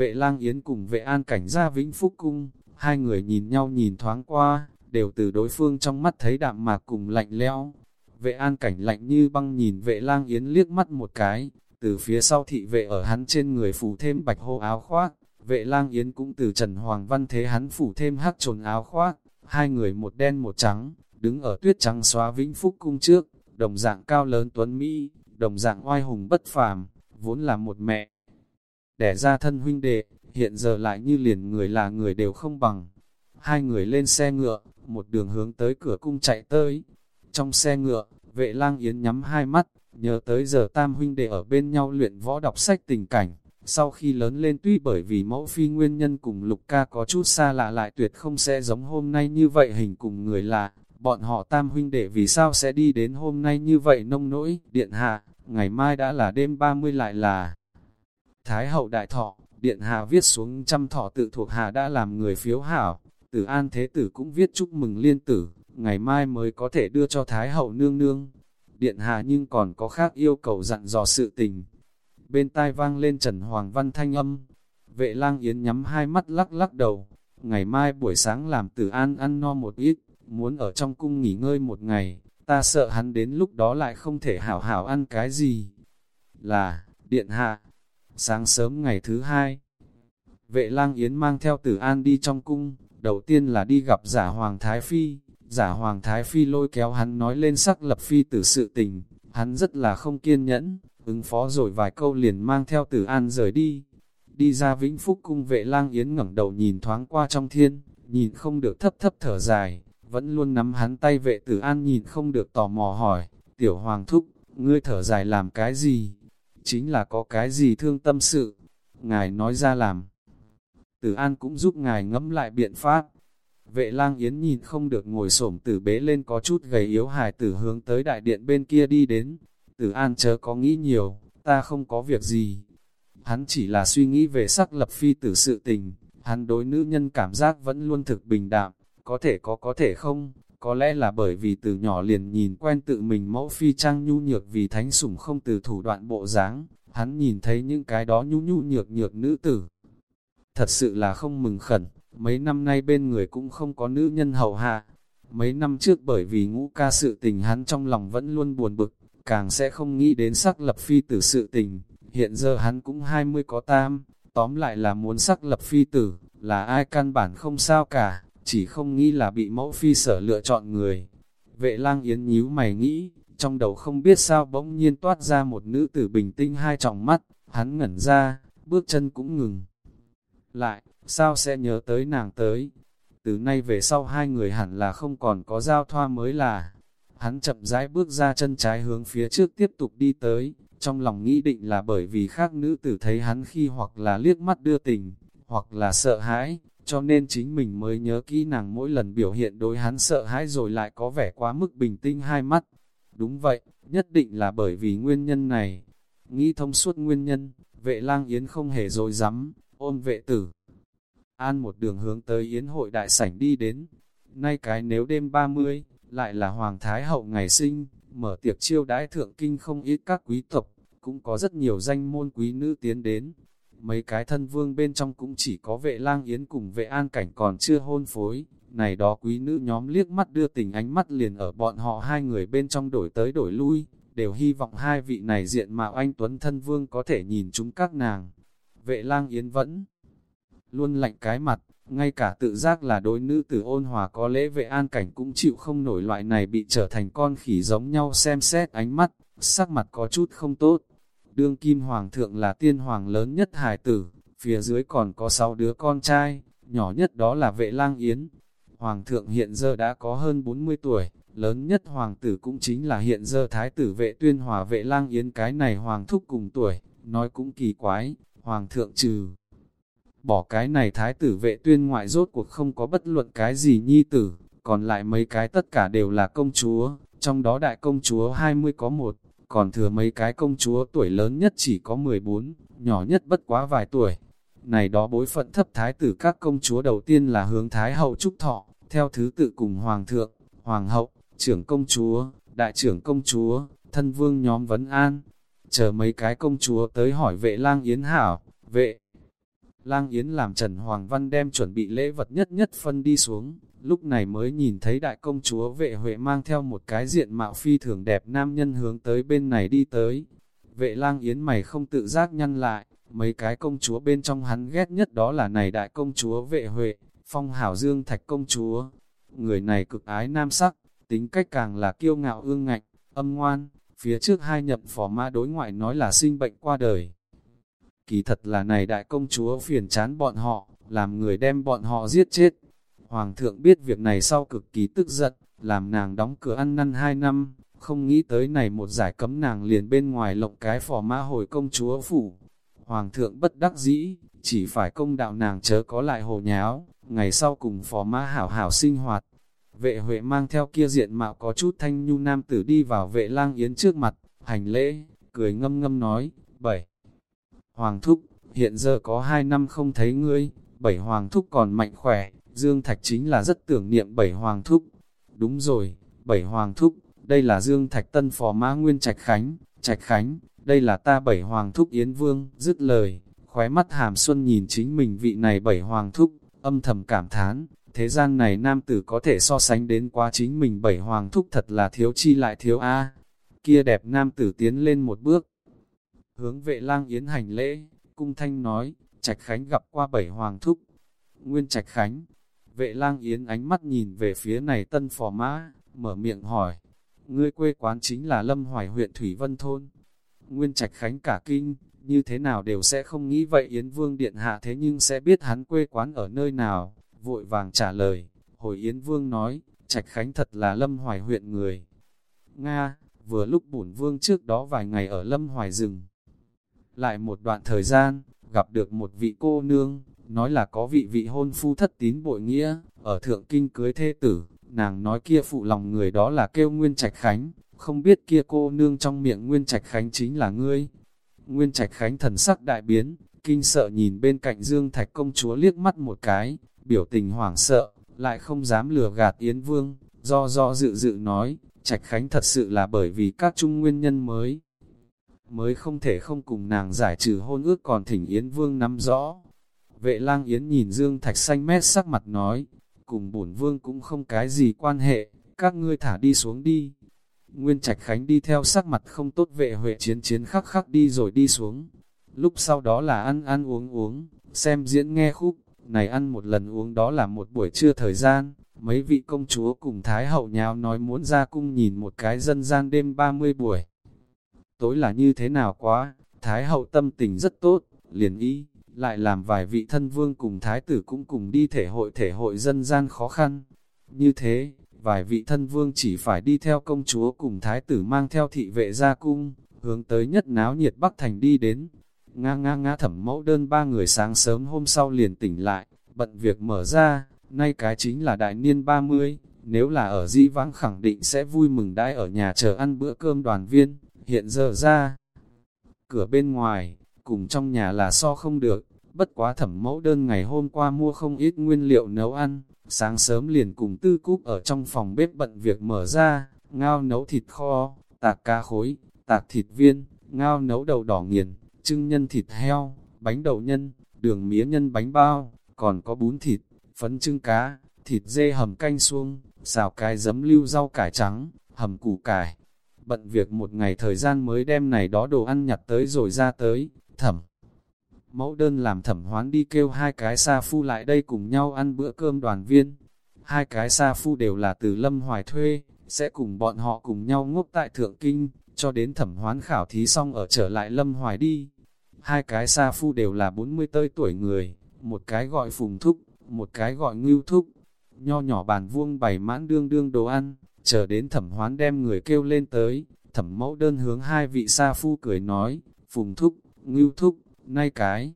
vệ lang yến cùng vệ an cảnh ra vĩnh phúc cung, hai người nhìn nhau nhìn thoáng qua, đều từ đối phương trong mắt thấy đạm mạc cùng lạnh lẽo. Vệ an cảnh lạnh như băng nhìn vệ lang yến liếc mắt một cái, từ phía sau thị vệ ở hắn trên người phủ thêm bạch hô áo khoác, vệ lang yến cũng từ Trần Hoàng Văn thế hắn phủ thêm hắc trồn áo khoác, hai người một đen một trắng, đứng ở tuyết trắng xóa vĩnh phúc cung trước, đồng dạng cao lớn tuấn Mỹ, đồng dạng oai hùng bất phàm, vốn là một mẹ. Đẻ ra thân huynh đệ, hiện giờ lại như liền người là người đều không bằng. Hai người lên xe ngựa, một đường hướng tới cửa cung chạy tới. Trong xe ngựa, vệ lang yến nhắm hai mắt, nhớ tới giờ tam huynh đệ ở bên nhau luyện võ đọc sách tình cảnh. Sau khi lớn lên tuy bởi vì mẫu phi nguyên nhân cùng lục ca có chút xa lạ lại tuyệt không sẽ giống hôm nay như vậy hình cùng người lạ. Bọn họ tam huynh đệ vì sao sẽ đi đến hôm nay như vậy nông nỗi, điện hạ, ngày mai đã là đêm 30 lại là Thái hậu đại thọ, điện hạ viết xuống trăm thọ tự thuộc hạ đã làm người phiếu hảo, tử an thế tử cũng viết chúc mừng liên tử, ngày mai mới có thể đưa cho Thái hậu nương nương. Điện hạ nhưng còn có khác yêu cầu dặn dò sự tình. Bên tai vang lên Trần Hoàng Văn thanh âm, vệ lang yến nhắm hai mắt lắc lắc đầu, ngày mai buổi sáng làm tử an ăn no một ít, muốn ở trong cung nghỉ ngơi một ngày, ta sợ hắn đến lúc đó lại không thể hảo hảo ăn cái gì. Là, điện hạ, sáng sớm ngày thứ hai, vệ lang yến mang theo tử an đi trong cung, đầu tiên là đi gặp giả hoàng thái phi, giả hoàng thái phi lôi kéo hắn nói lên sắc lập phi tử sự tình, hắn rất là không kiên nhẫn, ứng phó rồi vài câu liền mang theo tử an rời đi. Đi ra vĩnh phúc cung vệ lang yến ngẩng đầu nhìn thoáng qua trong thiên, nhìn không được thấp thấp thở dài, vẫn luôn nắm hắn tay vệ tử an nhìn không được tò mò hỏi, tiểu hoàng thúc, ngươi thở dài làm cái gì? Chính là có cái gì thương tâm sự? Ngài nói ra làm. Tử an cũng giúp ngài ngẫm lại biện pháp. Vệ lang yến nhìn không được ngồi xổm tử bế lên có chút gầy yếu hài tử hướng tới đại điện bên kia đi đến. Tử an chớ có nghĩ nhiều, ta không có việc gì. Hắn chỉ là suy nghĩ về sắc lập phi tử sự tình, hắn đối nữ nhân cảm giác vẫn luôn thực bình đạm có thể có có thể không, có lẽ là bởi vì từ nhỏ liền nhìn quen tự mình mẫu phi trang nhu nhược vì thánh sủng không từ thủ đoạn bộ dáng, hắn nhìn thấy những cái đó nhu nhu nhược nhược nữ tử. Thật sự là không mừng khẩn, mấy năm nay bên người cũng không có nữ nhân hậu hạ. Mấy năm trước bởi vì ngũ ca sự tình hắn trong lòng vẫn luôn buồn bực, càng sẽ không nghĩ đến sắc lập phi tử sự tình. Hiện giờ hắn cũng 20 có tam, tóm lại là muốn sắc lập phi tử, là ai căn bản không sao cả chỉ không nghĩ là bị mẫu phi sở lựa chọn người. Vệ lang yến nhíu mày nghĩ, trong đầu không biết sao bỗng nhiên toát ra một nữ tử bình tĩnh hai tròng mắt, hắn ngẩn ra, bước chân cũng ngừng. Lại, sao sẽ nhớ tới nàng tới? Từ nay về sau hai người hẳn là không còn có giao thoa mới là. Hắn chậm rãi bước ra chân trái hướng phía trước tiếp tục đi tới, trong lòng nghĩ định là bởi vì khác nữ tử thấy hắn khi hoặc là liếc mắt đưa tình, hoặc là sợ hãi, cho nên chính mình mới nhớ kỹ nàng mỗi lần biểu hiện đối hắn sợ hãi rồi lại có vẻ quá mức bình tĩnh hai mắt. Đúng vậy, nhất định là bởi vì nguyên nhân này. Nghĩ thông suốt nguyên nhân, vệ lang yến không hề dối rắm ôm vệ tử. An một đường hướng tới yến hội đại sảnh đi đến. Nay cái nếu đêm 30, lại là Hoàng Thái Hậu ngày sinh, mở tiệc chiêu đãi thượng kinh không ít các quý tộc, cũng có rất nhiều danh môn quý nữ tiến đến, mấy cái thân vương bên trong cũng chỉ có vệ lang yến cùng vệ an cảnh còn chưa hôn phối, này đó quý nữ nhóm liếc mắt đưa tình ánh mắt liền ở bọn họ hai người bên trong đổi tới đổi lui, đều hy vọng hai vị này diện mạo anh Tuấn thân vương có thể nhìn chúng các nàng. Vệ lang yến vẫn luôn lạnh cái mặt, ngay cả tự giác là đối nữ tử ôn hòa có lễ vệ an cảnh cũng chịu không nổi loại này bị trở thành con khỉ giống nhau xem xét ánh mắt, sắc mặt có chút không tốt. Đương kim hoàng thượng là tiên hoàng lớn nhất hài tử, phía dưới còn có 6 đứa con trai, nhỏ nhất đó là vệ lang yến. Hoàng thượng hiện giờ đã có hơn 40 tuổi, lớn nhất hoàng tử cũng chính là hiện giờ thái tử vệ tuyên hòa vệ lang yến cái này hoàng thúc cùng tuổi, nói cũng kỳ quái, hoàng thượng trừ. Bỏ cái này thái tử vệ tuyên ngoại rốt cuộc không có bất luận cái gì nhi tử, còn lại mấy cái tất cả đều là công chúa, trong đó đại công chúa 20 có một, còn thừa mấy cái công chúa tuổi lớn nhất chỉ có 14, nhỏ nhất bất quá vài tuổi. Này đó bối phận thấp thái tử các công chúa đầu tiên là hướng thái hậu trúc thọ, theo thứ tự cùng hoàng thượng, hoàng hậu, trưởng công chúa, đại trưởng công chúa, thân vương nhóm vấn an. Chờ mấy cái công chúa tới hỏi vệ lang yến hảo, vệ. Lang Yến làm Trần Hoàng Văn đem chuẩn bị lễ vật nhất nhất phân đi xuống, lúc này mới nhìn thấy đại công chúa vệ huệ mang theo một cái diện mạo phi thường đẹp nam nhân hướng tới bên này đi tới. Vệ lang yến mày không tự giác nhăn lại, mấy cái công chúa bên trong hắn ghét nhất đó là này đại công chúa vệ huệ, phong hảo dương thạch công chúa. Người này cực ái nam sắc, tính cách càng là kiêu ngạo ương ngạnh, âm ngoan, phía trước hai nhập phò ma đối ngoại nói là sinh bệnh qua đời. Kỳ thật là này đại công chúa phiền chán bọn họ, làm người đem bọn họ giết chết. Hoàng thượng biết việc này sau cực kỳ tức giận, làm nàng đóng cửa ăn năn hai năm, không nghĩ tới này một giải cấm nàng liền bên ngoài lộng cái phò mã hồi công chúa phủ. Hoàng thượng bất đắc dĩ, chỉ phải công đạo nàng chớ có lại hồ nháo, ngày sau cùng phò mã hảo hảo sinh hoạt. Vệ Huệ mang theo kia diện mạo có chút thanh nhu nam tử đi vào vệ lang yến trước mặt, hành lễ, cười ngâm ngâm nói, bảy. Hoàng thúc, hiện giờ có hai năm không thấy ngươi, bảy hoàng thúc còn mạnh khỏe, Dương Thạch chính là rất tưởng niệm bảy hoàng thúc. Đúng rồi, bảy hoàng thúc, đây là Dương Thạch Tân Phò Mã Nguyên Trạch Khánh, Trạch Khánh, đây là ta bảy hoàng thúc Yến Vương, dứt lời, khóe mắt hàm xuân nhìn chính mình vị này bảy hoàng thúc, âm thầm cảm thán, thế gian này nam tử có thể so sánh đến quá chính mình bảy hoàng thúc thật là thiếu chi lại thiếu a. Kia đẹp nam tử tiến lên một bước, hướng vệ lang Yến hành lễ, cung thanh nói, Trạch Khánh gặp qua bảy hoàng thúc, Nguyên Trạch Khánh, vệ lang Yến ánh mắt nhìn về phía này tân phò mã, mở miệng hỏi, ngươi quê quán chính là Lâm Hoài huyện Thủy Vân Thôn. Nguyên Trạch Khánh cả kinh, như thế nào đều sẽ không nghĩ vậy Yến Vương Điện Hạ thế nhưng sẽ biết hắn quê quán ở nơi nào, vội vàng trả lời, hồi Yến Vương nói, Trạch Khánh thật là Lâm Hoài huyện người. Nga, vừa lúc bổn Vương trước đó vài ngày ở Lâm Hoài rừng. Lại một đoạn thời gian, gặp được một vị cô nương, nói là có vị vị hôn phu thất tín bội nghĩa, ở Thượng Kinh cưới thê tử, nàng nói kia phụ lòng người đó là kêu Nguyên Trạch Khánh, không biết kia cô nương trong miệng Nguyên Trạch Khánh chính là ngươi. Nguyên Trạch Khánh thần sắc đại biến, kinh sợ nhìn bên cạnh Dương Thạch công chúa liếc mắt một cái, biểu tình hoảng sợ, lại không dám lừa gạt Yến Vương, do do dự dự nói, Trạch Khánh thật sự là bởi vì các trung nguyên nhân mới. Mới không thể không cùng nàng giải trừ hôn ước còn thỉnh Yến Vương nắm rõ. Vệ lang Yến nhìn Dương Thạch xanh mét sắc mặt nói, cùng bổn vương cũng không cái gì quan hệ, các ngươi thả đi xuống đi. Nguyên Trạch Khánh đi theo sắc mặt không tốt vệ huệ chiến chiến khắc khắc đi rồi đi xuống. Lúc sau đó là ăn ăn uống uống, xem diễn nghe khúc, này ăn một lần uống đó là một buổi trưa thời gian. Mấy vị công chúa cùng Thái hậu nháo nói muốn ra cung nhìn một cái dân gian đêm 30 buổi. Tối là như thế nào quá, Thái hậu tâm tình rất tốt, liền ý, lại làm vài vị thân vương cùng thái tử cũng cùng đi thể hội thể hội dân gian khó khăn. Như thế, vài vị thân vương chỉ phải đi theo công chúa cùng thái tử mang theo thị vệ ra cung, hướng tới nhất náo nhiệt Bắc Thành đi đến. Nga nga nga thẩm mẫu đơn ba người sáng sớm hôm sau liền tỉnh lại, bận việc mở ra, nay cái chính là đại niên 30, nếu là ở di vãng khẳng định sẽ vui mừng đãi ở nhà chờ ăn bữa cơm đoàn viên, hiện giờ ra. Cửa bên ngoài, cùng trong nhà là so không được, bất quá thẩm mẫu đơn ngày hôm qua mua không ít nguyên liệu nấu ăn, sáng sớm liền cùng tư cúp ở trong phòng bếp bận việc mở ra, ngao nấu thịt kho, tạc cá khối, tạc thịt viên, ngao nấu đầu đỏ nghiền, trưng nhân thịt heo, bánh đậu nhân, đường mía nhân bánh bao, còn có bún thịt, phấn trưng cá, thịt dê hầm canh xuông, xào cái giấm lưu rau cải trắng, hầm củ cải. Bận việc một ngày thời gian mới đem này đó đồ ăn nhặt tới rồi ra tới, thẩm. Mẫu đơn làm thẩm hoán đi kêu hai cái sa phu lại đây cùng nhau ăn bữa cơm đoàn viên. Hai cái sa phu đều là từ lâm hoài thuê, sẽ cùng bọn họ cùng nhau ngốc tại Thượng Kinh, cho đến thẩm hoán khảo thí xong ở trở lại lâm hoài đi. Hai cái sa phu đều là 40 tơi tuổi người, một cái gọi phùng thúc, một cái gọi ngưu thúc. Nho nhỏ bàn vuông bày mãn đương đương đồ ăn, chờ đến thẩm hoán đem người kêu lên tới, thẩm mẫu đơn hướng hai vị sa phu cười nói, phùng thúc, ngưu thúc, nay cái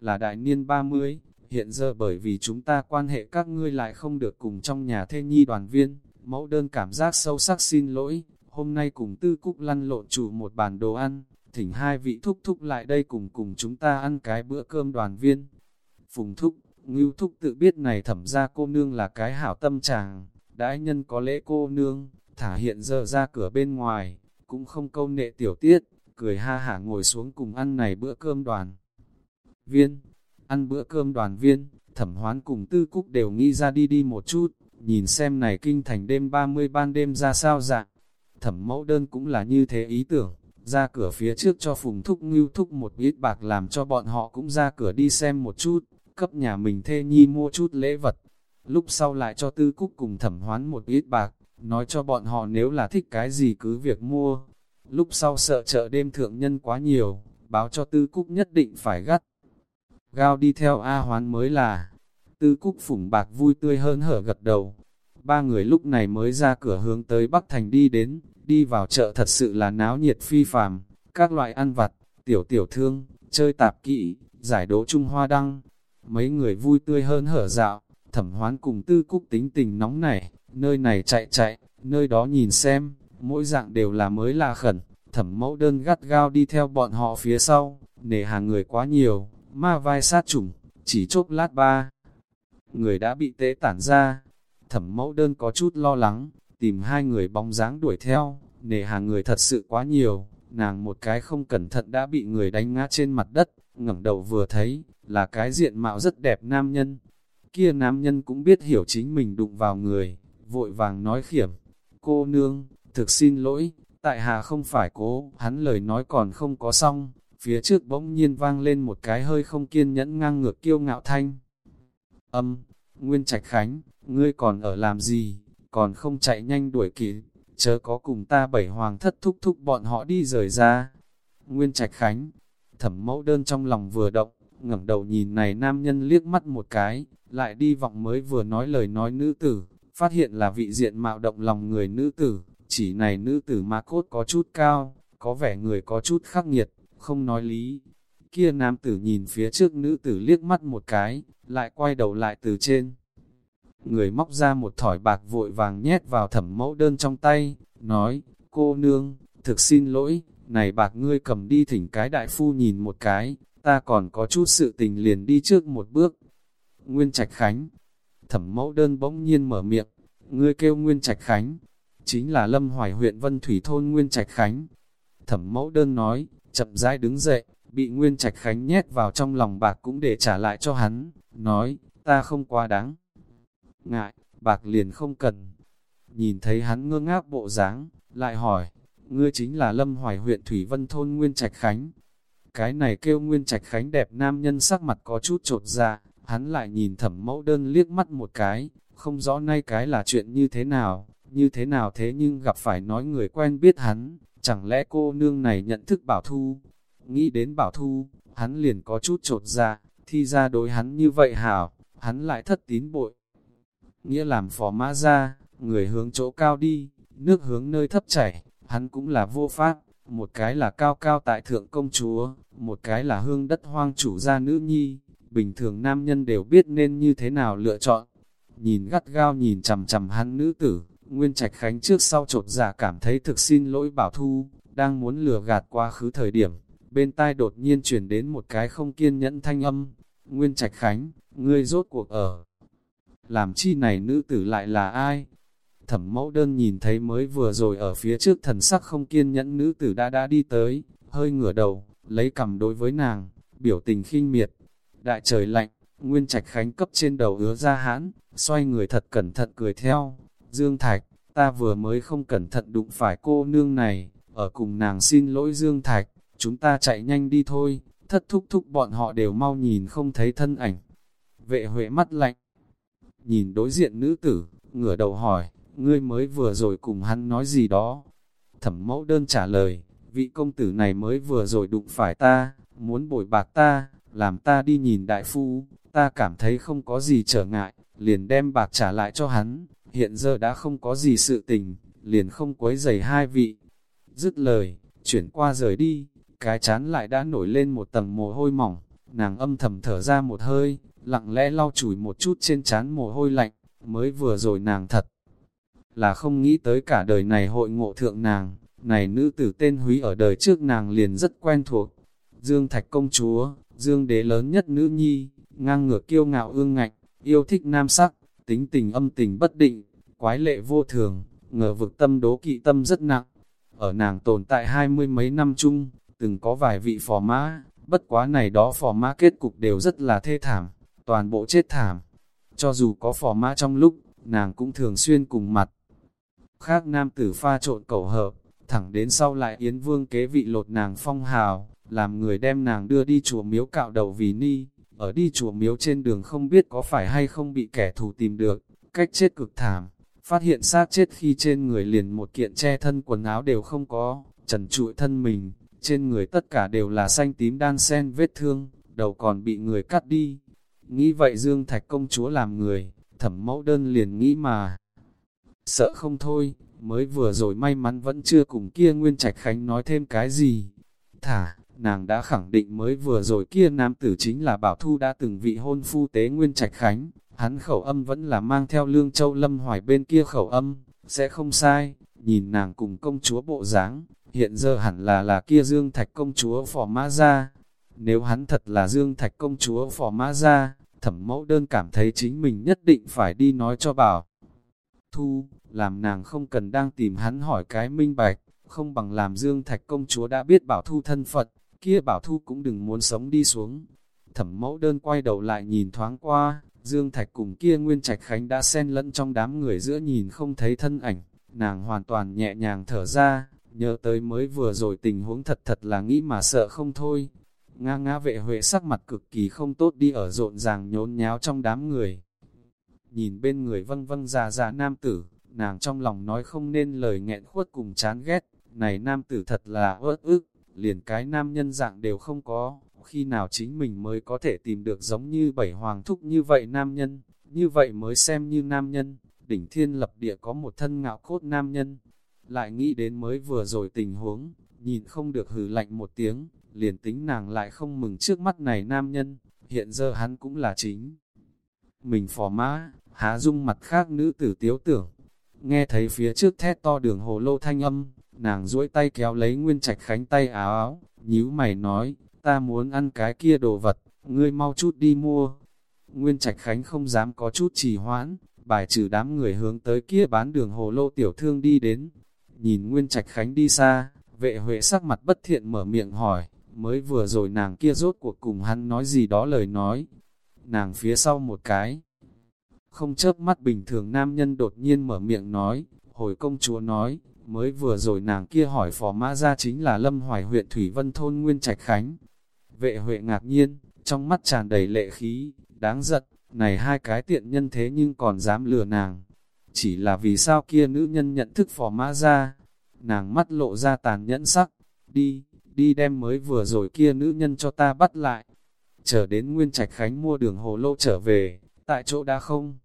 là đại niên 30, hiện giờ bởi vì chúng ta quan hệ các ngươi lại không được cùng trong nhà thê nhi đoàn viên, mẫu đơn cảm giác sâu sắc xin lỗi, hôm nay cùng tư cúc lăn lộn chủ một bàn đồ ăn, thỉnh hai vị thúc thúc lại đây cùng cùng chúng ta ăn cái bữa cơm đoàn viên. Phùng thúc, ngưu thúc tự biết này thẩm ra cô nương là cái hảo tâm chàng, đãi nhân có lễ cô nương, thả hiện giờ ra cửa bên ngoài, cũng không câu nệ tiểu tiết, cười ha hả ngồi xuống cùng ăn này bữa cơm đoàn. Viên, ăn bữa cơm đoàn viên, thẩm hoán cùng tư cúc đều nghĩ ra đi đi một chút, nhìn xem này kinh thành đêm 30 ban đêm ra sao dạng. Thẩm mẫu đơn cũng là như thế ý tưởng, ra cửa phía trước cho Phùng Thúc Ngưu Thúc một ít bạc làm cho bọn họ cũng ra cửa đi xem một chút, cấp nhà mình thê nhi mua chút lễ vật. Lúc sau lại cho Tư Cúc cùng thẩm hoán một ít bạc, nói cho bọn họ nếu là thích cái gì cứ việc mua. Lúc sau sợ chợ đêm thượng nhân quá nhiều, báo cho Tư Cúc nhất định phải gắt. Gao đi theo A hoán mới là, Tư Cúc phủng bạc vui tươi hơn hở gật đầu. Ba người lúc này mới ra cửa hướng tới Bắc Thành đi đến, đi vào chợ thật sự là náo nhiệt phi phàm, các loại ăn vặt, tiểu tiểu thương, chơi tạp kỵ, giải đố Trung Hoa Đăng. Mấy người vui tươi hơn hở dạo, thẩm hoán cùng tư cúc tính tình nóng nảy, nơi này chạy chạy, nơi đó nhìn xem, mỗi dạng đều là mới là khẩn, thẩm mẫu đơn gắt gao đi theo bọn họ phía sau, nể hàng người quá nhiều, ma vai sát trùng, chỉ chốc lát ba. Người đã bị tế tản ra, thẩm mẫu đơn có chút lo lắng, tìm hai người bóng dáng đuổi theo, nề hàng người thật sự quá nhiều, nàng một cái không cẩn thận đã bị người đánh ngã trên mặt đất, ngẩng đầu vừa thấy, là cái diện mạo rất đẹp nam nhân. Kia nam nhân cũng biết hiểu chính mình đụng vào người, vội vàng nói khiểm, cô nương, thực xin lỗi, tại hà không phải cố, hắn lời nói còn không có xong, phía trước bỗng nhiên vang lên một cái hơi không kiên nhẫn ngang ngược kiêu ngạo thanh. Âm, Nguyên Trạch Khánh, ngươi còn ở làm gì? còn không chạy nhanh đuổi kịp, chớ có cùng ta bảy hoàng thất thúc thúc bọn họ đi rời ra. Nguyên Trạch Khánh, thẩm mẫu đơn trong lòng vừa động, ngẩng đầu nhìn này nam nhân liếc mắt một cái, lại đi vọng mới vừa nói lời nói nữ tử, phát hiện là vị diện mạo động lòng người nữ tử, chỉ này nữ tử ma cốt có chút cao, có vẻ người có chút khắc nghiệt, không nói lý. Kia nam tử nhìn phía trước nữ tử liếc mắt một cái, lại quay đầu lại từ trên người móc ra một thỏi bạc vội vàng nhét vào thẩm mẫu đơn trong tay, nói, cô nương, thực xin lỗi, này bạc ngươi cầm đi thỉnh cái đại phu nhìn một cái, ta còn có chút sự tình liền đi trước một bước. Nguyên Trạch Khánh, thẩm mẫu đơn bỗng nhiên mở miệng, ngươi kêu Nguyên Trạch Khánh, chính là Lâm Hoài huyện Vân Thủy Thôn Nguyên Trạch Khánh. Thẩm mẫu đơn nói, chậm rãi đứng dậy, bị Nguyên Trạch Khánh nhét vào trong lòng bạc cũng để trả lại cho hắn, nói, ta không quá đáng ngại, bạc liền không cần. Nhìn thấy hắn ngơ ngác bộ dáng, lại hỏi, ngươi chính là Lâm Hoài huyện Thủy Vân Thôn Nguyên Trạch Khánh. Cái này kêu Nguyên Trạch Khánh đẹp nam nhân sắc mặt có chút trột ra, hắn lại nhìn thẩm mẫu đơn liếc mắt một cái, không rõ nay cái là chuyện như thế nào, như thế nào thế nhưng gặp phải nói người quen biết hắn, chẳng lẽ cô nương này nhận thức bảo thu. Nghĩ đến bảo thu, hắn liền có chút trột ra, thi ra đối hắn như vậy hảo, hắn lại thất tín bội, nghĩa làm phò mã ra, người hướng chỗ cao đi, nước hướng nơi thấp chảy, hắn cũng là vô pháp, một cái là cao cao tại thượng công chúa, một cái là hương đất hoang chủ gia nữ nhi, bình thường nam nhân đều biết nên như thế nào lựa chọn. Nhìn gắt gao nhìn chầm chầm hắn nữ tử, Nguyên Trạch Khánh trước sau trột giả dạ cảm thấy thực xin lỗi bảo thu, đang muốn lừa gạt quá khứ thời điểm, bên tai đột nhiên chuyển đến một cái không kiên nhẫn thanh âm. Nguyên Trạch Khánh, ngươi rốt cuộc ở làm chi này nữ tử lại là ai? Thẩm mẫu đơn nhìn thấy mới vừa rồi ở phía trước thần sắc không kiên nhẫn nữ tử đã đã đi tới, hơi ngửa đầu, lấy cầm đối với nàng, biểu tình khinh miệt. Đại trời lạnh, Nguyên Trạch Khánh cấp trên đầu ứa ra hãn, xoay người thật cẩn thận cười theo. Dương Thạch, ta vừa mới không cẩn thận đụng phải cô nương này, ở cùng nàng xin lỗi Dương Thạch, chúng ta chạy nhanh đi thôi, thất thúc thúc bọn họ đều mau nhìn không thấy thân ảnh. Vệ huệ mắt lạnh, nhìn đối diện nữ tử, ngửa đầu hỏi, ngươi mới vừa rồi cùng hắn nói gì đó. Thẩm mẫu đơn trả lời, vị công tử này mới vừa rồi đụng phải ta, muốn bồi bạc ta, làm ta đi nhìn đại phu, ta cảm thấy không có gì trở ngại, liền đem bạc trả lại cho hắn, hiện giờ đã không có gì sự tình, liền không quấy giày hai vị. Dứt lời, chuyển qua rời đi, cái chán lại đã nổi lên một tầng mồ hôi mỏng, nàng âm thầm thở ra một hơi, lặng lẽ lau chùi một chút trên chán mồ hôi lạnh, mới vừa rồi nàng thật. Là không nghĩ tới cả đời này hội ngộ thượng nàng, này nữ tử tên Húy ở đời trước nàng liền rất quen thuộc. Dương Thạch công chúa, Dương đế lớn nhất nữ nhi, ngang ngược kiêu ngạo ương ngạnh, yêu thích nam sắc, tính tình âm tình bất định, quái lệ vô thường, ngờ vực tâm đố kỵ tâm rất nặng. Ở nàng tồn tại hai mươi mấy năm chung, từng có vài vị phò mã, Bất quá này đó phò mã kết cục đều rất là thê thảm, toàn bộ chết thảm. Cho dù có phò mã trong lúc, nàng cũng thường xuyên cùng mặt. Khác nam tử pha trộn cầu hợp, thẳng đến sau lại Yến Vương kế vị lột nàng phong hào, làm người đem nàng đưa đi chùa miếu cạo đầu vì ni, ở đi chùa miếu trên đường không biết có phải hay không bị kẻ thù tìm được, cách chết cực thảm, phát hiện xác chết khi trên người liền một kiện che thân quần áo đều không có, trần trụi thân mình, trên người tất cả đều là xanh tím đan sen vết thương, đầu còn bị người cắt đi. Nghĩ vậy Dương Thạch công chúa làm người, thẩm mẫu đơn liền nghĩ mà. Sợ không thôi, mới vừa rồi may mắn vẫn chưa cùng kia Nguyên Trạch Khánh nói thêm cái gì. Thả, nàng đã khẳng định mới vừa rồi kia nam tử chính là Bảo Thu đã từng vị hôn phu tế Nguyên Trạch Khánh, hắn khẩu âm vẫn là mang theo lương châu lâm hoài bên kia khẩu âm, sẽ không sai, nhìn nàng cùng công chúa bộ dáng hiện giờ hẳn là là kia Dương Thạch công chúa phò mã ra. Nếu hắn thật là Dương Thạch công chúa phò mã ra, thẩm mẫu đơn cảm thấy chính mình nhất định phải đi nói cho bảo. Thu, làm nàng không cần đang tìm hắn hỏi cái minh bạch, không bằng làm Dương Thạch công chúa đã biết bảo thu thân phận kia bảo thu cũng đừng muốn sống đi xuống. Thẩm mẫu đơn quay đầu lại nhìn thoáng qua, Dương Thạch cùng kia Nguyên Trạch Khánh đã xen lẫn trong đám người giữa nhìn không thấy thân ảnh, nàng hoàn toàn nhẹ nhàng thở ra, nhớ tới mới vừa rồi tình huống thật thật là nghĩ mà sợ không thôi. Nga ngã vệ huệ sắc mặt cực kỳ không tốt đi ở rộn ràng nhốn nháo trong đám người. Nhìn bên người vâng vâng già già nam tử, nàng trong lòng nói không nên lời nghẹn khuất cùng chán ghét, này nam tử thật là ớt ức, liền cái nam nhân dạng đều không có, khi nào chính mình mới có thể tìm được giống như bảy hoàng thúc như vậy nam nhân, như vậy mới xem như nam nhân, đỉnh thiên lập địa có một thân ngạo cốt nam nhân, lại nghĩ đến mới vừa rồi tình huống, nhìn không được hừ lạnh một tiếng, liền tính nàng lại không mừng trước mắt này nam nhân, hiện giờ hắn cũng là chính. Mình phò mã, há dung mặt khác nữ tử tiếu tưởng, nghe thấy phía trước thét to đường hồ lô thanh âm, nàng duỗi tay kéo lấy nguyên trạch khánh tay áo áo, nhíu mày nói, ta muốn ăn cái kia đồ vật, ngươi mau chút đi mua. Nguyên trạch khánh không dám có chút trì hoãn, bài trừ đám người hướng tới kia bán đường hồ lô tiểu thương đi đến, Nhìn Nguyên Trạch Khánh đi xa, vệ huệ sắc mặt bất thiện mở miệng hỏi, mới vừa rồi nàng kia rốt cuộc cùng hắn nói gì đó lời nói. Nàng phía sau một cái. Không chớp mắt bình thường nam nhân đột nhiên mở miệng nói, hồi công chúa nói, mới vừa rồi nàng kia hỏi phò mã ra chính là Lâm Hoài huyện Thủy Vân Thôn Nguyên Trạch Khánh. Vệ huệ ngạc nhiên, trong mắt tràn đầy lệ khí, đáng giận, này hai cái tiện nhân thế nhưng còn dám lừa nàng. Chỉ là vì sao kia nữ nhân nhận thức phò mã ra, nàng mắt lộ ra tàn nhẫn sắc, đi, đi đem mới vừa rồi kia nữ nhân cho ta bắt lại, chờ đến Nguyên Trạch Khánh mua đường hồ lô trở về, tại chỗ đã không.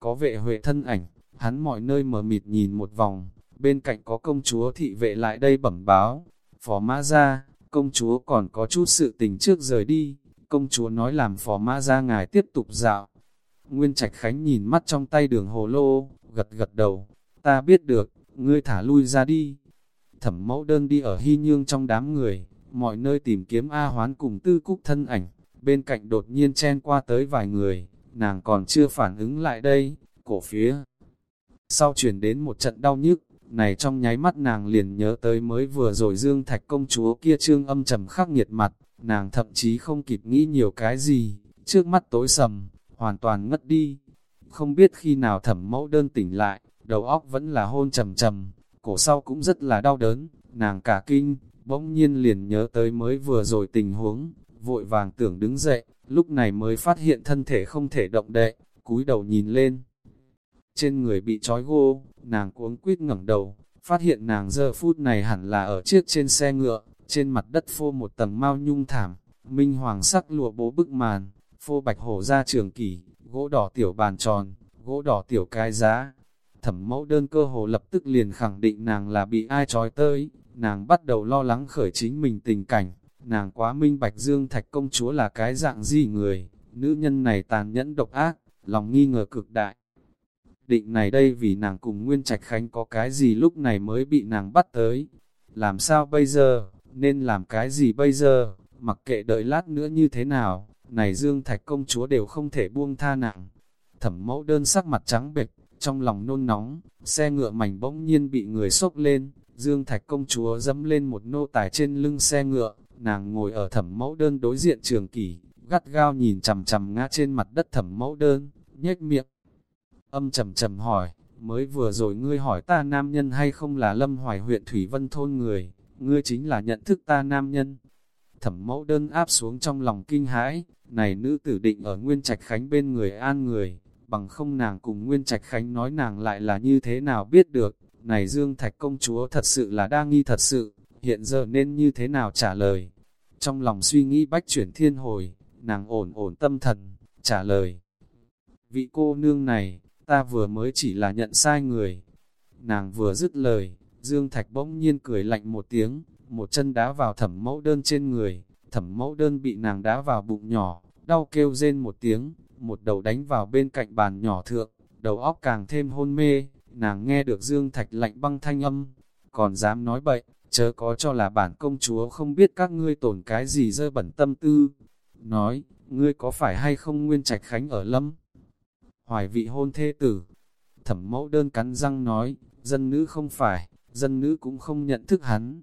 Có vệ huệ thân ảnh, hắn mọi nơi mở mịt nhìn một vòng, bên cạnh có công chúa thị vệ lại đây bẩm báo, phó mã ra, công chúa còn có chút sự tình trước rời đi, công chúa nói làm phó mã ra ngài tiếp tục dạo, Nguyên Trạch Khánh nhìn mắt trong tay đường hồ lô, gật gật đầu, ta biết được, ngươi thả lui ra đi. Thẩm mẫu đơn đi ở hy nhương trong đám người, mọi nơi tìm kiếm A hoán cùng tư cúc thân ảnh, bên cạnh đột nhiên chen qua tới vài người, nàng còn chưa phản ứng lại đây, cổ phía. Sau chuyển đến một trận đau nhức, này trong nháy mắt nàng liền nhớ tới mới vừa rồi dương thạch công chúa kia trương âm trầm khắc nghiệt mặt, nàng thậm chí không kịp nghĩ nhiều cái gì, trước mắt tối sầm, hoàn toàn ngất đi. Không biết khi nào thẩm mẫu đơn tỉnh lại, đầu óc vẫn là hôn trầm trầm, cổ sau cũng rất là đau đớn, nàng cả kinh, bỗng nhiên liền nhớ tới mới vừa rồi tình huống, vội vàng tưởng đứng dậy, lúc này mới phát hiện thân thể không thể động đậy, cúi đầu nhìn lên. Trên người bị trói gô, nàng cuống quýt ngẩng đầu, phát hiện nàng giờ phút này hẳn là ở chiếc trên xe ngựa, trên mặt đất phô một tầng mau nhung thảm, minh hoàng sắc lụa bố bức màn, phô bạch hổ ra trường kỷ, gỗ đỏ tiểu bàn tròn, gỗ đỏ tiểu cái giá. Thẩm mẫu đơn cơ hồ lập tức liền khẳng định nàng là bị ai trói tới, nàng bắt đầu lo lắng khởi chính mình tình cảnh, nàng quá minh bạch dương thạch công chúa là cái dạng gì người, nữ nhân này tàn nhẫn độc ác, lòng nghi ngờ cực đại. Định này đây vì nàng cùng Nguyên Trạch Khánh có cái gì lúc này mới bị nàng bắt tới. Làm sao bây giờ, nên làm cái gì bây giờ, mặc kệ đợi lát nữa như thế nào, này Dương Thạch công chúa đều không thể buông tha nặng. Thẩm mẫu đơn sắc mặt trắng bệch, trong lòng nôn nóng, xe ngựa mảnh bỗng nhiên bị người sốc lên, Dương Thạch công chúa dẫm lên một nô tài trên lưng xe ngựa, nàng ngồi ở thẩm mẫu đơn đối diện trường kỷ, gắt gao nhìn chằm chằm ngã trên mặt đất thẩm mẫu đơn, nhếch miệng. Âm trầm trầm hỏi, mới vừa rồi ngươi hỏi ta nam nhân hay không là lâm hoài huyện Thủy Vân Thôn người, ngươi chính là nhận thức ta nam nhân. Thẩm mẫu đơn áp xuống trong lòng kinh hãi, này nữ tử định ở Nguyên Trạch Khánh bên người an người, bằng không nàng cùng Nguyên Trạch Khánh nói nàng lại là như thế nào biết được, này Dương Thạch công chúa thật sự là đa nghi thật sự, hiện giờ nên như thế nào trả lời. Trong lòng suy nghĩ bách chuyển thiên hồi, nàng ổn ổn tâm thần, trả lời. Vị cô nương này, ta vừa mới chỉ là nhận sai người. Nàng vừa dứt lời, Dương Thạch bỗng nhiên cười lạnh một tiếng, một chân đá vào thẩm mẫu đơn trên người, thẩm mẫu đơn bị nàng đá vào bụng nhỏ, đau kêu rên một tiếng, một đầu đánh vào bên cạnh bàn nhỏ thượng, đầu óc càng thêm hôn mê, nàng nghe được Dương Thạch lạnh băng thanh âm, còn dám nói bậy, chớ có cho là bản công chúa không biết các ngươi tổn cái gì dơ bẩn tâm tư. Nói, ngươi có phải hay không nguyên trạch khánh ở lâm? Hoài vị hôn thê tử. Thẩm mẫu đơn cắn răng nói, dân nữ không phải, dân nữ cũng không nhận thức hắn.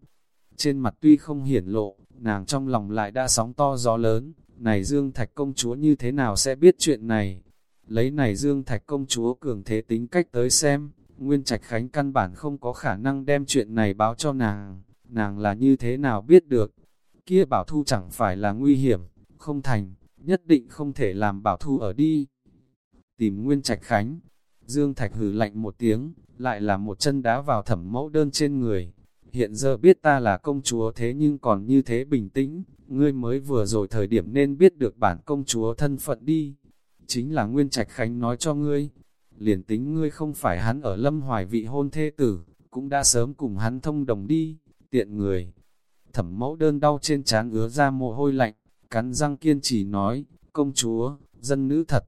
Trên mặt tuy không hiển lộ, nàng trong lòng lại đã sóng to gió lớn, này Dương Thạch công chúa như thế nào sẽ biết chuyện này? Lấy này Dương Thạch công chúa cường thế tính cách tới xem, Nguyên Trạch Khánh căn bản không có khả năng đem chuyện này báo cho nàng, nàng là như thế nào biết được? Kia bảo thu chẳng phải là nguy hiểm, không thành, nhất định không thể làm bảo thu ở đi. Tìm Nguyên Trạch Khánh, Dương Thạch hử lạnh một tiếng, lại là một chân đá vào thẩm mẫu đơn trên người. Hiện giờ biết ta là công chúa thế nhưng còn như thế bình tĩnh, ngươi mới vừa rồi thời điểm nên biết được bản công chúa thân phận đi. Chính là Nguyên Trạch Khánh nói cho ngươi, liền tính ngươi không phải hắn ở lâm hoài vị hôn thê tử, cũng đã sớm cùng hắn thông đồng đi, tiện người. Thẩm mẫu đơn đau trên trán ứa ra mồ hôi lạnh, cắn răng kiên trì nói, công chúa, dân nữ thật.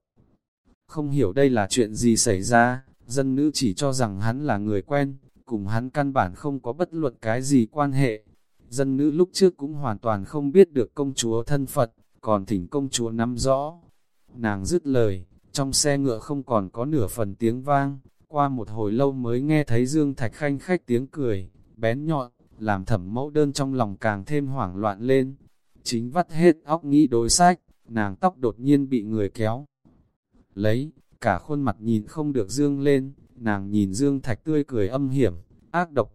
Không hiểu đây là chuyện gì xảy ra, dân nữ chỉ cho rằng hắn là người quen, cùng hắn căn bản không có bất luận cái gì quan hệ. Dân nữ lúc trước cũng hoàn toàn không biết được công chúa thân Phật, còn thỉnh công chúa nắm rõ. Nàng dứt lời, trong xe ngựa không còn có nửa phần tiếng vang, qua một hồi lâu mới nghe thấy Dương Thạch khanh khách tiếng cười, bén nhọn, làm thẩm mẫu đơn trong lòng càng thêm hoảng loạn lên. Chính vắt hết óc nghĩ đối sách, nàng tóc đột nhiên bị người kéo. Lấy, cả khuôn mặt nhìn không được Dương lên, nàng nhìn Dương Thạch tươi cười âm hiểm, ác độc.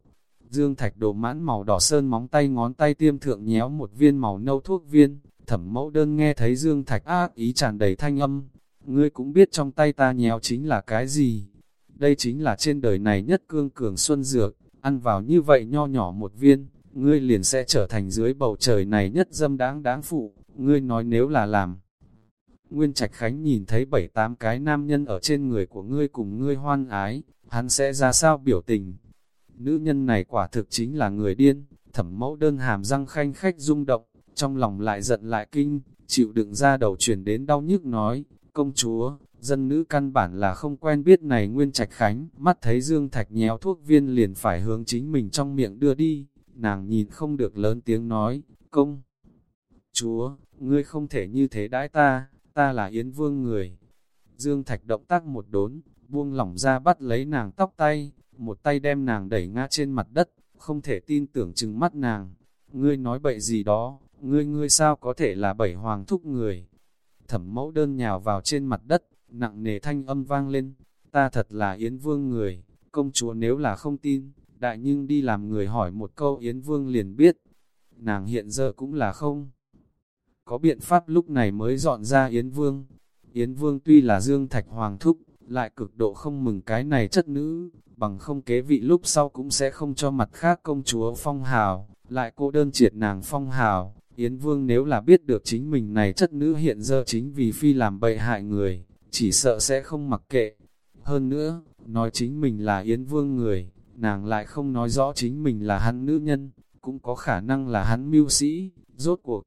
Dương Thạch đồ mãn màu đỏ sơn móng tay ngón tay tiêm thượng nhéo một viên màu nâu thuốc viên, thẩm mẫu đơn nghe thấy Dương Thạch ác ý tràn đầy thanh âm, ngươi cũng biết trong tay ta nhéo chính là cái gì. Đây chính là trên đời này nhất cương cường xuân dược, ăn vào như vậy nho nhỏ một viên, ngươi liền sẽ trở thành dưới bầu trời này nhất dâm đáng đáng phụ, ngươi nói nếu là làm. Nguyên Trạch Khánh nhìn thấy bảy tám cái nam nhân ở trên người của ngươi cùng ngươi hoan ái, hắn sẽ ra sao biểu tình. Nữ nhân này quả thực chính là người điên, thẩm mẫu đơn hàm răng khanh khách rung động, trong lòng lại giận lại kinh, chịu đựng ra đầu chuyển đến đau nhức nói, công chúa, dân nữ căn bản là không quen biết này Nguyên Trạch Khánh, mắt thấy Dương Thạch nhéo thuốc viên liền phải hướng chính mình trong miệng đưa đi, nàng nhìn không được lớn tiếng nói, công chúa, ngươi không thể như thế đãi ta, ta là Yến Vương người. Dương Thạch động tác một đốn, buông lỏng ra bắt lấy nàng tóc tay, một tay đem nàng đẩy ngã trên mặt đất, không thể tin tưởng chừng mắt nàng. Ngươi nói bậy gì đó, ngươi ngươi sao có thể là bảy hoàng thúc người. Thẩm mẫu đơn nhào vào trên mặt đất, nặng nề thanh âm vang lên, ta thật là Yến Vương người, công chúa nếu là không tin, đại nhưng đi làm người hỏi một câu Yến Vương liền biết. Nàng hiện giờ cũng là không có biện pháp lúc này mới dọn ra Yến Vương. Yến Vương tuy là Dương Thạch Hoàng Thúc, lại cực độ không mừng cái này chất nữ, bằng không kế vị lúc sau cũng sẽ không cho mặt khác công chúa phong hào, lại cô đơn triệt nàng phong hào. Yến Vương nếu là biết được chính mình này chất nữ hiện giờ chính vì phi làm bậy hại người, chỉ sợ sẽ không mặc kệ. Hơn nữa, nói chính mình là Yến Vương người, nàng lại không nói rõ chính mình là hắn nữ nhân, cũng có khả năng là hắn mưu sĩ, rốt cuộc.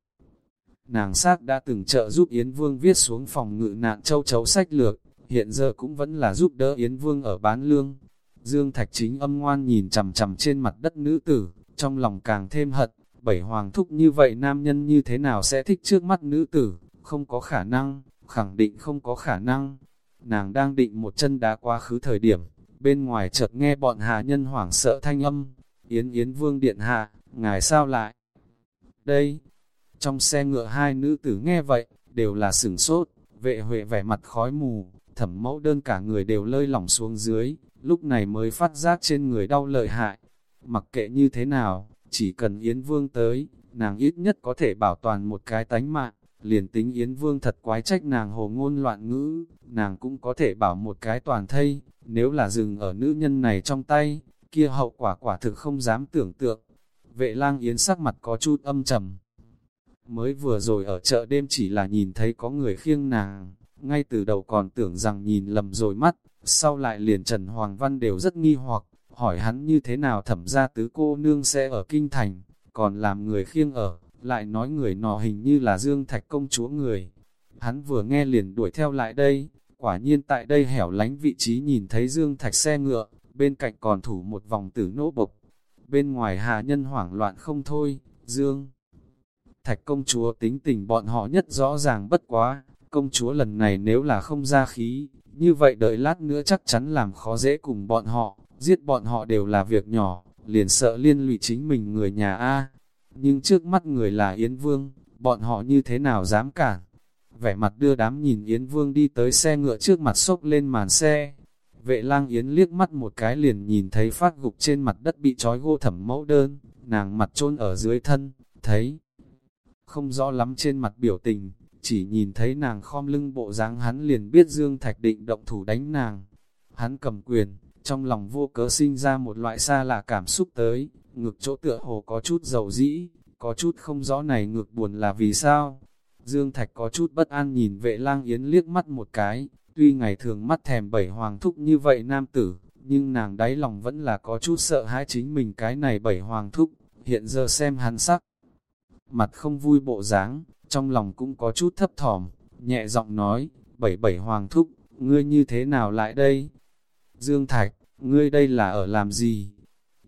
Nàng sát đã từng trợ giúp Yến Vương viết xuống phòng ngự nạn châu chấu sách lược, hiện giờ cũng vẫn là giúp đỡ Yến Vương ở bán lương. Dương Thạch chính âm ngoan nhìn chằm chằm trên mặt đất nữ tử, trong lòng càng thêm hận, bảy hoàng thúc như vậy nam nhân như thế nào sẽ thích trước mắt nữ tử, không có khả năng, khẳng định không có khả năng. Nàng đang định một chân đá quá khứ thời điểm, bên ngoài chợt nghe bọn hạ nhân hoảng sợ thanh âm, Yến Yến Vương Điện Hạ, ngài sao lại? Đây, trong xe ngựa hai nữ tử nghe vậy, đều là sửng sốt, vệ huệ vẻ mặt khói mù, thẩm mẫu đơn cả người đều lơi lỏng xuống dưới, lúc này mới phát giác trên người đau lợi hại. Mặc kệ như thế nào, chỉ cần Yến Vương tới, nàng ít nhất có thể bảo toàn một cái tánh mạng, liền tính Yến Vương thật quái trách nàng hồ ngôn loạn ngữ, nàng cũng có thể bảo một cái toàn thây, nếu là dừng ở nữ nhân này trong tay, kia hậu quả quả thực không dám tưởng tượng. Vệ lang Yến sắc mặt có chút âm trầm. Mới vừa rồi ở chợ đêm chỉ là nhìn thấy có người khiêng nàng, ngay từ đầu còn tưởng rằng nhìn lầm rồi mắt, sau lại liền Trần Hoàng Văn đều rất nghi hoặc, hỏi hắn như thế nào thẩm ra tứ cô nương sẽ ở kinh thành, còn làm người khiêng ở, lại nói người nọ hình như là Dương Thạch công chúa người. Hắn vừa nghe liền đuổi theo lại đây, quả nhiên tại đây hẻo lánh vị trí nhìn thấy Dương Thạch xe ngựa, bên cạnh còn thủ một vòng tử nỗ bộc. Bên ngoài hạ nhân hoảng loạn không thôi, Dương. Thạch công chúa tính tình bọn họ nhất rõ ràng bất quá, công chúa lần này nếu là không ra khí, như vậy đợi lát nữa chắc chắn làm khó dễ cùng bọn họ, giết bọn họ đều là việc nhỏ, liền sợ liên lụy chính mình người nhà A. Nhưng trước mắt người là Yến Vương, bọn họ như thế nào dám cản? Vẻ mặt đưa đám nhìn Yến Vương đi tới xe ngựa trước mặt sốc lên màn xe. Vệ lang Yến liếc mắt một cái liền nhìn thấy phát gục trên mặt đất bị trói gô thẩm mẫu đơn, nàng mặt trôn ở dưới thân, thấy không rõ lắm trên mặt biểu tình, chỉ nhìn thấy nàng khom lưng bộ dáng hắn liền biết Dương Thạch định động thủ đánh nàng. Hắn cầm quyền, trong lòng vô cớ sinh ra một loại xa lạ cảm xúc tới, ngực chỗ tựa hồ có chút dầu dĩ, có chút không rõ này ngược buồn là vì sao. Dương Thạch có chút bất an nhìn vệ lang yến liếc mắt một cái, tuy ngày thường mắt thèm bảy hoàng thúc như vậy nam tử, nhưng nàng đáy lòng vẫn là có chút sợ hãi chính mình cái này bảy hoàng thúc, hiện giờ xem hắn sắc. Mặt không vui bộ dáng, trong lòng cũng có chút thấp thỏm, nhẹ giọng nói, bảy bảy hoàng thúc, ngươi như thế nào lại đây? Dương Thạch, ngươi đây là ở làm gì?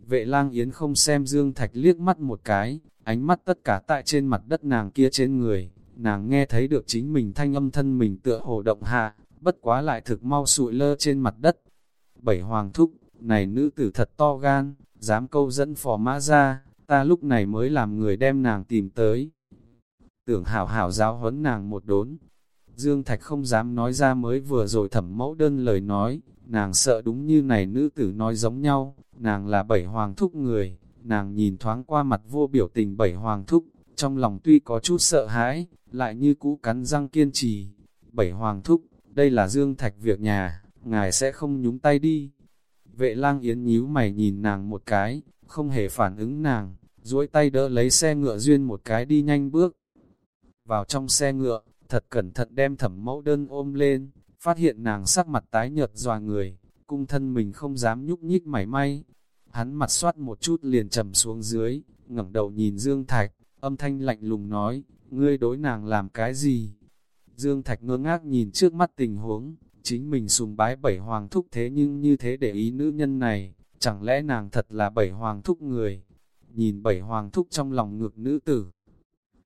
Vệ lang yến không xem Dương Thạch liếc mắt một cái, ánh mắt tất cả tại trên mặt đất nàng kia trên người, nàng nghe thấy được chính mình thanh âm thân mình tựa hồ động hạ, bất quá lại thực mau sụi lơ trên mặt đất. Bảy hoàng thúc, này nữ tử thật to gan, dám câu dẫn phò mã ra, ta lúc này mới làm người đem nàng tìm tới. Tưởng hảo hảo giáo huấn nàng một đốn. Dương Thạch không dám nói ra mới vừa rồi thẩm mẫu đơn lời nói, nàng sợ đúng như này nữ tử nói giống nhau, nàng là bảy hoàng thúc người, nàng nhìn thoáng qua mặt vô biểu tình bảy hoàng thúc, trong lòng tuy có chút sợ hãi, lại như cũ cắn răng kiên trì. Bảy hoàng thúc, đây là Dương Thạch việc nhà, ngài sẽ không nhúng tay đi. Vệ lang yến nhíu mày nhìn nàng một cái, không hề phản ứng nàng, duỗi tay đỡ lấy xe ngựa duyên một cái đi nhanh bước. Vào trong xe ngựa, thật cẩn thận đem thẩm mẫu đơn ôm lên, phát hiện nàng sắc mặt tái nhợt dòa người, cung thân mình không dám nhúc nhích mảy may. Hắn mặt soát một chút liền trầm xuống dưới, ngẩng đầu nhìn Dương Thạch, âm thanh lạnh lùng nói, ngươi đối nàng làm cái gì? Dương Thạch ngơ ngác nhìn trước mắt tình huống, chính mình sùng bái bảy hoàng thúc thế nhưng như thế để ý nữ nhân này, chẳng lẽ nàng thật là bảy hoàng thúc người? Nhìn bảy hoàng thúc trong lòng ngược nữ tử.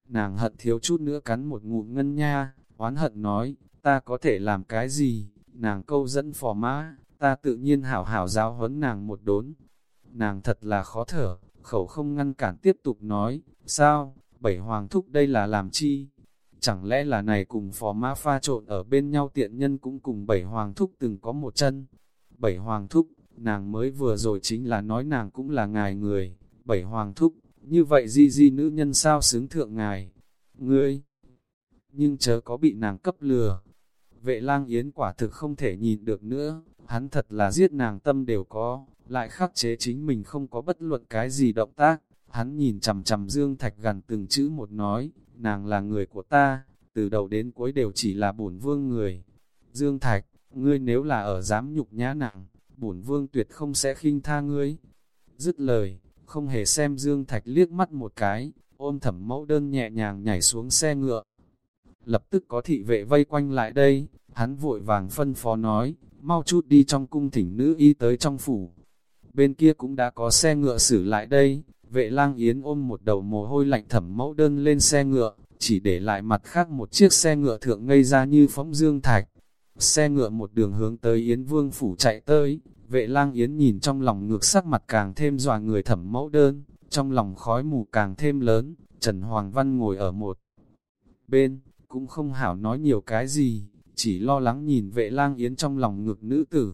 Nàng hận thiếu chút nữa cắn một ngụm ngân nha, oán hận nói, ta có thể làm cái gì? Nàng câu dẫn phò mã, ta tự nhiên hảo hảo giáo huấn nàng một đốn. Nàng thật là khó thở, khẩu không ngăn cản tiếp tục nói, sao, bảy hoàng thúc đây là làm chi? Chẳng lẽ là này cùng phò mã pha trộn ở bên nhau tiện nhân cũng cùng bảy hoàng thúc từng có một chân? Bảy hoàng thúc, nàng mới vừa rồi chính là nói nàng cũng là ngài người, bảy hoàng thúc, như vậy di di nữ nhân sao xứng thượng ngài? Ngươi! Nhưng chớ có bị nàng cấp lừa. Vệ lang yến quả thực không thể nhìn được nữa, hắn thật là giết nàng tâm đều có, lại khắc chế chính mình không có bất luận cái gì động tác. Hắn nhìn chầm chầm Dương Thạch gần từng chữ một nói, nàng là người của ta, từ đầu đến cuối đều chỉ là bổn vương người. Dương Thạch, ngươi nếu là ở dám nhục nhã nặng, bổn vương tuyệt không sẽ khinh tha ngươi. Dứt lời, không hề xem Dương Thạch liếc mắt một cái, ôm thẩm mẫu đơn nhẹ nhàng nhảy xuống xe ngựa. Lập tức có thị vệ vây quanh lại đây, hắn vội vàng phân phó nói, mau chút đi trong cung thỉnh nữ y tới trong phủ. Bên kia cũng đã có xe ngựa xử lại đây, vệ lang yến ôm một đầu mồ hôi lạnh thẩm mẫu đơn lên xe ngựa, chỉ để lại mặt khác một chiếc xe ngựa thượng ngây ra như phóng dương thạch. Xe ngựa một đường hướng tới Yến Vương phủ chạy tới, vệ lang Yến nhìn trong lòng ngược sắc mặt càng thêm dòa người thẩm mẫu đơn, trong lòng khói mù càng thêm lớn, Trần Hoàng Văn ngồi ở một bên, cũng không hảo nói nhiều cái gì, chỉ lo lắng nhìn vệ lang yến trong lòng ngược nữ tử.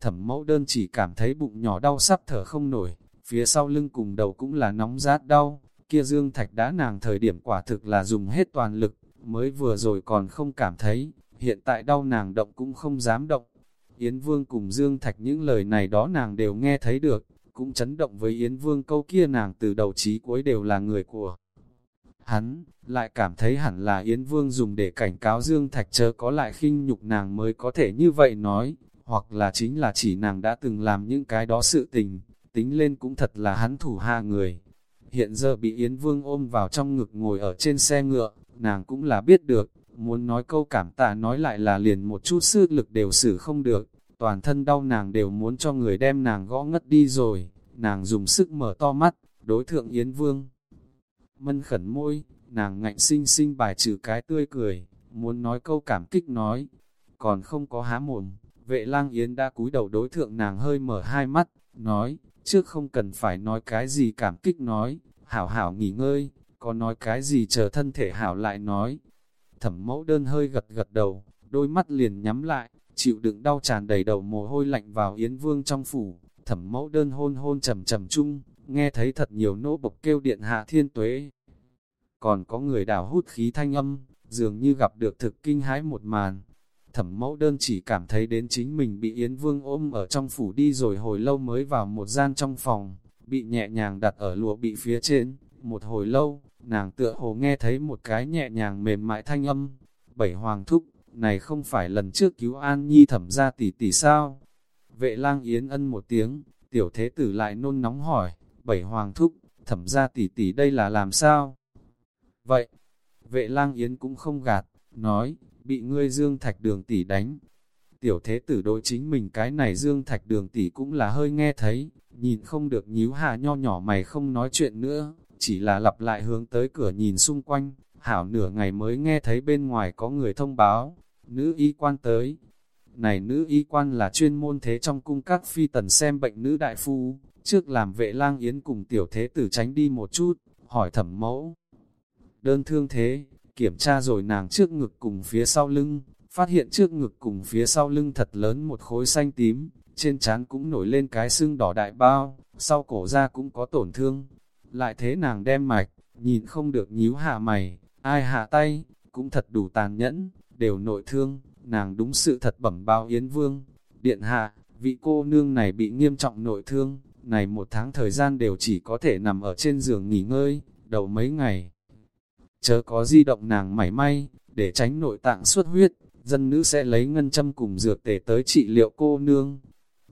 Thẩm mẫu đơn chỉ cảm thấy bụng nhỏ đau sắp thở không nổi, phía sau lưng cùng đầu cũng là nóng rát đau, kia dương thạch đã nàng thời điểm quả thực là dùng hết toàn lực, mới vừa rồi còn không cảm thấy, hiện tại đau nàng động cũng không dám động. Yến Vương cùng Dương Thạch những lời này đó nàng đều nghe thấy được, cũng chấn động với Yến Vương câu kia nàng từ đầu chí cuối đều là người của hắn, lại cảm thấy hẳn là Yến Vương dùng để cảnh cáo Dương Thạch chớ có lại khinh nhục nàng mới có thể như vậy nói, hoặc là chính là chỉ nàng đã từng làm những cái đó sự tình, tính lên cũng thật là hắn thủ hạ người. Hiện giờ bị Yến Vương ôm vào trong ngực ngồi ở trên xe ngựa, nàng cũng là biết được, muốn nói câu cảm tạ nói lại là liền một chút sức lực đều xử không được, toàn thân đau nàng đều muốn cho người đem nàng gõ ngất đi rồi, nàng dùng sức mở to mắt, đối thượng Yến Vương. Mân khẩn môi, nàng ngạnh sinh sinh bài trừ cái tươi cười, muốn nói câu cảm kích nói, còn không có há mồm, vệ lang Yến đã cúi đầu đối thượng nàng hơi mở hai mắt, nói, trước không cần phải nói cái gì cảm kích nói, hảo hảo nghỉ ngơi, có nói cái gì chờ thân thể hảo lại nói. Thẩm mẫu đơn hơi gật gật đầu, đôi mắt liền nhắm lại, chịu đựng đau tràn đầy đầu mồ hôi lạnh vào Yến Vương trong phủ, thẩm mẫu đơn hôn hôn trầm trầm chung, nghe thấy thật nhiều nỗ bộc kêu điện hạ thiên tuế. Còn có người đảo hút khí thanh âm, dường như gặp được thực kinh hãi một màn. Thẩm mẫu đơn chỉ cảm thấy đến chính mình bị Yến Vương ôm ở trong phủ đi rồi hồi lâu mới vào một gian trong phòng, bị nhẹ nhàng đặt ở lụa bị phía trên, một hồi lâu, nàng tựa hồ nghe thấy một cái nhẹ nhàng mềm mại thanh âm. Bảy hoàng thúc, này không phải lần trước cứu An Nhi thẩm ra tỷ tỷ sao? Vệ lang yến ân một tiếng, tiểu thế tử lại nôn nóng hỏi, bảy hoàng thúc, thẩm ra tỷ tỷ đây là làm sao? Vậy, vệ lang yến cũng không gạt, nói, bị ngươi dương thạch đường tỷ đánh. Tiểu thế tử đối chính mình cái này dương thạch đường tỷ cũng là hơi nghe thấy, nhìn không được nhíu hạ nho nhỏ mày không nói chuyện nữa, chỉ là lặp lại hướng tới cửa nhìn xung quanh, hảo nửa ngày mới nghe thấy bên ngoài có người thông báo, nữ y quan tới. Này nữ y quan là chuyên môn thế trong cung các phi tần xem bệnh nữ đại phu, trước làm vệ lang yến cùng tiểu thế tử tránh đi một chút, hỏi thẩm mẫu. Đơn thương thế, kiểm tra rồi nàng trước ngực cùng phía sau lưng, phát hiện trước ngực cùng phía sau lưng thật lớn một khối xanh tím, trên trán cũng nổi lên cái xương đỏ đại bao, sau cổ ra cũng có tổn thương. Lại thế nàng đem mạch, nhìn không được nhíu hạ mày, ai hạ tay, cũng thật đủ tàn nhẫn, đều nội thương, nàng đúng sự thật bẩm bao Yến Vương. Điện hạ, vị cô nương này bị nghiêm trọng nội thương, này một tháng thời gian đều chỉ có thể nằm ở trên giường nghỉ ngơi, đầu mấy ngày. Chớ có di động nàng mảy may, để tránh nội tạng xuất huyết, dân nữ sẽ lấy ngân châm cùng dược tể tới trị liệu cô nương.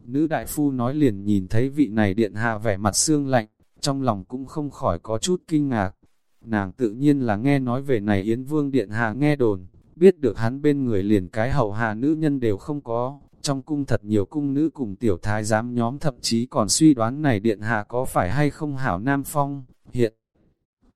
Nữ đại phu nói liền nhìn thấy vị này điện hạ vẻ mặt xương lạnh, trong lòng cũng không khỏi có chút kinh ngạc. Nàng tự nhiên là nghe nói về này Yến Vương Điện Hạ nghe đồn, biết được hắn bên người liền cái hậu hạ nữ nhân đều không có, trong cung thật nhiều cung nữ cùng tiểu thái giám nhóm thậm chí còn suy đoán này Điện Hạ có phải hay không hảo Nam Phong, hiện.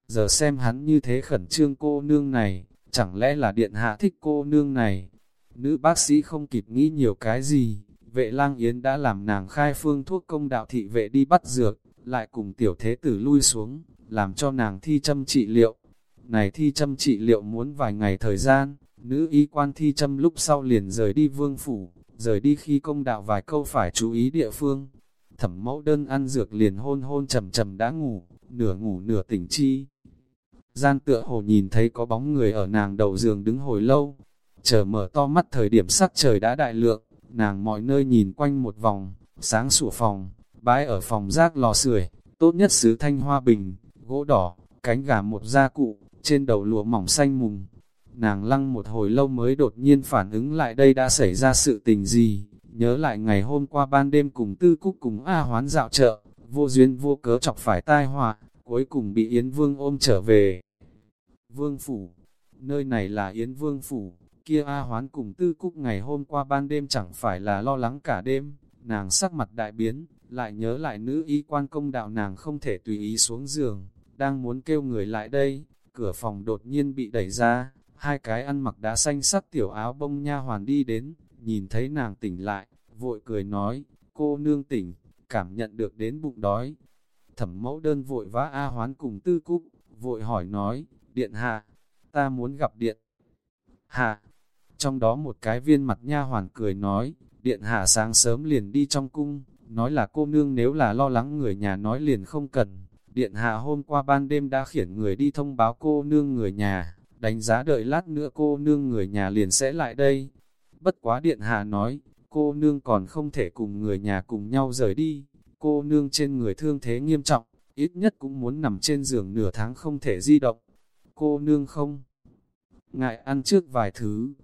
Giờ xem hắn như thế khẩn trương cô nương này, chẳng lẽ là Điện Hạ thích cô nương này? Nữ bác sĩ không kịp nghĩ nhiều cái gì, vệ lang yến đã làm nàng khai phương thuốc công đạo thị vệ đi bắt dược, lại cùng tiểu thế tử lui xuống, làm cho nàng thi châm trị liệu. Này thi châm trị liệu muốn vài ngày thời gian, nữ y quan thi châm lúc sau liền rời đi vương phủ, rời đi khi công đạo vài câu phải chú ý địa phương. Thẩm mẫu đơn ăn dược liền hôn hôn trầm trầm đã ngủ, nửa ngủ nửa tỉnh chi. Gian tựa hồ nhìn thấy có bóng người ở nàng đầu giường đứng hồi lâu, chờ mở to mắt thời điểm sắc trời đã đại lượng, nàng mọi nơi nhìn quanh một vòng, sáng sủa phòng, bãi ở phòng rác lò sưởi, tốt nhất xứ thanh hoa bình, gỗ đỏ, cánh gà một gia cụ, trên đầu lụa mỏng xanh mùng. Nàng lăng một hồi lâu mới đột nhiên phản ứng lại đây đã xảy ra sự tình gì, nhớ lại ngày hôm qua ban đêm cùng tư cúc cùng A hoán dạo chợ, vô duyên vô cớ chọc phải tai họa, cuối cùng bị Yến Vương ôm trở về. Vương Phủ, nơi này là Yến Vương Phủ, kia A hoán cùng tư cúc ngày hôm qua ban đêm chẳng phải là lo lắng cả đêm, nàng sắc mặt đại biến, lại nhớ lại nữ y quan công đạo nàng không thể tùy ý xuống giường, đang muốn kêu người lại đây, cửa phòng đột nhiên bị đẩy ra, hai cái ăn mặc đá xanh sắc tiểu áo bông nha hoàn đi đến, nhìn thấy nàng tỉnh lại, vội cười nói, cô nương tỉnh, cảm nhận được đến bụng đói. Thẩm mẫu đơn vội vã A hoán cùng tư cúc, vội hỏi nói, điện hạ, ta muốn gặp điện hạ. Trong đó một cái viên mặt nha hoàn cười nói, điện hạ sáng sớm liền đi trong cung, nói là cô nương nếu là lo lắng người nhà nói liền không cần. Điện hạ hôm qua ban đêm đã khiển người đi thông báo cô nương người nhà, đánh giá đợi lát nữa cô nương người nhà liền sẽ lại đây. Bất quá điện hạ nói, cô nương còn không thể cùng người nhà cùng nhau rời đi, cô nương trên người thương thế nghiêm trọng, ít nhất cũng muốn nằm trên giường nửa tháng không thể di động. Cô nương không ngại ăn trước vài thứ.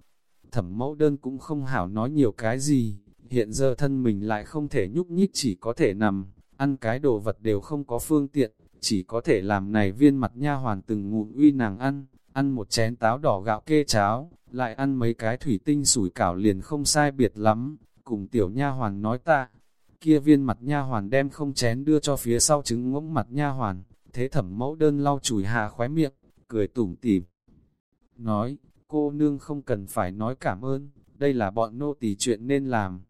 Thẩm mẫu đơn cũng không hảo nói nhiều cái gì, hiện giờ thân mình lại không thể nhúc nhích chỉ có thể nằm, ăn cái đồ vật đều không có phương tiện, chỉ có thể làm này viên mặt nha hoàn từng ngụm uy nàng ăn, ăn một chén táo đỏ gạo kê cháo, lại ăn mấy cái thủy tinh sủi cảo liền không sai biệt lắm, cùng tiểu nha hoàn nói ta, kia viên mặt nha hoàn đem không chén đưa cho phía sau trứng ngỗng mặt nha hoàn, thế thẩm mẫu đơn lau chùi hạ khóe miệng, cười tủm tỉm. Nói, cô nương không cần phải nói cảm ơn, đây là bọn nô tỳ chuyện nên làm.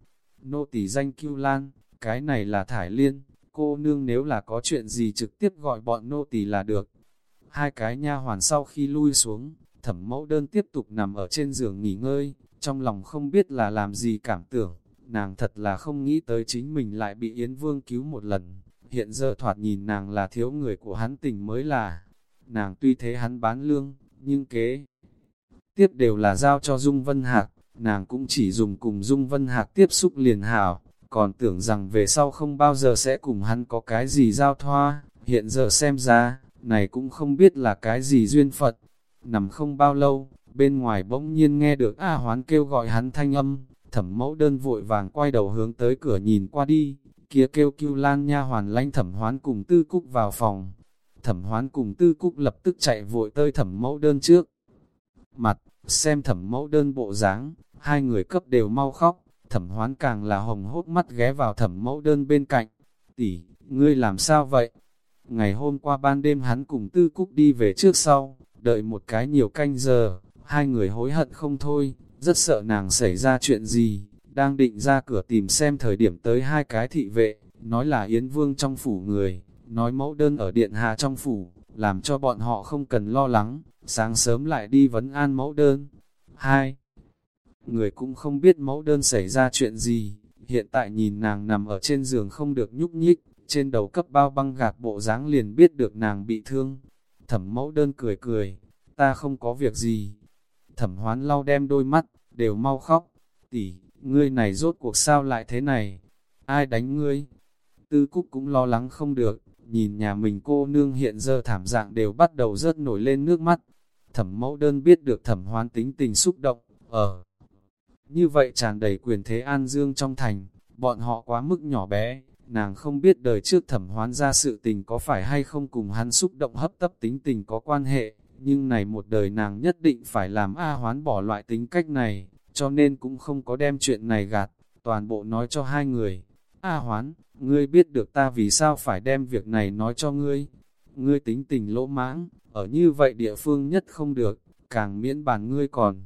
Nô tỳ danh Cưu Lan, cái này là Thải Liên, cô nương nếu là có chuyện gì trực tiếp gọi bọn nô tỳ là được. Hai cái nha hoàn sau khi lui xuống, thẩm mẫu đơn tiếp tục nằm ở trên giường nghỉ ngơi, trong lòng không biết là làm gì cảm tưởng, nàng thật là không nghĩ tới chính mình lại bị Yến Vương cứu một lần, hiện giờ thoạt nhìn nàng là thiếu người của hắn tình mới là, nàng tuy thế hắn bán lương, nhưng kế tiếp đều là giao cho Dung Vân Hạc, nàng cũng chỉ dùng cùng Dung Vân Hạc tiếp xúc liền hảo, còn tưởng rằng về sau không bao giờ sẽ cùng hắn có cái gì giao thoa, hiện giờ xem ra, này cũng không biết là cái gì duyên Phật. Nằm không bao lâu, bên ngoài bỗng nhiên nghe được A Hoán kêu gọi hắn thanh âm, thẩm mẫu đơn vội vàng quay đầu hướng tới cửa nhìn qua đi, kia kêu kêu lan nha hoàn lanh thẩm hoán cùng tư cúc vào phòng. Thẩm hoán cùng tư cúc lập tức chạy vội tới thẩm mẫu đơn trước. Mặt, xem thẩm mẫu đơn bộ dáng, hai người cấp đều mau khóc, thẩm hoán càng là hồng hốt mắt ghé vào thẩm mẫu đơn bên cạnh. Tỷ, ngươi làm sao vậy? Ngày hôm qua ban đêm hắn cùng tư cúc đi về trước sau, đợi một cái nhiều canh giờ, hai người hối hận không thôi, rất sợ nàng xảy ra chuyện gì, đang định ra cửa tìm xem thời điểm tới hai cái thị vệ, nói là Yến Vương trong phủ người, nói mẫu đơn ở điện hạ trong phủ, làm cho bọn họ không cần lo lắng, sáng sớm lại đi vấn an mẫu đơn. Hai, người cũng không biết mẫu đơn xảy ra chuyện gì, hiện tại nhìn nàng nằm ở trên giường không được nhúc nhích, trên đầu cấp bao băng gạc bộ dáng liền biết được nàng bị thương. Thẩm mẫu đơn cười cười, ta không có việc gì. Thẩm hoán lau đem đôi mắt, đều mau khóc. Tỷ, ngươi này rốt cuộc sao lại thế này? Ai đánh ngươi? Tư Cúc cũng lo lắng không được, nhìn nhà mình cô nương hiện giờ thảm dạng đều bắt đầu rớt nổi lên nước mắt. Thẩm mẫu đơn biết được thẩm hoán tính tình xúc động, ở. Như vậy tràn đầy quyền thế an dương trong thành, bọn họ quá mức nhỏ bé, nàng không biết đời trước thẩm hoán ra sự tình có phải hay không cùng hắn xúc động hấp tấp tính tình có quan hệ, nhưng này một đời nàng nhất định phải làm A hoán bỏ loại tính cách này, cho nên cũng không có đem chuyện này gạt, toàn bộ nói cho hai người. A hoán, ngươi biết được ta vì sao phải đem việc này nói cho ngươi. Ngươi tính tình lỗ mãng, ở như vậy địa phương nhất không được, càng miễn bàn ngươi còn.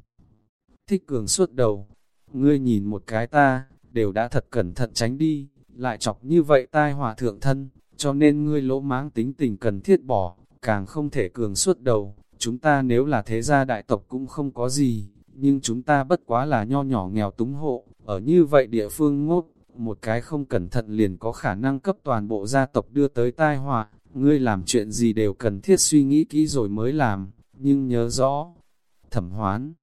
Thích cường suốt đầu, ngươi nhìn một cái ta, đều đã thật cẩn thận tránh đi, lại chọc như vậy tai họa thượng thân, cho nên ngươi lỗ mãng tính tình cần thiết bỏ, càng không thể cường suốt đầu. Chúng ta nếu là thế gia đại tộc cũng không có gì, nhưng chúng ta bất quá là nho nhỏ nghèo túng hộ, ở như vậy địa phương ngốt, một cái không cẩn thận liền có khả năng cấp toàn bộ gia tộc đưa tới tai họa, ngươi làm chuyện gì đều cần thiết suy nghĩ kỹ rồi mới làm, nhưng nhớ rõ, thẩm hoán,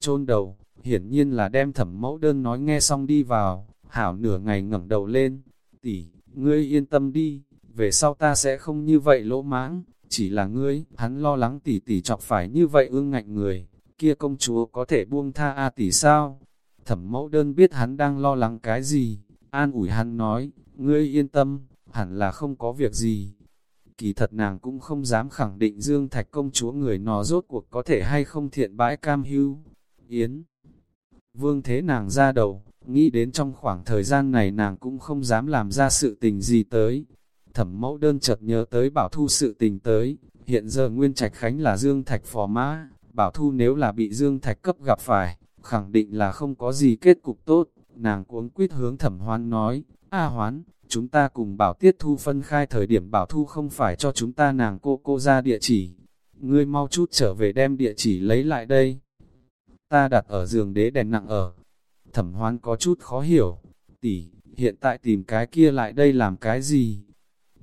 chôn đầu, hiển nhiên là đem thẩm mẫu đơn nói nghe xong đi vào, hảo nửa ngày ngẩng đầu lên, tỷ, ngươi yên tâm đi, về sau ta sẽ không như vậy lỗ mãng, chỉ là ngươi, hắn lo lắng tỷ tỷ chọc phải như vậy ương ngạnh người, kia công chúa có thể buông tha A tỷ sao? Thẩm mẫu đơn biết hắn đang lo lắng cái gì, an ủi hắn nói, ngươi yên tâm, hẳn là không có việc gì. Kỳ thật nàng cũng không dám khẳng định Dương Thạch công chúa người nó rốt cuộc có thể hay không thiện bãi cam hưu. Yến Vương thế nàng ra đầu, nghĩ đến trong khoảng thời gian này nàng cũng không dám làm ra sự tình gì tới. Thẩm mẫu đơn chợt nhớ tới bảo thu sự tình tới, hiện giờ Nguyên Trạch Khánh là Dương Thạch phò mã, bảo thu nếu là bị Dương Thạch cấp gặp phải, khẳng định là không có gì kết cục tốt, nàng cuống quýt hướng thẩm hoan nói, A hoán, chúng ta cùng bảo tiết thu phân khai thời điểm bảo thu không phải cho chúng ta nàng cô cô ra địa chỉ. Ngươi mau chút trở về đem địa chỉ lấy lại đây. Ta đặt ở giường đế đèn nặng ở. Thẩm hoan có chút khó hiểu. Tỷ, hiện tại tìm cái kia lại đây làm cái gì?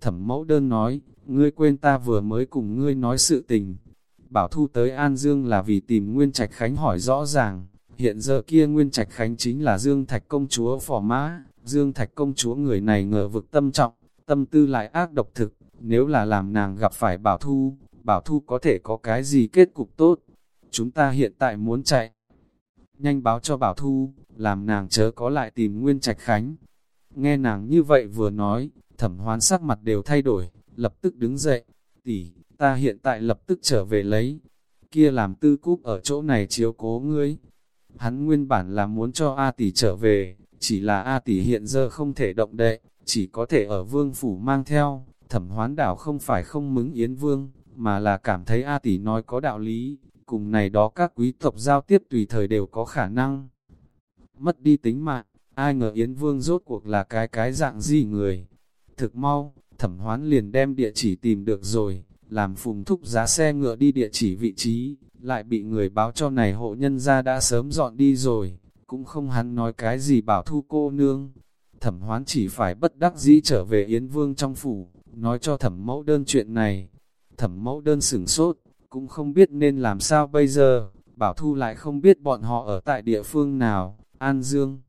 Thẩm mẫu đơn nói, ngươi quên ta vừa mới cùng ngươi nói sự tình. Bảo thu tới An Dương là vì tìm Nguyên Trạch Khánh hỏi rõ ràng, hiện giờ kia Nguyên Trạch Khánh chính là Dương Thạch Công Chúa phò mã, Dương Thạch Công Chúa người này ngờ vực tâm trọng, tâm tư lại ác độc thực, nếu là làm nàng gặp phải Bảo Thu, Bảo Thu có thể có cái gì kết cục tốt. Chúng ta hiện tại muốn chạy. Nhanh báo cho Bảo Thu, làm nàng chớ có lại tìm Nguyên Trạch Khánh. Nghe nàng như vậy vừa nói, thẩm hoán sắc mặt đều thay đổi, lập tức đứng dậy, tỷ, ta hiện tại lập tức trở về lấy, kia làm tư cúp ở chỗ này chiếu cố ngươi. Hắn nguyên bản là muốn cho A tỷ trở về, chỉ là A tỷ hiện giờ không thể động đậy, chỉ có thể ở vương phủ mang theo, thẩm hoán đảo không phải không mứng Yến Vương, mà là cảm thấy A tỷ nói có đạo lý, cùng này đó các quý tộc giao tiếp tùy thời đều có khả năng. Mất đi tính mạng, ai ngờ Yến Vương rốt cuộc là cái cái dạng gì người. Thực mau, thẩm hoán liền đem địa chỉ tìm được rồi, làm phùng thúc giá xe ngựa đi địa chỉ vị trí, lại bị người báo cho này hộ nhân ra đã sớm dọn đi rồi, cũng không hắn nói cái gì bảo thu cô nương. Thẩm hoán chỉ phải bất đắc dĩ trở về Yến Vương trong phủ, nói cho thẩm mẫu đơn chuyện này. Thẩm mẫu đơn sửng sốt, cũng không biết nên làm sao bây giờ, bảo thu lại không biết bọn họ ở tại địa phương nào, An Dương.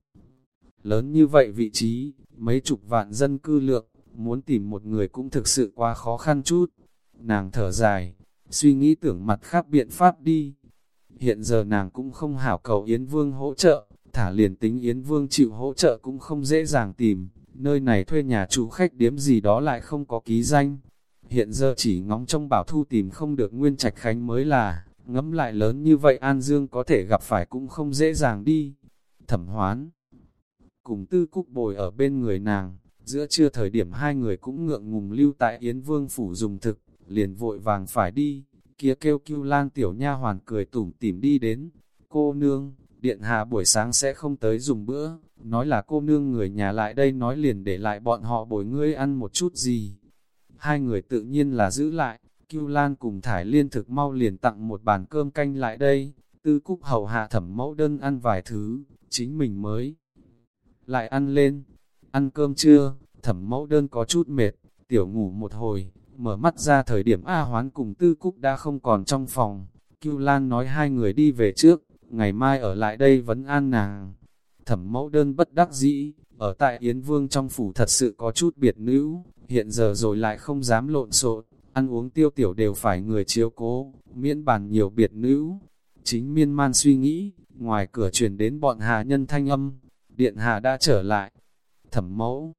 Lớn như vậy vị trí, mấy chục vạn dân cư lượng, muốn tìm một người cũng thực sự quá khó khăn chút. Nàng thở dài, suy nghĩ tưởng mặt khác biện pháp đi. Hiện giờ nàng cũng không hảo cầu Yến Vương hỗ trợ, thả liền tính Yến Vương chịu hỗ trợ cũng không dễ dàng tìm, nơi này thuê nhà chủ khách điếm gì đó lại không có ký danh. Hiện giờ chỉ ngóng trong bảo thu tìm không được Nguyên Trạch Khánh mới là, ngẫm lại lớn như vậy An Dương có thể gặp phải cũng không dễ dàng đi. Thẩm hoán, cùng tư cúc bồi ở bên người nàng, giữa trưa thời điểm hai người cũng ngượng ngùng lưu tại Yến Vương phủ dùng thực, liền vội vàng phải đi, kia kêu kêu lang tiểu nha hoàn cười tủm tỉm đi đến, cô nương, điện hạ buổi sáng sẽ không tới dùng bữa, nói là cô nương người nhà lại đây nói liền để lại bọn họ bồi ngươi ăn một chút gì. Hai người tự nhiên là giữ lại, Cưu Lan cùng Thải Liên thực mau liền tặng một bàn cơm canh lại đây, tư cúc hầu hạ thẩm mẫu đơn ăn vài thứ, chính mình mới lại ăn lên. Ăn cơm trưa, thẩm mẫu đơn có chút mệt, tiểu ngủ một hồi, mở mắt ra thời điểm A Hoán cùng Tư Cúc đã không còn trong phòng. Cưu Lan nói hai người đi về trước, ngày mai ở lại đây vẫn an nàng. Thẩm mẫu đơn bất đắc dĩ, ở tại Yến Vương trong phủ thật sự có chút biệt nữ, hiện giờ rồi lại không dám lộn xộn, ăn uống tiêu tiểu đều phải người chiếu cố, miễn bàn nhiều biệt nữ. Chính miên man suy nghĩ, ngoài cửa truyền đến bọn hà nhân thanh âm, điện hạ đã trở lại. Thẩm mẫu,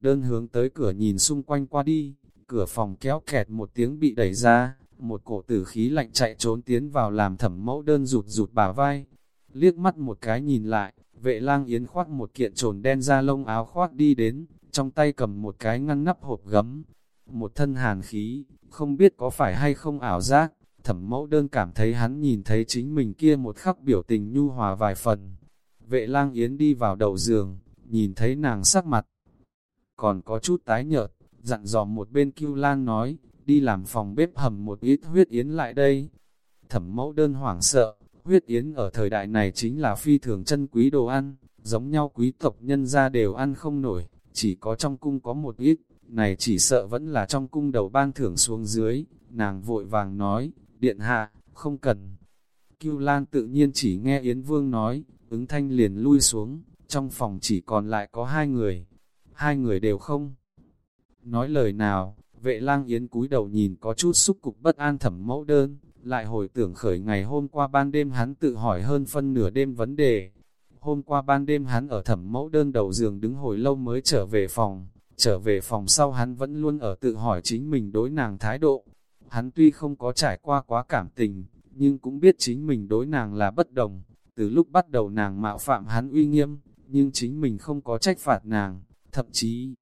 đơn hướng tới cửa nhìn xung quanh qua đi, cửa phòng kéo kẹt một tiếng bị đẩy ra, một cổ tử khí lạnh chạy trốn tiến vào làm thẩm mẫu đơn rụt rụt bả vai. Liếc mắt một cái nhìn lại, vệ lang yến khoác một kiện trồn đen da lông áo khoác đi đến, trong tay cầm một cái ngăn nắp hộp gấm. Một thân hàn khí, không biết có phải hay không ảo giác, thẩm mẫu đơn cảm thấy hắn nhìn thấy chính mình kia một khắc biểu tình nhu hòa vài phần. Vệ lang yến đi vào đầu giường, nhìn thấy nàng sắc mặt, còn có chút tái nhợt, dặn dò một bên Cưu Lan nói, đi làm phòng bếp hầm một ít huyết yến lại đây. Thẩm mẫu đơn hoảng sợ, huyết yến ở thời đại này chính là phi thường chân quý đồ ăn, giống nhau quý tộc nhân ra đều ăn không nổi, chỉ có trong cung có một ít, này chỉ sợ vẫn là trong cung đầu ban thưởng xuống dưới, nàng vội vàng nói, điện hạ, không cần. Cưu Lan tự nhiên chỉ nghe Yến Vương nói, ứng thanh liền lui xuống, trong phòng chỉ còn lại có hai người, hai người đều không nói lời nào, vệ lang yến cúi đầu nhìn có chút xúc cục bất an thẩm mẫu đơn, lại hồi tưởng khởi ngày hôm qua ban đêm hắn tự hỏi hơn phân nửa đêm vấn đề. Hôm qua ban đêm hắn ở thẩm mẫu đơn đầu giường đứng hồi lâu mới trở về phòng, trở về phòng sau hắn vẫn luôn ở tự hỏi chính mình đối nàng thái độ. Hắn tuy không có trải qua quá cảm tình, nhưng cũng biết chính mình đối nàng là bất đồng. Từ lúc bắt đầu nàng mạo phạm hắn uy nghiêm, nhưng chính mình không có trách phạt nàng, thậm chí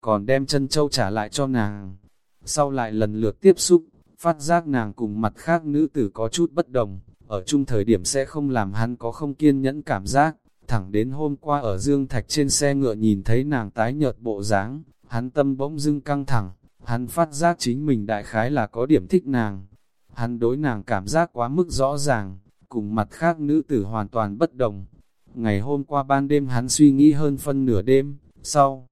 còn đem chân châu trả lại cho nàng. Sau lại lần lượt tiếp xúc, phát giác nàng cùng mặt khác nữ tử có chút bất đồng, ở chung thời điểm sẽ không làm hắn có không kiên nhẫn cảm giác, thẳng đến hôm qua ở Dương Thạch trên xe ngựa nhìn thấy nàng tái nhợt bộ dáng, hắn tâm bỗng dưng căng thẳng, hắn phát giác chính mình đại khái là có điểm thích nàng. Hắn đối nàng cảm giác quá mức rõ ràng, cùng mặt khác nữ tử hoàn toàn bất đồng. Ngày hôm qua ban đêm hắn suy nghĩ hơn phân nửa đêm, sau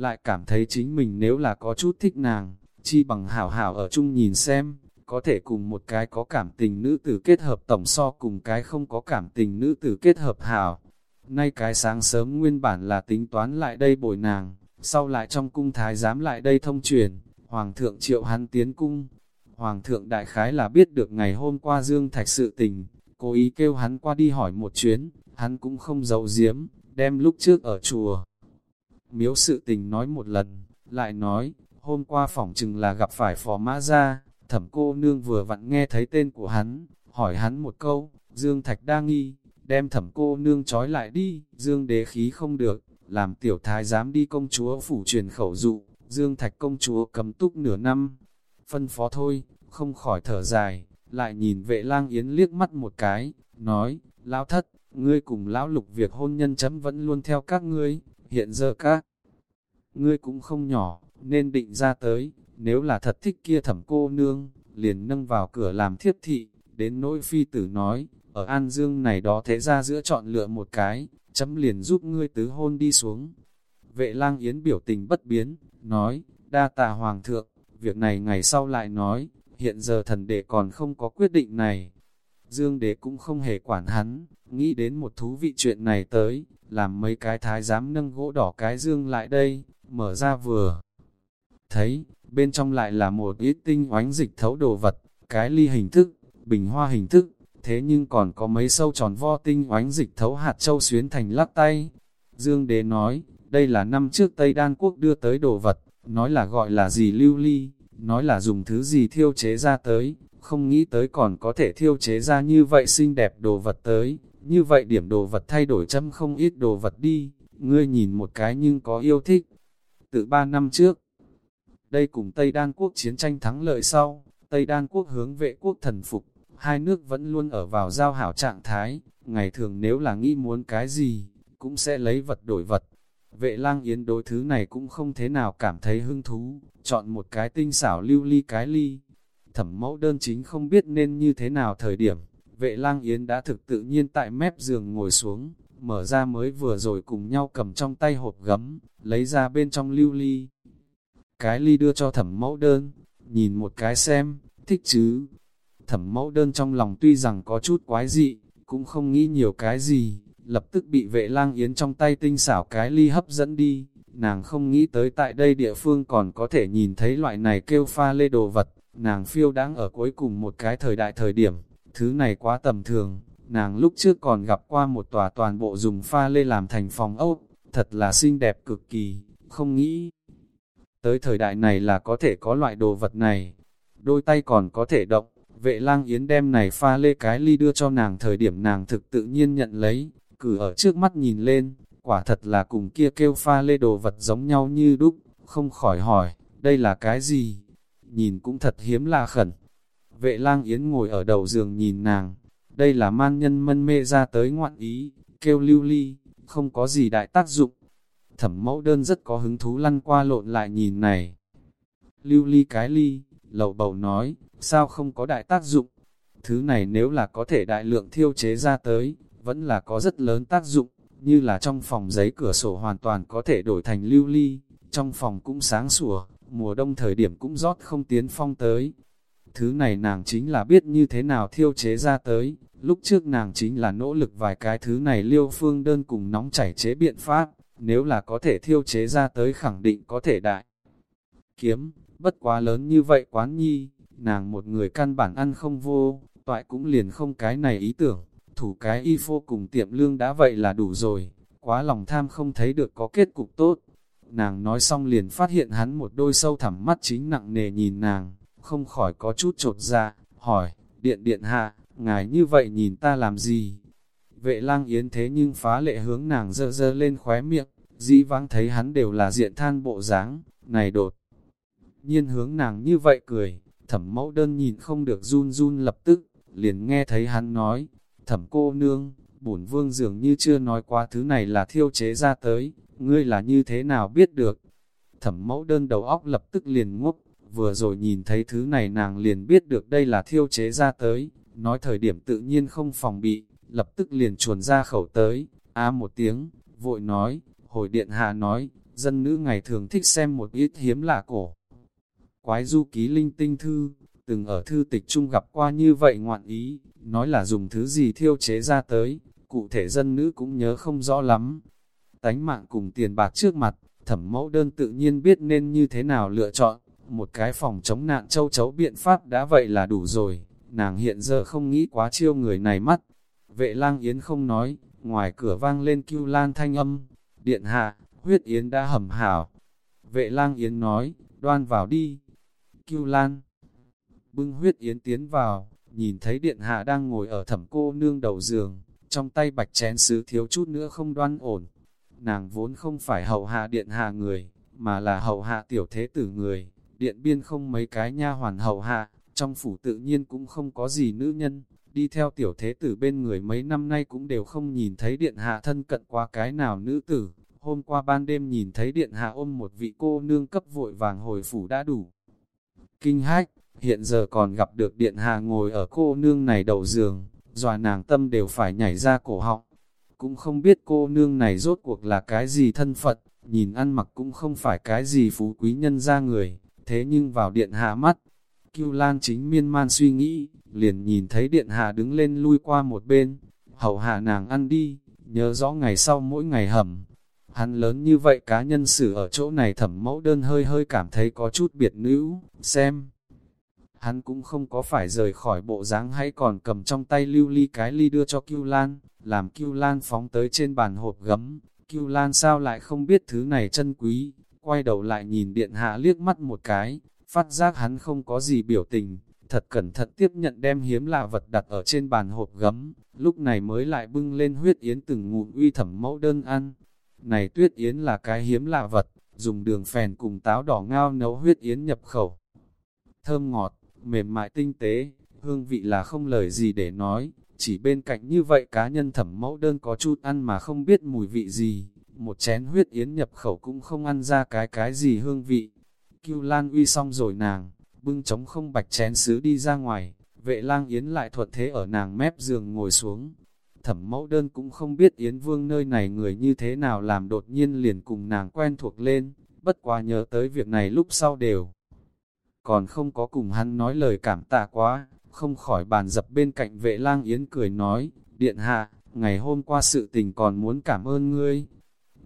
lại cảm thấy chính mình nếu là có chút thích nàng, chi bằng hảo hảo ở chung nhìn xem, có thể cùng một cái có cảm tình nữ tử kết hợp tổng so cùng cái không có cảm tình nữ tử kết hợp hảo. Nay cái sáng sớm nguyên bản là tính toán lại đây bồi nàng, sau lại trong cung thái giám lại đây thông truyền, Hoàng thượng triệu hắn tiến cung. Hoàng thượng đại khái là biết được ngày hôm qua Dương Thạch sự tình, cố ý kêu hắn qua đi hỏi một chuyến, hắn cũng không giấu giếm, đem lúc trước ở chùa. Miếu sự tình nói một lần, lại nói, hôm qua phỏng chừng là gặp phải phó mã ra, thẩm cô nương vừa vặn nghe thấy tên của hắn, hỏi hắn một câu, Dương Thạch đa nghi, đem thẩm cô nương trói lại đi, Dương đế khí không được, làm tiểu thái dám đi công chúa phủ truyền khẩu dụ, Dương Thạch công chúa cấm túc nửa năm, phân phó thôi, không khỏi thở dài, lại nhìn vệ lang yến liếc mắt một cái, nói, lão thất, ngươi cùng lão lục việc hôn nhân chấm vẫn luôn theo các ngươi, hiện giờ các ngươi cũng không nhỏ, nên định ra tới, nếu là thật thích kia thẩm cô nương, liền nâng vào cửa làm thiếp thị, đến nỗi phi tử nói, ở An Dương này đó thế ra giữa chọn lựa một cái, chấm liền giúp ngươi tứ hôn đi xuống. Vệ lang yến biểu tình bất biến, nói, đa tà hoàng thượng, việc này ngày sau lại nói, hiện giờ thần đệ còn không có quyết định này. Dương đế cũng không hề quản hắn, nghĩ đến một thú vị chuyện này tới, làm mấy cái thái giám nâng gỗ đỏ cái dương lại đây, mở ra vừa. Thấy, bên trong lại là một ít tinh oánh dịch thấu đồ vật, cái ly hình thức, bình hoa hình thức, thế nhưng còn có mấy sâu tròn vo tinh oánh dịch thấu hạt châu xuyến thành lắc tay. Dương đế nói, đây là năm trước Tây Đan Quốc đưa tới đồ vật, nói là gọi là gì lưu ly, nói là dùng thứ gì thiêu chế ra tới, không nghĩ tới còn có thể thiêu chế ra như vậy xinh đẹp đồ vật tới, như vậy điểm đồ vật thay đổi châm không ít đồ vật đi, ngươi nhìn một cái nhưng có yêu thích. Từ ba năm trước, đây cùng Tây Đan quốc chiến tranh thắng lợi sau, Tây Đan quốc hướng vệ quốc thần phục, hai nước vẫn luôn ở vào giao hảo trạng thái, ngày thường nếu là nghĩ muốn cái gì, cũng sẽ lấy vật đổi vật. Vệ lang yến đối thứ này cũng không thế nào cảm thấy hứng thú, chọn một cái tinh xảo lưu ly cái ly. Thẩm mẫu đơn chính không biết nên như thế nào thời điểm, vệ lang yến đã thực tự nhiên tại mép giường ngồi xuống, mở ra mới vừa rồi cùng nhau cầm trong tay hộp gấm, lấy ra bên trong lưu ly. Cái ly đưa cho thẩm mẫu đơn, nhìn một cái xem, thích chứ. Thẩm mẫu đơn trong lòng tuy rằng có chút quái dị, cũng không nghĩ nhiều cái gì, lập tức bị vệ lang yến trong tay tinh xảo cái ly hấp dẫn đi. Nàng không nghĩ tới tại đây địa phương còn có thể nhìn thấy loại này kêu pha lê đồ vật, nàng phiêu đáng ở cuối cùng một cái thời đại thời điểm, thứ này quá tầm thường, nàng lúc trước còn gặp qua một tòa toàn bộ dùng pha lê làm thành phòng ốc, thật là xinh đẹp cực kỳ, không nghĩ. Tới thời đại này là có thể có loại đồ vật này, đôi tay còn có thể động, vệ lang yến đem này pha lê cái ly đưa cho nàng thời điểm nàng thực tự nhiên nhận lấy, cử ở trước mắt nhìn lên, quả thật là cùng kia kêu pha lê đồ vật giống nhau như đúc, không khỏi hỏi, đây là cái gì? Nhìn cũng thật hiếm lạ khẩn. Vệ lang yến ngồi ở đầu giường nhìn nàng, đây là man nhân mân mê ra tới ngoạn ý, kêu lưu ly, không có gì đại tác dụng. Thẩm mẫu đơn rất có hứng thú lăn qua lộn lại nhìn này. Lưu ly cái ly, lầu bầu nói, sao không có đại tác dụng? Thứ này nếu là có thể đại lượng thiêu chế ra tới, vẫn là có rất lớn tác dụng, như là trong phòng giấy cửa sổ hoàn toàn có thể đổi thành lưu ly, trong phòng cũng sáng sủa, mùa đông thời điểm cũng rót không tiến phong tới. Thứ này nàng chính là biết như thế nào thiêu chế ra tới, lúc trước nàng chính là nỗ lực vài cái thứ này liêu phương đơn cùng nóng chảy chế biện pháp, nếu là có thể thiêu chế ra tới khẳng định có thể đại. Kiếm, bất quá lớn như vậy quán nhi, nàng một người căn bản ăn không vô, toại cũng liền không cái này ý tưởng, thủ cái y phô cùng tiệm lương đã vậy là đủ rồi, quá lòng tham không thấy được có kết cục tốt. Nàng nói xong liền phát hiện hắn một đôi sâu thẳm mắt chính nặng nề nhìn nàng, không khỏi có chút trột dạ, hỏi, điện điện hạ, ngài như vậy nhìn ta làm gì? Vệ lang yến thế nhưng phá lệ hướng nàng dơ dơ lên khóe miệng, dĩ vãng thấy hắn đều là diện than bộ dáng này đột. Nhiên hướng nàng như vậy cười, thẩm mẫu đơn nhìn không được run run lập tức, liền nghe thấy hắn nói, thẩm cô nương, bổn vương dường như chưa nói qua thứ này là thiêu chế ra tới, ngươi là như thế nào biết được. Thẩm mẫu đơn đầu óc lập tức liền ngốc, vừa rồi nhìn thấy thứ này nàng liền biết được đây là thiêu chế ra tới, nói thời điểm tự nhiên không phòng bị, lập tức liền chuồn ra khẩu tới, a một tiếng, vội nói, hồi điện hạ nói, dân nữ ngày thường thích xem một ít hiếm lạ cổ. Quái du ký linh tinh thư, từng ở thư tịch chung gặp qua như vậy ngoạn ý, nói là dùng thứ gì thiêu chế ra tới, cụ thể dân nữ cũng nhớ không rõ lắm. Tánh mạng cùng tiền bạc trước mặt, thẩm mẫu đơn tự nhiên biết nên như thế nào lựa chọn, một cái phòng chống nạn châu chấu biện pháp đã vậy là đủ rồi, nàng hiện giờ không nghĩ quá chiêu người này mắt. Vệ lang yến không nói, ngoài cửa vang lên kêu lan thanh âm, điện hạ, huyết yến đã hầm hảo. Vệ lang yến nói, đoan vào đi. Kêu lan, bưng huyết yến tiến vào, nhìn thấy điện hạ đang ngồi ở thẩm cô nương đầu giường, trong tay bạch chén sứ thiếu chút nữa không đoan ổn. Nàng vốn không phải hậu hạ điện hạ người, mà là hậu hạ tiểu thế tử người, điện biên không mấy cái nha hoàn hậu hạ, trong phủ tự nhiên cũng không có gì nữ nhân, đi theo tiểu thế tử bên người mấy năm nay cũng đều không nhìn thấy điện hạ thân cận qua cái nào nữ tử. Hôm qua ban đêm nhìn thấy điện hạ ôm một vị cô nương cấp vội vàng hồi phủ đã đủ. Kinh hách, hiện giờ còn gặp được điện hạ ngồi ở cô nương này đầu giường, dòa nàng tâm đều phải nhảy ra cổ họng. Cũng không biết cô nương này rốt cuộc là cái gì thân phận nhìn ăn mặc cũng không phải cái gì phú quý nhân ra người, thế nhưng vào điện hạ mắt. Cưu Lan chính miên man suy nghĩ, liền nhìn thấy điện hạ đứng lên lui qua một bên, hầu hạ nàng ăn đi, nhớ rõ ngày sau mỗi ngày hầm. Hắn lớn như vậy cá nhân xử ở chỗ này thẩm mẫu đơn hơi hơi cảm thấy có chút biệt nữ, xem hắn cũng không có phải rời khỏi bộ dáng hay còn cầm trong tay lưu ly cái ly đưa cho Cưu Lan, làm Cưu Lan phóng tới trên bàn hộp gấm. Cưu Lan sao lại không biết thứ này chân quý, quay đầu lại nhìn điện hạ liếc mắt một cái, phát giác hắn không có gì biểu tình, thật cẩn thận tiếp nhận đem hiếm là vật đặt ở trên bàn hộp gấm, lúc này mới lại bưng lên huyết yến từng ngụm uy thẩm mẫu đơn ăn. Này tuyết yến là cái hiếm lạ vật, dùng đường phèn cùng táo đỏ ngao nấu huyết yến nhập khẩu. Thơm ngọt, mềm mại tinh tế, hương vị là không lời gì để nói, chỉ bên cạnh như vậy cá nhân thẩm mẫu đơn có chút ăn mà không biết mùi vị gì, một chén huyết yến nhập khẩu cũng không ăn ra cái cái gì hương vị. cưu Lan uy xong rồi nàng, bưng trống không bạch chén sứ đi ra ngoài, vệ lang yến lại thuật thế ở nàng mép giường ngồi xuống. Thẩm mẫu đơn cũng không biết Yến Vương nơi này người như thế nào làm đột nhiên liền cùng nàng quen thuộc lên, bất quá nhớ tới việc này lúc sau đều còn không có cùng hắn nói lời cảm tạ quá, không khỏi bàn dập bên cạnh vệ lang yến cười nói, điện hạ, ngày hôm qua sự tình còn muốn cảm ơn ngươi.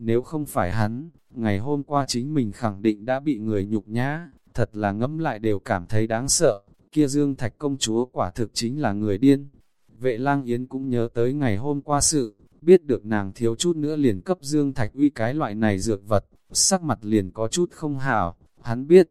Nếu không phải hắn, ngày hôm qua chính mình khẳng định đã bị người nhục nhã, thật là ngẫm lại đều cảm thấy đáng sợ, kia Dương Thạch công chúa quả thực chính là người điên. Vệ lang yến cũng nhớ tới ngày hôm qua sự, biết được nàng thiếu chút nữa liền cấp Dương Thạch uy cái loại này dược vật, sắc mặt liền có chút không hảo, hắn biết,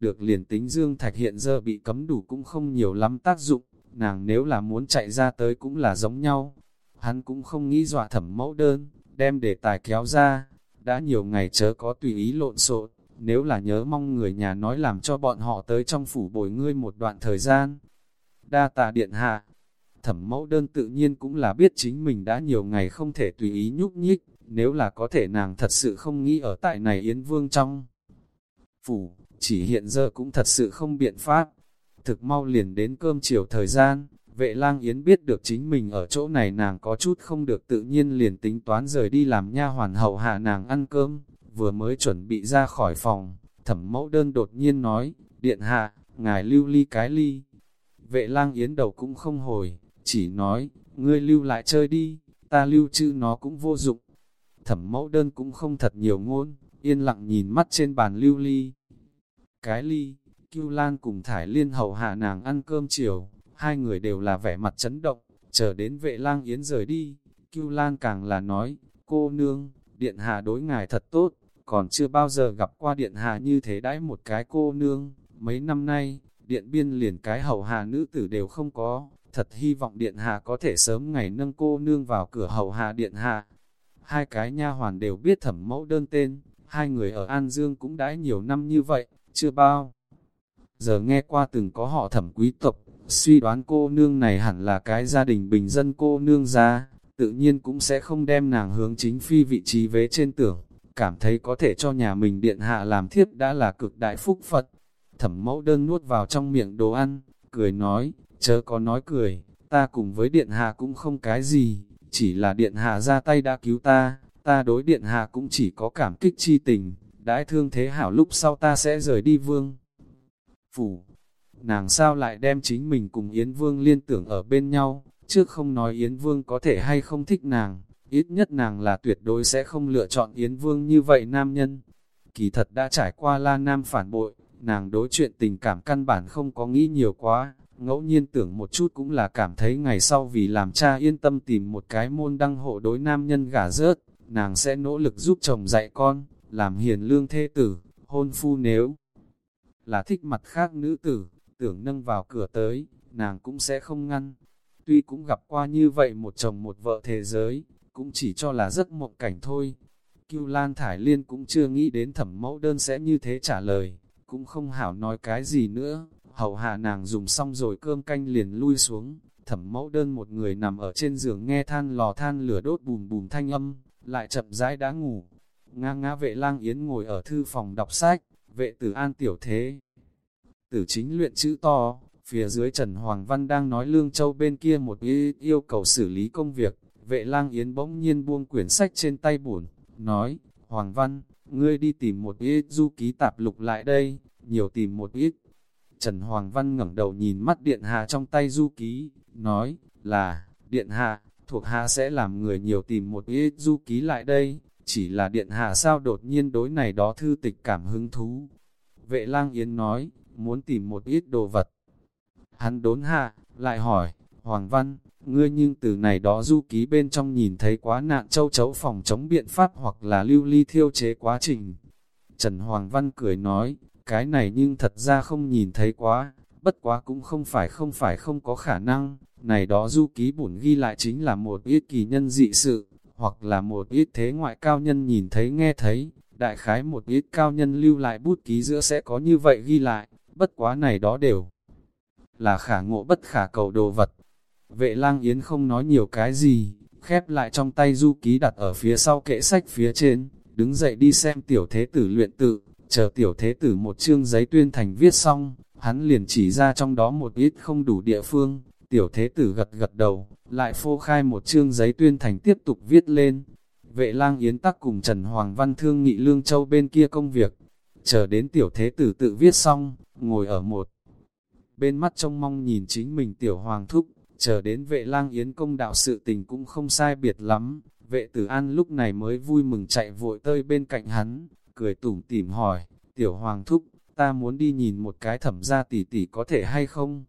được liền tính Dương Thạch hiện giờ bị cấm đủ cũng không nhiều lắm tác dụng, nàng nếu là muốn chạy ra tới cũng là giống nhau. Hắn cũng không nghĩ dọa thẩm mẫu đơn, đem đề tài kéo ra, đã nhiều ngày chớ có tùy ý lộn xộn, nếu là nhớ mong người nhà nói làm cho bọn họ tới trong phủ bồi ngươi một đoạn thời gian. Đa tạ điện hạ, thẩm mẫu đơn tự nhiên cũng là biết chính mình đã nhiều ngày không thể tùy ý nhúc nhích, nếu là có thể nàng thật sự không nghĩ ở tại này Yến Vương trong phủ, chỉ hiện giờ cũng thật sự không biện pháp. Thực mau liền đến cơm chiều thời gian, vệ lang yến biết được chính mình ở chỗ này nàng có chút không được tự nhiên liền tính toán rời đi làm nha hoàn hậu hạ nàng ăn cơm, vừa mới chuẩn bị ra khỏi phòng, thẩm mẫu đơn đột nhiên nói, điện hạ, ngài lưu ly cái ly. Vệ lang yến đầu cũng không hồi, chỉ nói, ngươi lưu lại chơi đi, ta lưu chữ nó cũng vô dụng. Thẩm mẫu đơn cũng không thật nhiều ngôn, yên lặng nhìn mắt trên bàn lưu ly, cái ly, Cưu Lan cùng Thải Liên hầu hạ nàng ăn cơm chiều, hai người đều là vẻ mặt chấn động, chờ đến vệ lang yến rời đi, Cưu Lan càng là nói, cô nương, điện hạ đối ngài thật tốt, còn chưa bao giờ gặp qua điện hạ như thế đãi một cái cô nương, mấy năm nay, điện biên liền cái hầu hạ nữ tử đều không có, thật hy vọng điện hạ có thể sớm ngày nâng cô nương vào cửa hầu hạ điện hạ. Hai cái nha hoàn đều biết thẩm mẫu đơn tên, hai người ở An Dương cũng đãi nhiều năm như vậy, chưa bao. Giờ nghe qua từng có họ thẩm quý tộc, suy đoán cô nương này hẳn là cái gia đình bình dân cô nương ra, tự nhiên cũng sẽ không đem nàng hướng chính phi vị trí vế trên tưởng, cảm thấy có thể cho nhà mình điện hạ làm thiếp đã là cực đại phúc Phật. Thẩm mẫu đơn nuốt vào trong miệng đồ ăn, cười nói, chớ có nói cười, ta cùng với điện hạ cũng không cái gì, chỉ là điện hạ ra tay đã cứu ta, ta đối điện hạ cũng chỉ có cảm kích chi tình, đãi thương thế hảo lúc sau ta sẽ rời đi vương. Phủ, nàng sao lại đem chính mình cùng Yến Vương liên tưởng ở bên nhau, trước không nói Yến Vương có thể hay không thích nàng, ít nhất nàng là tuyệt đối sẽ không lựa chọn Yến Vương như vậy nam nhân. Kỳ thật đã trải qua la nam phản bội, nàng đối chuyện tình cảm căn bản không có nghĩ nhiều quá, ngẫu nhiên tưởng một chút cũng là cảm thấy ngày sau vì làm cha yên tâm tìm một cái môn đăng hộ đối nam nhân gả rớt, nàng sẽ nỗ lực giúp chồng dạy con, làm hiền lương thê tử, hôn phu nếu là thích mặt khác nữ tử, tưởng nâng vào cửa tới, nàng cũng sẽ không ngăn. Tuy cũng gặp qua như vậy một chồng một vợ thế giới, cũng chỉ cho là rất mộng cảnh thôi. cưu Lan Thải Liên cũng chưa nghĩ đến thẩm mẫu đơn sẽ như thế trả lời, cũng không hảo nói cái gì nữa. Hậu hạ nàng dùng xong rồi cơm canh liền lui xuống, thẩm mẫu đơn một người nằm ở trên giường nghe than lò than lửa đốt bùm bùm thanh âm, lại chậm rãi đã ngủ. Nga ngã vệ lang yến ngồi ở thư phòng đọc sách, vệ tử an tiểu thế. Tử chính luyện chữ to, phía dưới Trần Hoàng Văn đang nói Lương Châu bên kia một ý yêu cầu xử lý công việc, vệ lang yến bỗng nhiên buông quyển sách trên tay buồn, nói, Hoàng Văn, ngươi đi tìm một ít du ký tạp lục lại đây, nhiều tìm một ít. Trần Hoàng Văn ngẩng đầu nhìn mắt Điện Hạ trong tay du ký, nói, là, Điện Hạ, thuộc Hạ sẽ làm người nhiều tìm một ít du ký lại đây, chỉ là Điện Hạ sao đột nhiên đối này đó thư tịch cảm hứng thú. Vệ lang yến nói, muốn tìm một ít đồ vật. Hắn đốn hạ, lại hỏi, Hoàng Văn, ngươi nhưng từ này đó du ký bên trong nhìn thấy quá nạn châu chấu phòng chống biện pháp hoặc là lưu ly thiêu chế quá trình. Trần Hoàng Văn cười nói, cái này nhưng thật ra không nhìn thấy quá, bất quá cũng không phải không phải không có khả năng, này đó du ký bổn ghi lại chính là một ít kỳ nhân dị sự, hoặc là một ít thế ngoại cao nhân nhìn thấy nghe thấy, đại khái một ít cao nhân lưu lại bút ký giữa sẽ có như vậy ghi lại, bất quá này đó đều là khả ngộ bất khả cầu đồ vật. Vệ lang yến không nói nhiều cái gì, khép lại trong tay du ký đặt ở phía sau kệ sách phía trên, đứng dậy đi xem tiểu thế tử luyện tự, chờ tiểu thế tử một chương giấy tuyên thành viết xong, hắn liền chỉ ra trong đó một ít không đủ địa phương, tiểu thế tử gật gật đầu, lại phô khai một chương giấy tuyên thành tiếp tục viết lên. Vệ lang yến tắc cùng Trần Hoàng Văn Thương nghị Lương Châu bên kia công việc, chờ đến tiểu thế tử tự viết xong, ngồi ở một bên mắt trông mong nhìn chính mình tiểu hoàng thúc, chờ đến vệ lang yến công đạo sự tình cũng không sai biệt lắm, vệ tử an lúc này mới vui mừng chạy vội tơi bên cạnh hắn, cười tủm tỉm hỏi, tiểu hoàng thúc, ta muốn đi nhìn một cái thẩm gia tỷ tỷ có thể hay không?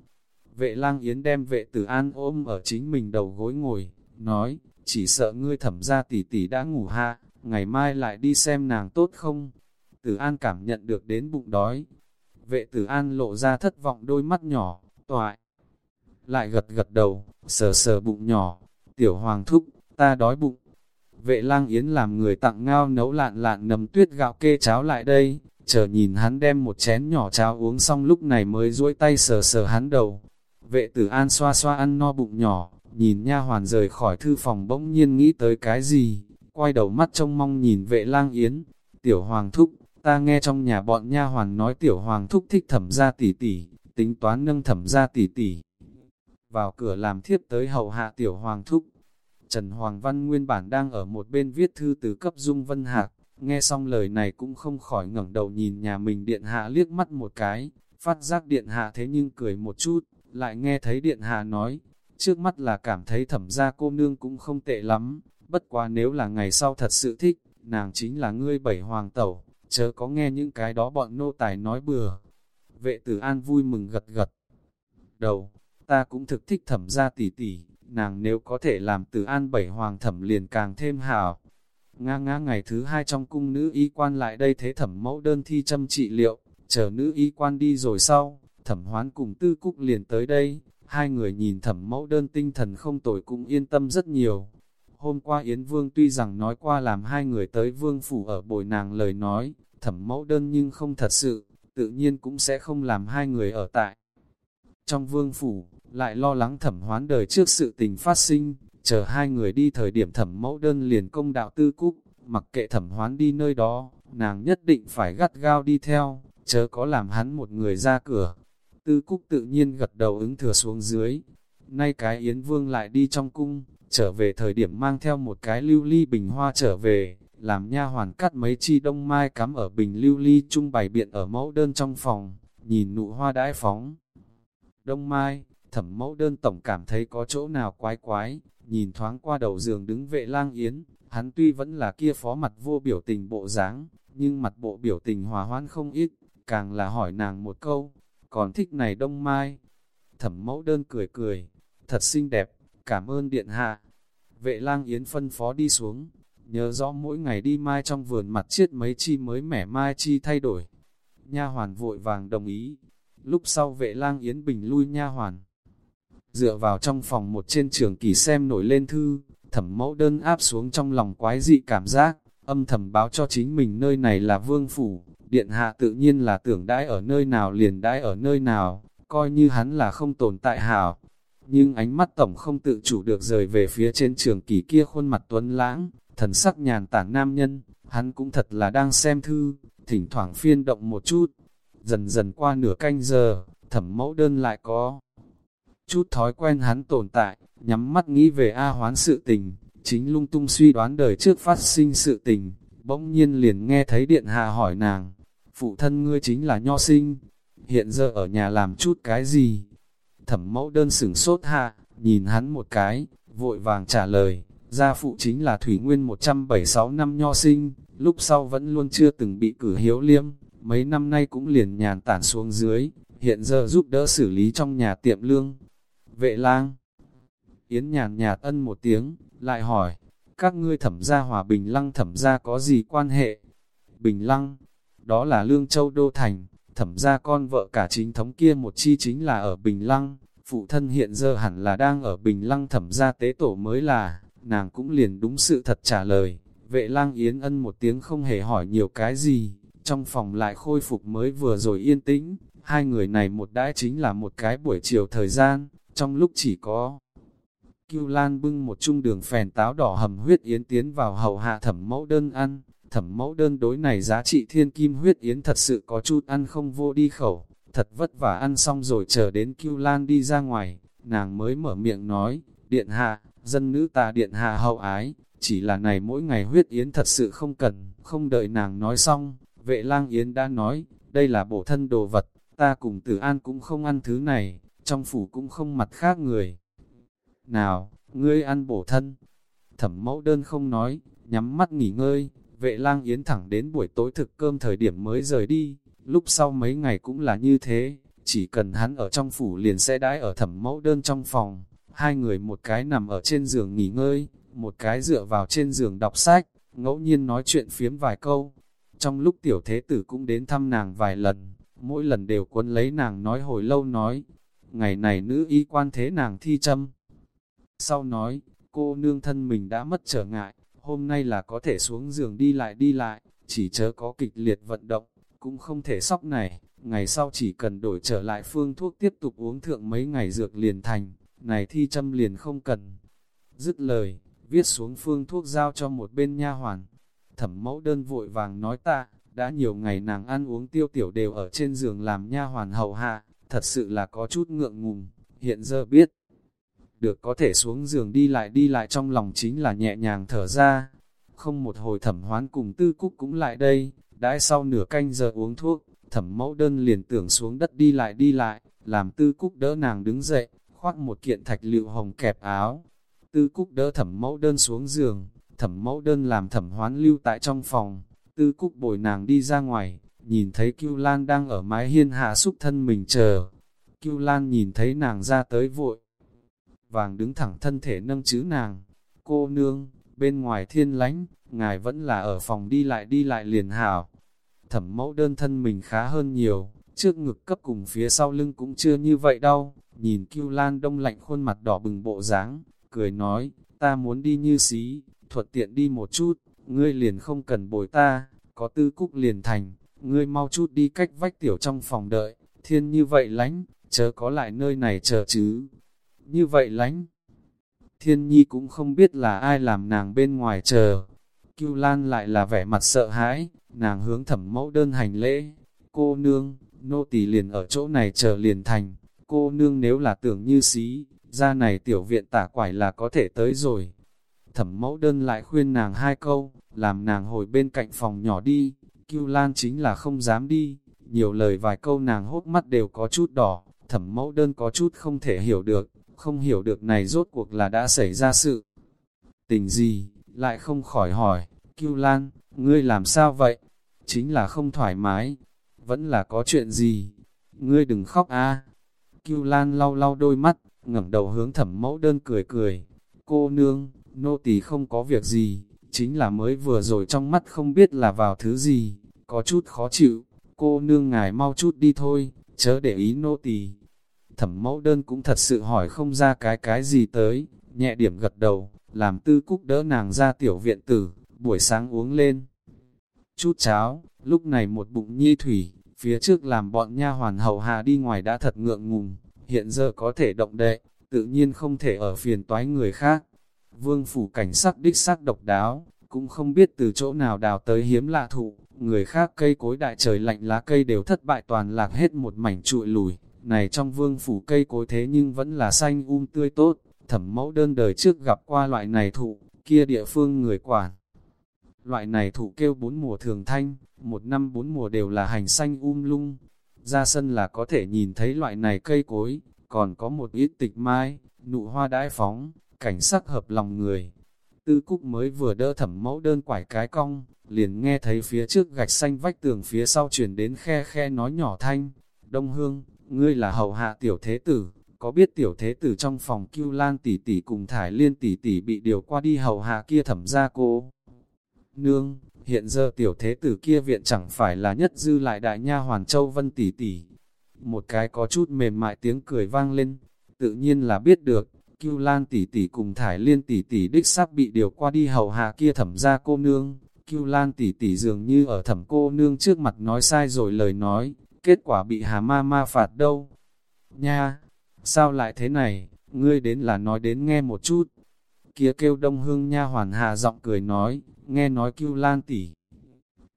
Vệ lang yến đem vệ tử an ôm ở chính mình đầu gối ngồi, nói, chỉ sợ ngươi thẩm gia tỷ tỷ đã ngủ ha, ngày mai lại đi xem nàng tốt không? Tử an cảm nhận được đến bụng đói, Vệ tử an lộ ra thất vọng đôi mắt nhỏ, toại. Lại gật gật đầu, sờ sờ bụng nhỏ, tiểu hoàng thúc, ta đói bụng. Vệ lang yến làm người tặng ngao nấu lạn lạn nấm tuyết gạo kê cháo lại đây, chờ nhìn hắn đem một chén nhỏ cháo uống xong lúc này mới duỗi tay sờ sờ hắn đầu. Vệ tử an xoa xoa ăn no bụng nhỏ, nhìn nha hoàn rời khỏi thư phòng bỗng nhiên nghĩ tới cái gì, quay đầu mắt trông mong nhìn vệ lang yến, tiểu hoàng thúc, Ta nghe trong nhà bọn nha hoàn nói tiểu hoàng thúc thích thẩm gia tỷ tỷ, tính toán nâng thẩm gia tỷ tỷ. Vào cửa làm thiếp tới hậu hạ tiểu hoàng thúc. Trần Hoàng Văn nguyên bản đang ở một bên viết thư từ cấp Dung Vân Hạc, nghe xong lời này cũng không khỏi ngẩng đầu nhìn nhà mình điện hạ liếc mắt một cái, phát giác điện hạ thế nhưng cười một chút, lại nghe thấy điện hạ nói, trước mắt là cảm thấy thẩm gia cô nương cũng không tệ lắm, bất quá nếu là ngày sau thật sự thích, nàng chính là ngươi bảy hoàng tẩu, chớ có nghe những cái đó bọn nô tài nói bừa. Vệ tử an vui mừng gật gật. Đầu, ta cũng thực thích thẩm ra tỷ tỷ, nàng nếu có thể làm tử an bảy hoàng thẩm liền càng thêm hảo. Nga nga ngày thứ hai trong cung nữ y quan lại đây thế thẩm mẫu đơn thi châm trị liệu, chờ nữ y quan đi rồi sau, thẩm hoán cùng tư cúc liền tới đây, hai người nhìn thẩm mẫu đơn tinh thần không tồi cũng yên tâm rất nhiều, Hôm qua Yến Vương tuy rằng nói qua làm hai người tới Vương Phủ ở bồi nàng lời nói, thẩm mẫu đơn nhưng không thật sự, tự nhiên cũng sẽ không làm hai người ở tại. Trong Vương Phủ, lại lo lắng thẩm hoán đời trước sự tình phát sinh, chờ hai người đi thời điểm thẩm mẫu đơn liền công đạo tư cúc, mặc kệ thẩm hoán đi nơi đó, nàng nhất định phải gắt gao đi theo, chớ có làm hắn một người ra cửa. Tư Cúc tự nhiên gật đầu ứng thừa xuống dưới. Nay cái Yến Vương lại đi trong cung, trở về thời điểm mang theo một cái lưu ly bình hoa trở về, làm nha hoàn cắt mấy chi đông mai cắm ở bình lưu ly trung bày biện ở mẫu đơn trong phòng, nhìn nụ hoa đãi phóng. Đông mai, thẩm mẫu đơn tổng cảm thấy có chỗ nào quái quái, nhìn thoáng qua đầu giường đứng vệ lang yến, hắn tuy vẫn là kia phó mặt vô biểu tình bộ dáng, nhưng mặt bộ biểu tình hòa hoãn không ít, càng là hỏi nàng một câu, còn thích này đông mai. Thẩm mẫu đơn cười cười, thật xinh đẹp, cảm ơn điện hạ. Vệ lang yến phân phó đi xuống, nhớ rõ mỗi ngày đi mai trong vườn mặt chiết mấy chi mới mẻ mai chi thay đổi. Nha hoàn vội vàng đồng ý, lúc sau vệ lang yến bình lui nha hoàn. Dựa vào trong phòng một trên trường kỳ xem nổi lên thư, thẩm mẫu đơn áp xuống trong lòng quái dị cảm giác, âm thầm báo cho chính mình nơi này là vương phủ, điện hạ tự nhiên là tưởng đãi ở nơi nào liền đãi ở nơi nào, coi như hắn là không tồn tại hảo. Nhưng ánh mắt tổng không tự chủ được rời về phía trên trường kỳ kia khuôn mặt tuấn lãng, thần sắc nhàn tản nam nhân, hắn cũng thật là đang xem thư, thỉnh thoảng phiên động một chút. Dần dần qua nửa canh giờ, thẩm mẫu đơn lại có chút thói quen hắn tồn tại, nhắm mắt nghĩ về A hoán sự tình, chính lung tung suy đoán đời trước phát sinh sự tình, bỗng nhiên liền nghe thấy điện hạ hỏi nàng, phụ thân ngươi chính là nho sinh, hiện giờ ở nhà làm chút cái gì? Thẩm mẫu đơn sửng sốt hạ, nhìn hắn một cái, vội vàng trả lời, gia phụ chính là Thủy Nguyên 176 năm nho sinh, lúc sau vẫn luôn chưa từng bị cử hiếu liêm, mấy năm nay cũng liền nhàn tản xuống dưới, hiện giờ giúp đỡ xử lý trong nhà tiệm lương. Vệ lang, Yến nhàn nhạt ân một tiếng, lại hỏi, các ngươi thẩm gia hòa Bình Lăng thẩm gia có gì quan hệ? Bình Lăng, đó là Lương Châu Đô Thành, thẩm gia con vợ cả chính thống kia một chi chính là ở Bình Lăng, phụ thân hiện giờ hẳn là đang ở Bình Lăng thẩm gia tế tổ mới là, nàng cũng liền đúng sự thật trả lời, vệ lang Yến ân một tiếng không hề hỏi nhiều cái gì, trong phòng lại khôi phục mới vừa rồi yên tĩnh, hai người này một đãi chính là một cái buổi chiều thời gian, trong lúc chỉ có Kiêu Lan bưng một chung đường phèn táo đỏ hầm huyết yến tiến vào hầu hạ thẩm mẫu đơn ăn. Thẩm mẫu đơn đối này giá trị thiên kim huyết yến thật sự có chút ăn không vô đi khẩu. Thật vất vả ăn xong rồi chờ đến Kiêu Lan đi ra ngoài. Nàng mới mở miệng nói, điện hạ, dân nữ ta điện hạ hậu ái. Chỉ là này mỗi ngày huyết yến thật sự không cần, không đợi nàng nói xong. Vệ lang yến đã nói, đây là bổ thân đồ vật, ta cùng tử an cũng không ăn thứ này, trong phủ cũng không mặt khác người nào, ngươi ăn bổ thân. Thẩm mẫu đơn không nói, nhắm mắt nghỉ ngơi, vệ lang yến thẳng đến buổi tối thực cơm thời điểm mới rời đi, lúc sau mấy ngày cũng là như thế, chỉ cần hắn ở trong phủ liền sẽ đãi ở thẩm mẫu đơn trong phòng, hai người một cái nằm ở trên giường nghỉ ngơi, một cái dựa vào trên giường đọc sách, ngẫu nhiên nói chuyện phiếm vài câu. Trong lúc tiểu thế tử cũng đến thăm nàng vài lần, mỗi lần đều quấn lấy nàng nói hồi lâu nói, ngày này nữ y quan thế nàng thi châm. Sau nói, cô nương thân mình đã mất trở ngại, hôm nay là có thể xuống giường đi lại đi lại, chỉ chớ có kịch liệt vận động, cũng không thể sóc này, ngày sau chỉ cần đổi trở lại phương thuốc tiếp tục uống thượng mấy ngày dược liền thành, này thi châm liền không cần. Dứt lời, viết xuống phương thuốc giao cho một bên nha hoàn. Thẩm mẫu đơn vội vàng nói ta, đã nhiều ngày nàng ăn uống tiêu tiểu đều ở trên giường làm nha hoàn hậu hạ, thật sự là có chút ngượng ngùng, hiện giờ biết được có thể xuống giường đi lại đi lại trong lòng chính là nhẹ nhàng thở ra. Không một hồi thẩm hoán cùng tư cúc cũng lại đây, đãi sau nửa canh giờ uống thuốc, thẩm mẫu đơn liền tưởng xuống đất đi lại đi lại, làm tư cúc đỡ nàng đứng dậy, khoác một kiện thạch liệu hồng kẹp áo. Tư cúc đỡ thẩm mẫu đơn xuống giường, thẩm mẫu đơn làm thẩm hoán lưu tại trong phòng, tư cúc bồi nàng đi ra ngoài, nhìn thấy Cưu Lan đang ở mái hiên hạ xúc thân mình chờ. Cưu Lan nhìn thấy nàng ra tới vội, vàng đứng thẳng thân thể nâng chứ nàng. Cô nương, bên ngoài thiên lánh, ngài vẫn là ở phòng đi lại đi lại liền hảo. Thẩm mẫu đơn thân mình khá hơn nhiều, trước ngực cấp cùng phía sau lưng cũng chưa như vậy đâu. Nhìn kiêu lan đông lạnh khuôn mặt đỏ bừng bộ dáng cười nói, ta muốn đi như xí, thuận tiện đi một chút, ngươi liền không cần bồi ta, có tư cúc liền thành, ngươi mau chút đi cách vách tiểu trong phòng đợi, thiên như vậy lánh, chớ có lại nơi này chờ chứ như vậy lánh. Thiên nhi cũng không biết là ai làm nàng bên ngoài chờ. Cưu Lan lại là vẻ mặt sợ hãi, nàng hướng thẩm mẫu đơn hành lễ. Cô nương, nô tỳ liền ở chỗ này chờ liền thành. Cô nương nếu là tưởng như xí, ra này tiểu viện tả quải là có thể tới rồi. Thẩm mẫu đơn lại khuyên nàng hai câu, làm nàng hồi bên cạnh phòng nhỏ đi. Cưu Lan chính là không dám đi, nhiều lời vài câu nàng hốt mắt đều có chút đỏ, thẩm mẫu đơn có chút không thể hiểu được, không hiểu được này rốt cuộc là đã xảy ra sự. Tình gì, lại không khỏi hỏi, Kiêu Lan, ngươi làm sao vậy? Chính là không thoải mái, vẫn là có chuyện gì? Ngươi đừng khóc a. À. Kiêu Lan lau lau đôi mắt, ngẩng đầu hướng thẩm mẫu đơn cười cười. Cô nương, nô tỳ không có việc gì, chính là mới vừa rồi trong mắt không biết là vào thứ gì, có chút khó chịu. Cô nương ngài mau chút đi thôi, chớ để ý nô tỳ thẩm mẫu đơn cũng thật sự hỏi không ra cái cái gì tới, nhẹ điểm gật đầu, làm tư cúc đỡ nàng ra tiểu viện tử, buổi sáng uống lên. Chút cháo, lúc này một bụng nhi thủy, phía trước làm bọn nha hoàn hầu hạ đi ngoài đã thật ngượng ngùng, hiện giờ có thể động đệ, tự nhiên không thể ở phiền toái người khác. Vương phủ cảnh sắc đích sắc độc đáo, cũng không biết từ chỗ nào đào tới hiếm lạ thụ, người khác cây cối đại trời lạnh lá cây đều thất bại toàn lạc hết một mảnh trụi lùi, này trong vương phủ cây cối thế nhưng vẫn là xanh um tươi tốt, thẩm mẫu đơn đời trước gặp qua loại này thụ, kia địa phương người quản. Loại này thụ kêu bốn mùa thường thanh, một năm bốn mùa đều là hành xanh um lung. Ra sân là có thể nhìn thấy loại này cây cối, còn có một ít tịch mai, nụ hoa đãi phóng, cảnh sắc hợp lòng người. Tư Cúc mới vừa đỡ thẩm mẫu đơn quải cái cong, liền nghe thấy phía trước gạch xanh vách tường phía sau chuyển đến khe khe nói nhỏ thanh. Đông Hương, ngươi là hậu hạ tiểu thế tử, có biết tiểu thế tử trong phòng cưu lan tỷ tỷ cùng thải liên tỷ tỷ bị điều qua đi hậu hạ kia thẩm ra cô. Nương, hiện giờ tiểu thế tử kia viện chẳng phải là nhất dư lại đại nha hoàn châu vân tỷ tỷ. Một cái có chút mềm mại tiếng cười vang lên, tự nhiên là biết được, cưu lan tỷ tỷ cùng thải liên tỷ tỷ đích sắp bị điều qua đi hậu hạ kia thẩm ra cô nương. Cưu Lan tỷ tỷ dường như ở thẩm cô nương trước mặt nói sai rồi lời nói, kết quả bị hà ma ma phạt đâu. Nha, sao lại thế này, ngươi đến là nói đến nghe một chút. Kia kêu đông hương nha hoàn hạ giọng cười nói, nghe nói kêu lan tỷ.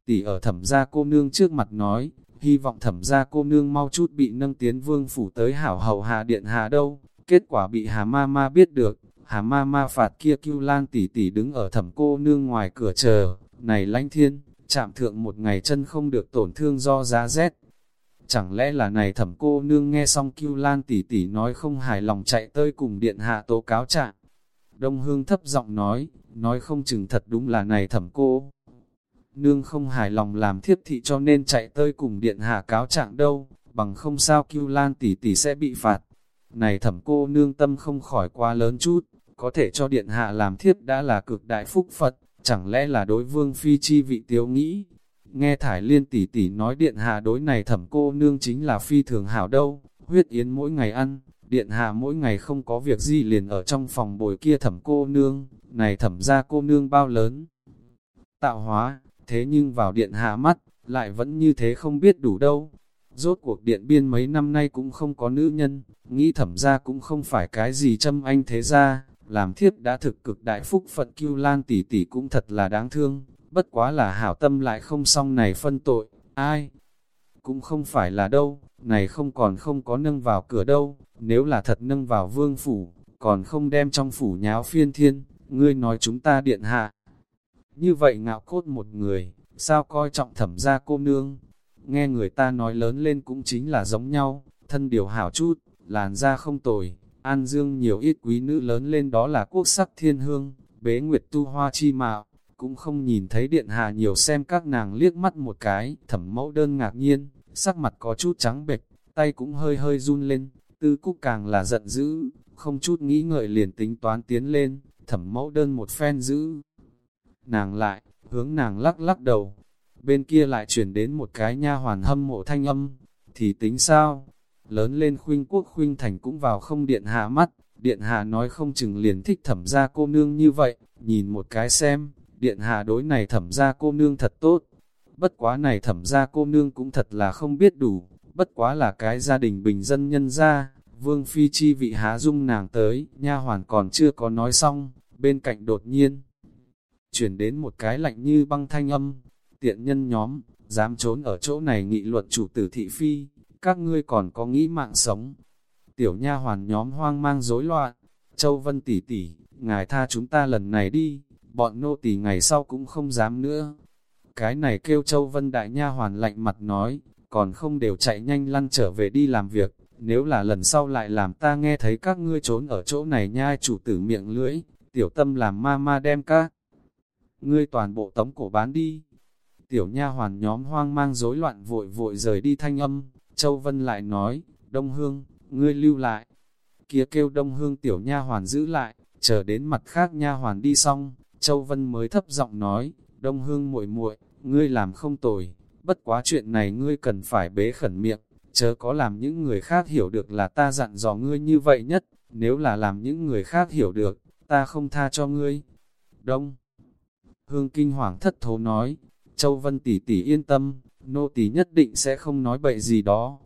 Tỷ ở thẩm gia cô nương trước mặt nói, hy vọng thẩm gia cô nương mau chút bị nâng tiến vương phủ tới hảo hầu hạ điện hạ đâu. Kết quả bị hà ma ma biết được, hà ma ma phạt kia kêu lan tỷ tỷ đứng ở thẩm cô nương ngoài cửa chờ, này lanh thiên, chạm thượng một ngày chân không được tổn thương do giá rét, Chẳng lẽ là này thẩm cô nương nghe xong Cưu Lan tỷ tỷ nói không hài lòng chạy tới cùng điện hạ tố cáo trạng. Đông Hương thấp giọng nói, nói không chừng thật đúng là này thẩm cô. Nương không hài lòng làm thiếp thị cho nên chạy tới cùng điện hạ cáo trạng đâu, bằng không sao Cưu Lan tỷ tỷ sẽ bị phạt. Này thẩm cô nương tâm không khỏi quá lớn chút, có thể cho điện hạ làm thiếp đã là cực đại phúc Phật, chẳng lẽ là đối vương phi chi vị tiếu nghĩ, Nghe Thải Liên tỷ tỷ nói điện hạ đối này thẩm cô nương chính là phi thường hảo đâu, huyết yến mỗi ngày ăn, điện hạ mỗi ngày không có việc gì liền ở trong phòng bồi kia thẩm cô nương, này thẩm ra cô nương bao lớn. Tạo hóa, thế nhưng vào điện hạ mắt, lại vẫn như thế không biết đủ đâu. Rốt cuộc điện biên mấy năm nay cũng không có nữ nhân, nghĩ thẩm ra cũng không phải cái gì châm anh thế ra, làm thiếp đã thực cực đại phúc phận kiêu lan tỷ tỷ cũng thật là đáng thương bất quá là hảo tâm lại không xong này phân tội, ai? Cũng không phải là đâu, này không còn không có nâng vào cửa đâu, nếu là thật nâng vào vương phủ, còn không đem trong phủ nháo phiên thiên, ngươi nói chúng ta điện hạ. Như vậy ngạo cốt một người, sao coi trọng thẩm gia cô nương? Nghe người ta nói lớn lên cũng chính là giống nhau, thân điều hảo chút, làn da không tồi, an dương nhiều ít quý nữ lớn lên đó là quốc sắc thiên hương, bế nguyệt tu hoa chi mạo cũng không nhìn thấy điện hạ nhiều xem các nàng liếc mắt một cái, thẩm mẫu đơn ngạc nhiên, sắc mặt có chút trắng bệch, tay cũng hơi hơi run lên, tư cúc càng là giận dữ, không chút nghĩ ngợi liền tính toán tiến lên, thẩm mẫu đơn một phen giữ. Nàng lại, hướng nàng lắc lắc đầu, bên kia lại chuyển đến một cái nha hoàn hâm mộ thanh âm, thì tính sao? Lớn lên khuynh quốc khuynh thành cũng vào không điện hạ mắt, điện hạ nói không chừng liền thích thẩm ra cô nương như vậy, nhìn một cái xem, điện hạ đối này thẩm ra cô nương thật tốt. Bất quá này thẩm ra cô nương cũng thật là không biết đủ, bất quá là cái gia đình bình dân nhân ra, Vương Phi chi vị há dung nàng tới, nha hoàn còn chưa có nói xong, bên cạnh đột nhiên. Chuyển đến một cái lạnh như băng thanh âm, tiện nhân nhóm, dám trốn ở chỗ này nghị luận chủ tử thị phi, các ngươi còn có nghĩ mạng sống. Tiểu nha hoàn nhóm hoang mang rối loạn, Châu Vân tỷ tỷ, ngài tha chúng ta lần này đi, bọn nô tỳ ngày sau cũng không dám nữa. Cái này kêu Châu Vân đại nha hoàn lạnh mặt nói, còn không đều chạy nhanh lăn trở về đi làm việc, nếu là lần sau lại làm ta nghe thấy các ngươi trốn ở chỗ này nhai chủ tử miệng lưỡi, tiểu tâm làm ma ma đem các. Ngươi toàn bộ tống cổ bán đi. Tiểu nha hoàn nhóm hoang mang rối loạn vội vội rời đi thanh âm, Châu Vân lại nói, Đông Hương, ngươi lưu lại. Kia kêu Đông Hương tiểu nha hoàn giữ lại, chờ đến mặt khác nha hoàn đi xong, Châu Vân mới thấp giọng nói, Đông Hương muội muội, ngươi làm không tồi, bất quá chuyện này ngươi cần phải bế khẩn miệng, chớ có làm những người khác hiểu được là ta dặn dò ngươi như vậy nhất, nếu là làm những người khác hiểu được, ta không tha cho ngươi. Đông Hương kinh hoàng thất thố nói, Châu Vân tỷ tỷ yên tâm, nô tỷ nhất định sẽ không nói bậy gì đó.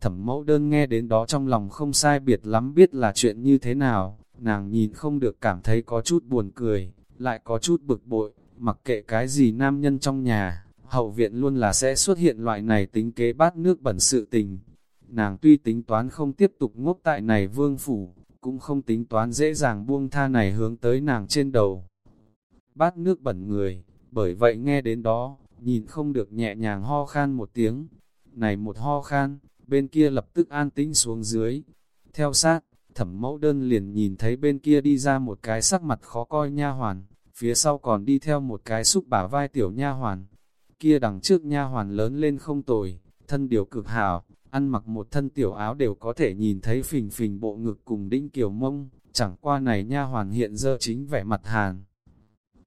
Thẩm mẫu đơn nghe đến đó trong lòng không sai biệt lắm biết là chuyện như thế nào, nàng nhìn không được cảm thấy có chút buồn cười, lại có chút bực bội, mặc kệ cái gì nam nhân trong nhà, hậu viện luôn là sẽ xuất hiện loại này tính kế bát nước bẩn sự tình. Nàng tuy tính toán không tiếp tục ngốc tại này vương phủ, cũng không tính toán dễ dàng buông tha này hướng tới nàng trên đầu. Bát nước bẩn người, bởi vậy nghe đến đó, nhìn không được nhẹ nhàng ho khan một tiếng. Này một ho khan, bên kia lập tức an tĩnh xuống dưới. Theo sát, thẩm mẫu đơn liền nhìn thấy bên kia đi ra một cái sắc mặt khó coi nha hoàn, phía sau còn đi theo một cái xúc bả vai tiểu nha hoàn. Kia đằng trước nha hoàn lớn lên không tồi, thân điều cực hảo, ăn mặc một thân tiểu áo đều có thể nhìn thấy phình phình bộ ngực cùng đinh kiều mông, chẳng qua này nha hoàn hiện giờ chính vẻ mặt hàn.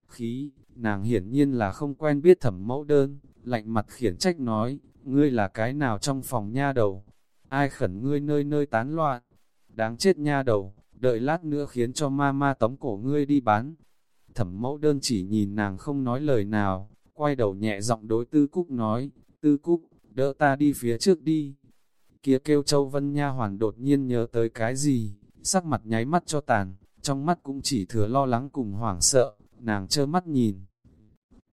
Khí, nàng hiển nhiên là không quen biết thẩm mẫu đơn, lạnh mặt khiển trách nói, ngươi là cái nào trong phòng nha đầu, ai khẩn ngươi nơi nơi tán loạn, đáng chết nha đầu, đợi lát nữa khiến cho ma ma tống cổ ngươi đi bán. Thẩm mẫu đơn chỉ nhìn nàng không nói lời nào, quay đầu nhẹ giọng đối tư cúc nói, tư cúc, đỡ ta đi phía trước đi. Kia kêu châu vân nha hoàn đột nhiên nhớ tới cái gì, sắc mặt nháy mắt cho tàn, trong mắt cũng chỉ thừa lo lắng cùng hoảng sợ, nàng trơ mắt nhìn.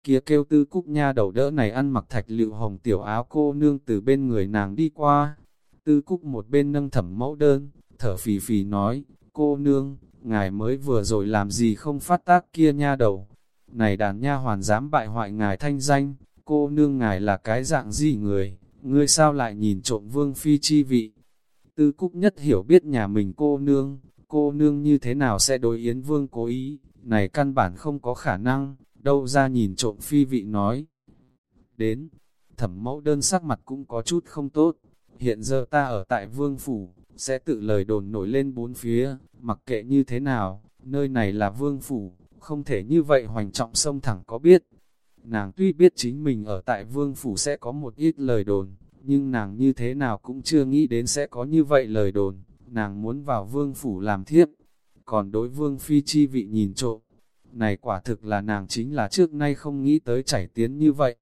Kia kêu tư cúc nha đầu đỡ này ăn mặc thạch lựu hồng tiểu áo cô nương từ bên người nàng đi qua. Tư cúc một bên nâng thẩm mẫu đơn, thở phì phì nói, cô nương, ngài mới vừa rồi làm gì không phát tác kia nha đầu. Này đàn nha hoàn dám bại hoại ngài thanh danh, cô nương ngài là cái dạng gì người, ngươi sao lại nhìn trộm vương phi chi vị. Tư Cúc nhất hiểu biết nhà mình cô nương, cô nương như thế nào sẽ đối Yến Vương cố ý, này căn bản không có khả năng, đâu ra nhìn trộm phi vị nói. Đến, thẩm mẫu đơn sắc mặt cũng có chút không tốt, hiện giờ ta ở tại Vương Phủ, sẽ tự lời đồn nổi lên bốn phía, mặc kệ như thế nào, nơi này là Vương Phủ, không thể như vậy hoành trọng sông thẳng có biết. Nàng tuy biết chính mình ở tại Vương Phủ sẽ có một ít lời đồn, nhưng nàng như thế nào cũng chưa nghĩ đến sẽ có như vậy lời đồn, nàng muốn vào Vương Phủ làm thiếp, còn đối Vương Phi chi vị nhìn trộm. Này quả thực là nàng chính là trước nay không nghĩ tới chảy tiến như vậy.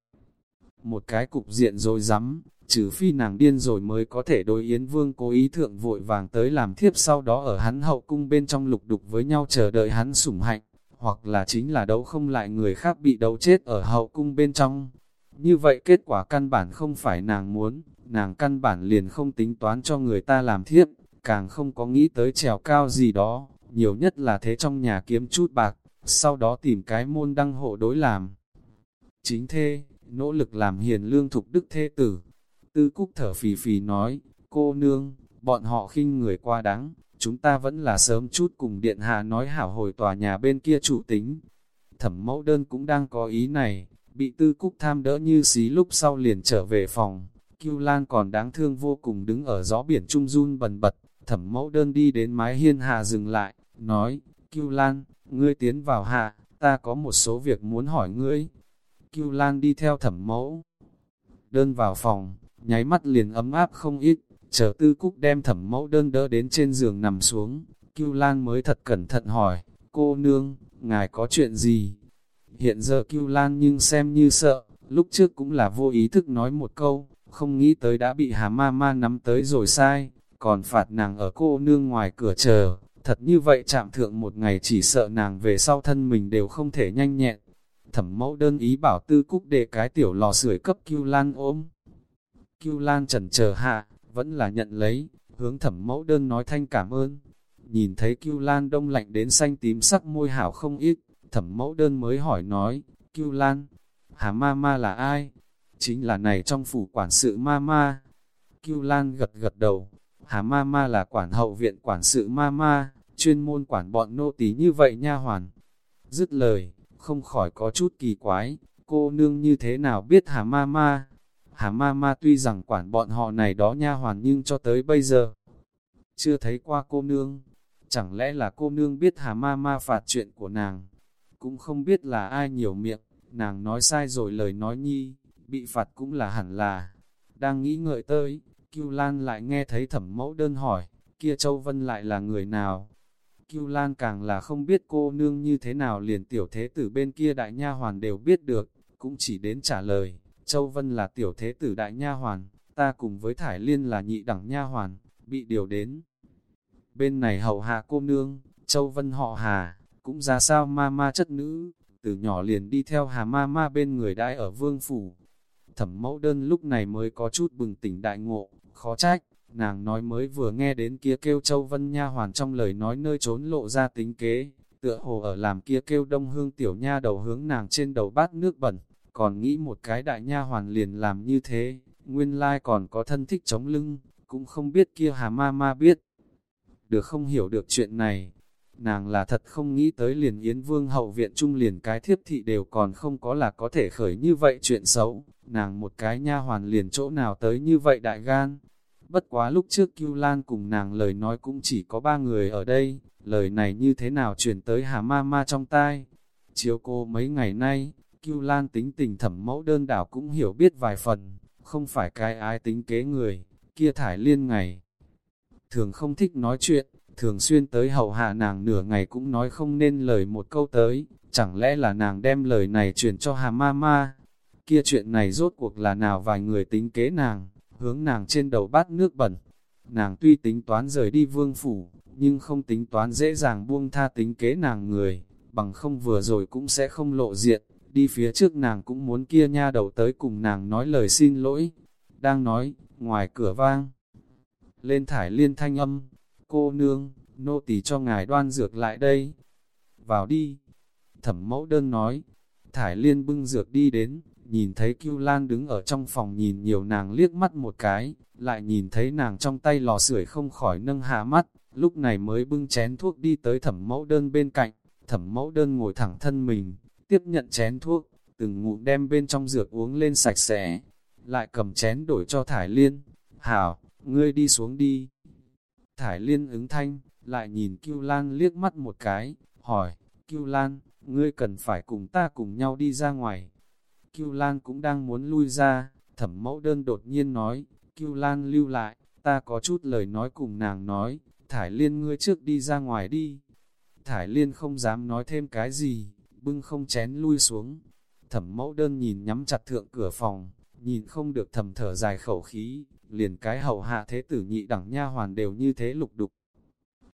Một cái cục diện rồi rắm trừ phi nàng điên rồi mới có thể đối Yến Vương cố ý thượng vội vàng tới làm thiếp sau đó ở hắn hậu cung bên trong lục đục với nhau chờ đợi hắn sủng hạnh, hoặc là chính là đấu không lại người khác bị đấu chết ở hậu cung bên trong. Như vậy kết quả căn bản không phải nàng muốn, nàng căn bản liền không tính toán cho người ta làm thiếp, càng không có nghĩ tới trèo cao gì đó, nhiều nhất là thế trong nhà kiếm chút bạc, sau đó tìm cái môn đăng hộ đối làm. Chính thê, nỗ lực làm hiền lương thục đức thê tử. Tư Cúc thở phì phì nói, cô nương, bọn họ khinh người qua đáng, chúng ta vẫn là sớm chút cùng điện hạ nói hảo hồi tòa nhà bên kia chủ tính. Thẩm mẫu đơn cũng đang có ý này, bị Tư Cúc tham đỡ như xí lúc sau liền trở về phòng. Kiêu Lan còn đáng thương vô cùng đứng ở gió biển trung run bần bật, thẩm mẫu đơn đi đến mái hiên hạ dừng lại, nói, Kiêu Lan, ngươi tiến vào hạ, ta có một số việc muốn hỏi ngươi. Kiêu Lan đi theo thẩm mẫu, đơn vào phòng, nháy mắt liền ấm áp không ít, chờ tư cúc đem thẩm mẫu đơn đỡ đến trên giường nằm xuống, Cưu Lan mới thật cẩn thận hỏi, cô nương, ngài có chuyện gì? Hiện giờ Cưu Lan nhưng xem như sợ, lúc trước cũng là vô ý thức nói một câu, không nghĩ tới đã bị hà ma ma nắm tới rồi sai, còn phạt nàng ở cô nương ngoài cửa chờ, thật như vậy chạm thượng một ngày chỉ sợ nàng về sau thân mình đều không thể nhanh nhẹn. Thẩm mẫu đơn ý bảo tư cúc để cái tiểu lò sưởi cấp Cưu Lan ôm. Cưu Lan trần chờ hạ, vẫn là nhận lấy, hướng thẩm mẫu đơn nói thanh cảm ơn. Nhìn thấy Cưu Lan đông lạnh đến xanh tím sắc môi hảo không ít, thẩm mẫu đơn mới hỏi nói, Cưu Lan, hà ma ma là ai? Chính là này trong phủ quản sự ma ma. Cưu Lan gật gật đầu, hà ma ma là quản hậu viện quản sự ma ma, chuyên môn quản bọn nô tỳ như vậy nha hoàn. Dứt lời, không khỏi có chút kỳ quái, cô nương như thế nào biết hà ma ma? Hà ma ma tuy rằng quản bọn họ này đó nha hoàn nhưng cho tới bây giờ, chưa thấy qua cô nương. Chẳng lẽ là cô nương biết hà ma ma phạt chuyện của nàng? Cũng không biết là ai nhiều miệng, nàng nói sai rồi lời nói nhi, bị phạt cũng là hẳn là. Đang nghĩ ngợi tới, Kiêu Lan lại nghe thấy thẩm mẫu đơn hỏi, kia Châu Vân lại là người nào? Kiêu Lan càng là không biết cô nương như thế nào liền tiểu thế tử bên kia đại nha hoàn đều biết được, cũng chỉ đến trả lời, Châu Vân là tiểu thế tử đại nha hoàn, ta cùng với Thải Liên là nhị đẳng nha hoàn, bị điều đến. Bên này hậu hạ cô nương, Châu Vân họ Hà, cũng ra sao ma ma chất nữ, từ nhỏ liền đi theo Hà ma ma bên người đãi ở vương phủ. Thẩm mẫu đơn lúc này mới có chút bừng tỉnh đại ngộ, khó trách, nàng nói mới vừa nghe đến kia kêu Châu Vân Nha hoàn trong lời nói nơi trốn lộ ra tính kế, tựa hồ ở làm kia kêu đông hương tiểu nha đầu hướng nàng trên đầu bát nước bẩn, còn nghĩ một cái đại nha hoàn liền làm như thế, nguyên lai còn có thân thích chống lưng, cũng không biết kia hà ma ma biết. Được không hiểu được chuyện này, nàng là thật không nghĩ tới liền Yến Vương hậu viện trung liền cái thiếp thị đều còn không có là có thể khởi như vậy chuyện xấu, nàng một cái nha hoàn liền chỗ nào tới như vậy đại gan. Bất quá lúc trước Kiêu Lan cùng nàng lời nói cũng chỉ có ba người ở đây, lời này như thế nào truyền tới Hà Ma Ma trong tai. Chiếu cô mấy ngày nay, Kiêu Lan tính tình thẩm mẫu đơn đảo cũng hiểu biết vài phần, không phải cái ai tính kế người, kia thải liên ngày. Thường không thích nói chuyện, thường xuyên tới hậu hạ nàng nửa ngày cũng nói không nên lời một câu tới, chẳng lẽ là nàng đem lời này truyền cho Hà Ma Ma. Kia chuyện này rốt cuộc là nào vài người tính kế nàng, hướng nàng trên đầu bát nước bẩn. Nàng tuy tính toán rời đi vương phủ, nhưng không tính toán dễ dàng buông tha tính kế nàng người, bằng không vừa rồi cũng sẽ không lộ diện, đi phía trước nàng cũng muốn kia nha đầu tới cùng nàng nói lời xin lỗi. Đang nói, ngoài cửa vang, lên thải liên thanh âm, cô nương, nô tỳ cho ngài đoan dược lại đây. Vào đi, thẩm mẫu đơn nói, thải liên bưng dược đi đến, nhìn thấy Cưu Lan đứng ở trong phòng nhìn nhiều nàng liếc mắt một cái, lại nhìn thấy nàng trong tay lò sưởi không khỏi nâng hạ mắt, lúc này mới bưng chén thuốc đi tới thẩm mẫu đơn bên cạnh, thẩm mẫu đơn ngồi thẳng thân mình, tiếp nhận chén thuốc, từng ngụm đem bên trong dược uống lên sạch sẽ, lại cầm chén đổi cho Thải Liên, hảo, ngươi đi xuống đi. Thải Liên ứng thanh, lại nhìn Cưu Lan liếc mắt một cái, hỏi, Cưu Lan, ngươi cần phải cùng ta cùng nhau đi ra ngoài. Cưu Lan cũng đang muốn lui ra, thẩm mẫu đơn đột nhiên nói, Cưu Lan lưu lại, ta có chút lời nói cùng nàng nói, Thải Liên ngươi trước đi ra ngoài đi. Thải Liên không dám nói thêm cái gì, bưng không chén lui xuống. Thẩm mẫu đơn nhìn nhắm chặt thượng cửa phòng, nhìn không được thầm thở dài khẩu khí, liền cái hậu hạ thế tử nhị đẳng nha hoàn đều như thế lục đục.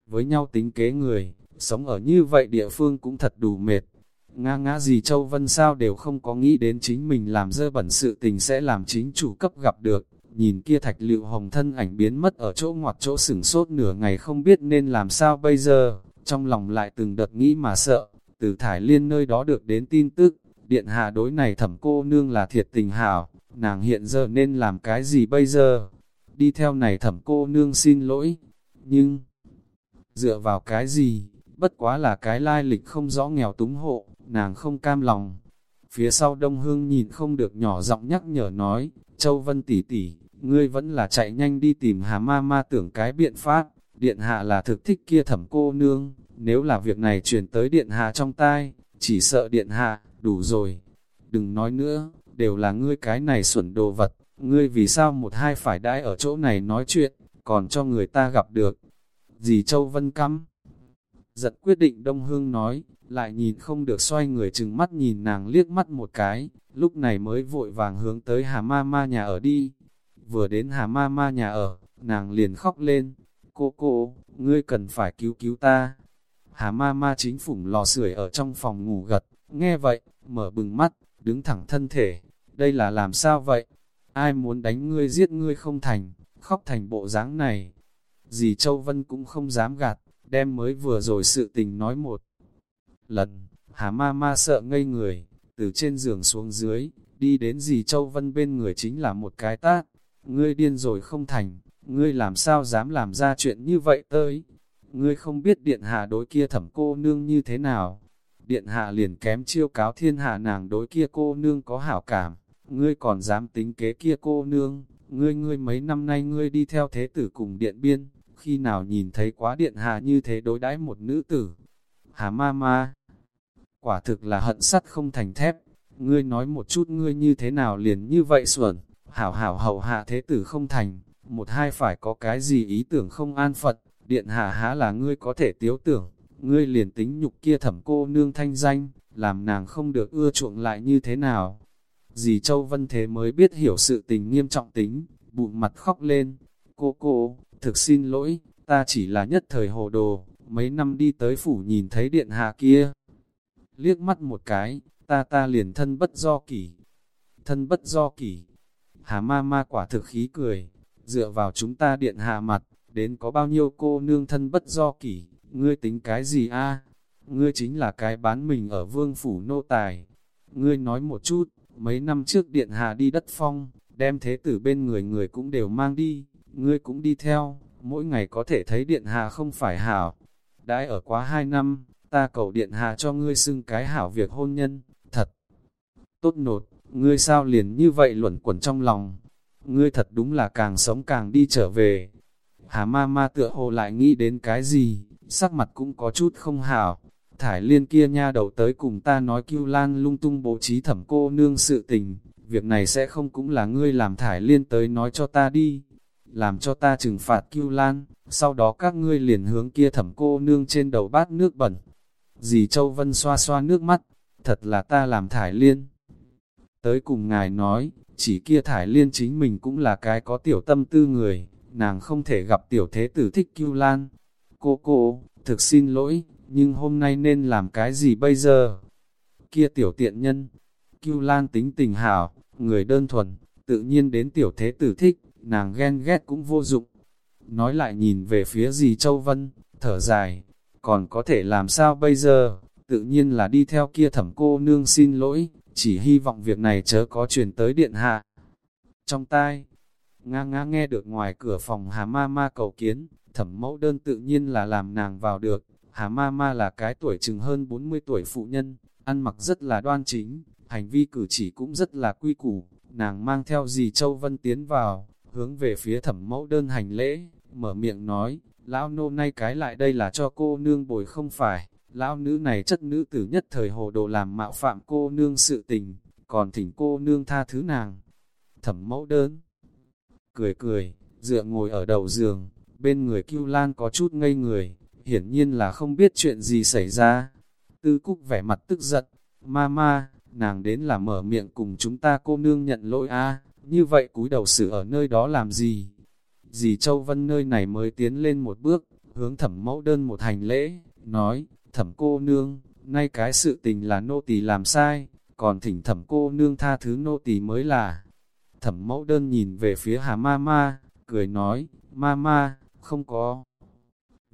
Với nhau tính kế người, sống ở như vậy địa phương cũng thật đủ mệt. Nga ngã gì Châu Vân sao đều không có nghĩ đến chính mình làm dơ bẩn sự tình sẽ làm chính chủ cấp gặp được. Nhìn kia thạch liệu hồng thân ảnh biến mất ở chỗ ngoặt chỗ sửng sốt nửa ngày không biết nên làm sao bây giờ, trong lòng lại từng đợt nghĩ mà sợ, từ thải liên nơi đó được đến tin tức, điện hạ đối này thẩm cô nương là thiệt tình hảo, nàng hiện giờ nên làm cái gì bây giờ? Đi theo này thẩm cô nương xin lỗi, nhưng dựa vào cái gì? Bất quá là cái lai lịch không rõ nghèo túng hộ, nàng không cam lòng. Phía sau đông hương nhìn không được nhỏ giọng nhắc nhở nói, Châu Vân tỷ tỷ, ngươi vẫn là chạy nhanh đi tìm hà ma ma tưởng cái biện pháp, điện hạ là thực thích kia thẩm cô nương, nếu là việc này truyền tới điện hạ trong tai, chỉ sợ điện hạ, đủ rồi. Đừng nói nữa, đều là ngươi cái này xuẩn đồ vật, ngươi vì sao một hai phải đãi ở chỗ này nói chuyện, còn cho người ta gặp được. Dì Châu Vân căm. Giật quyết định Đông Hương nói, lại nhìn không được xoay người chừng mắt nhìn nàng liếc mắt một cái, lúc này mới vội vàng hướng tới Hà Ma Ma nhà ở đi. Vừa đến Hà Ma Ma nhà ở, nàng liền khóc lên, cô cô, ngươi cần phải cứu cứu ta. Hà ma ma chính phủng lò sưởi ở trong phòng ngủ gật, nghe vậy, mở bừng mắt, đứng thẳng thân thể, đây là làm sao vậy? Ai muốn đánh ngươi giết ngươi không thành, khóc thành bộ dáng này. Dì Châu Vân cũng không dám gạt, đem mới vừa rồi sự tình nói một lần. Hà ma ma sợ ngây người, từ trên giường xuống dưới, đi đến dì Châu Vân bên người chính là một cái tát. Ngươi điên rồi không thành, ngươi làm sao dám làm ra chuyện như vậy tới? Ngươi không biết điện hạ đối kia thẩm cô nương như thế nào? Điện hạ liền kém chiêu cáo thiên hạ nàng đối kia cô nương có hảo cảm, ngươi còn dám tính kế kia cô nương, ngươi ngươi mấy năm nay ngươi đi theo thế tử cùng điện biên, khi nào nhìn thấy quá điện hạ như thế đối đãi một nữ tử? Hà ma ma, quả thực là hận sắt không thành thép, ngươi nói một chút ngươi như thế nào liền như vậy xuẩn, hảo hảo hậu hạ thế tử không thành, một hai phải có cái gì ý tưởng không an Phật, điện hạ há là ngươi có thể tiếu tưởng, ngươi liền tính nhục kia thẩm cô nương thanh danh, làm nàng không được ưa chuộng lại như thế nào. Dì Châu Vân Thế mới biết hiểu sự tình nghiêm trọng tính, bụng mặt khóc lên, cô cô, thực xin lỗi, ta chỉ là nhất thời hồ đồ, mấy năm đi tới phủ nhìn thấy điện hạ kia. Liếc mắt một cái, ta ta liền thân bất do kỷ. Thân bất do kỷ. Hà ma ma quả thực khí cười, dựa vào chúng ta điện hạ mặt, đến có bao nhiêu cô nương thân bất do kỷ, ngươi tính cái gì a? Ngươi chính là cái bán mình ở vương phủ nô tài. Ngươi nói một chút, mấy năm trước điện hạ đi đất phong, đem thế tử bên người người cũng đều mang đi, ngươi cũng đi theo, mỗi ngày có thể thấy điện hạ không phải hảo. Đãi ở quá hai năm, ta cầu điện hạ cho ngươi xưng cái hảo việc hôn nhân, thật tốt nột, ngươi sao liền như vậy luẩn quẩn trong lòng, ngươi thật đúng là càng sống càng đi trở về. Hà ma ma tựa hồ lại nghĩ đến cái gì, sắc mặt cũng có chút không hảo. Thải liên kia nha đầu tới cùng ta nói kiêu lan lung tung bố trí thẩm cô nương sự tình, việc này sẽ không cũng là ngươi làm thải liên tới nói cho ta đi. Làm cho ta trừng phạt kiêu lan, sau đó các ngươi liền hướng kia thẩm cô nương trên đầu bát nước bẩn. Dì Châu Vân xoa xoa nước mắt, thật là ta làm thải liên. Tới cùng ngài nói, chỉ kia thải liên chính mình cũng là cái có tiểu tâm tư người, nàng không thể gặp tiểu thế tử thích Cưu lan. Cô cô, thực xin lỗi, nhưng hôm nay nên làm cái gì bây giờ? Kia tiểu tiện nhân, Cưu lan tính tình hảo, người đơn thuần, tự nhiên đến tiểu thế tử thích, nàng ghen ghét cũng vô dụng. Nói lại nhìn về phía gì Châu Vân, thở dài, còn có thể làm sao bây giờ, tự nhiên là đi theo kia thẩm cô nương xin lỗi, chỉ hy vọng việc này chớ có truyền tới điện hạ. Trong tai, nga nga nghe được ngoài cửa phòng hà ma ma cầu kiến, thẩm mẫu đơn tự nhiên là làm nàng vào được, hà ma ma là cái tuổi chừng hơn 40 tuổi phụ nhân, ăn mặc rất là đoan chính, hành vi cử chỉ cũng rất là quy củ, nàng mang theo dì Châu Vân tiến vào, hướng về phía thẩm mẫu đơn hành lễ, mở miệng nói, lão nô nay cái lại đây là cho cô nương bồi không phải, lão nữ này chất nữ tử nhất thời hồ đồ làm mạo phạm cô nương sự tình, còn thỉnh cô nương tha thứ nàng. Thẩm mẫu đơn, cười cười, dựa ngồi ở đầu giường, bên người Kiêu Lan có chút ngây người, hiển nhiên là không biết chuyện gì xảy ra. Tư Cúc vẻ mặt tức giận, ma ma, nàng đến là mở miệng cùng chúng ta cô nương nhận lỗi a như vậy cúi đầu xử ở nơi đó làm gì? Dì Châu Vân nơi này mới tiến lên một bước, hướng thẩm mẫu đơn một hành lễ, nói, thẩm cô nương, nay cái sự tình là nô tỳ làm sai, còn thỉnh thẩm cô nương tha thứ nô tỳ mới là. Thẩm mẫu đơn nhìn về phía hà ma ma, cười nói, ma ma, không có.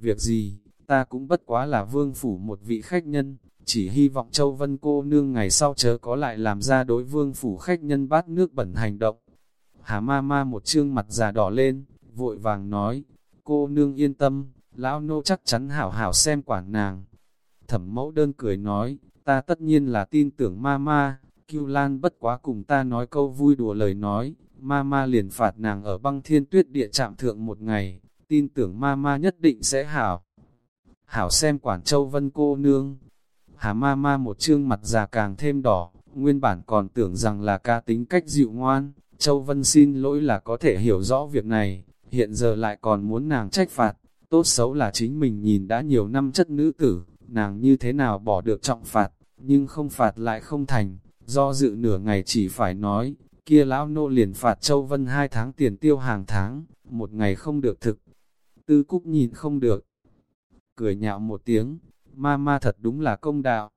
Việc gì, ta cũng bất quá là vương phủ một vị khách nhân, chỉ hy vọng Châu Vân cô nương ngày sau chớ có lại làm ra đối vương phủ khách nhân bát nước bẩn hành động. Hà ma ma một trương mặt già đỏ lên, vội vàng nói, cô nương yên tâm, lão nô chắc chắn hảo hảo xem quản nàng. Thẩm mẫu đơn cười nói, ta tất nhiên là tin tưởng ma ma, Kiêu Lan bất quá cùng ta nói câu vui đùa lời nói, ma ma liền phạt nàng ở băng thiên tuyết địa chạm thượng một ngày, tin tưởng ma ma nhất định sẽ hảo. Hảo xem quản châu vân cô nương. Hà ma ma một trương mặt già càng thêm đỏ, nguyên bản còn tưởng rằng là ca tính cách dịu ngoan, châu vân xin lỗi là có thể hiểu rõ việc này, hiện giờ lại còn muốn nàng trách phạt, tốt xấu là chính mình nhìn đã nhiều năm chất nữ tử, nàng như thế nào bỏ được trọng phạt, nhưng không phạt lại không thành, do dự nửa ngày chỉ phải nói, kia lão nô liền phạt Châu Vân hai tháng tiền tiêu hàng tháng, một ngày không được thực. Tư Cúc nhìn không được, cười nhạo một tiếng, ma ma thật đúng là công đạo.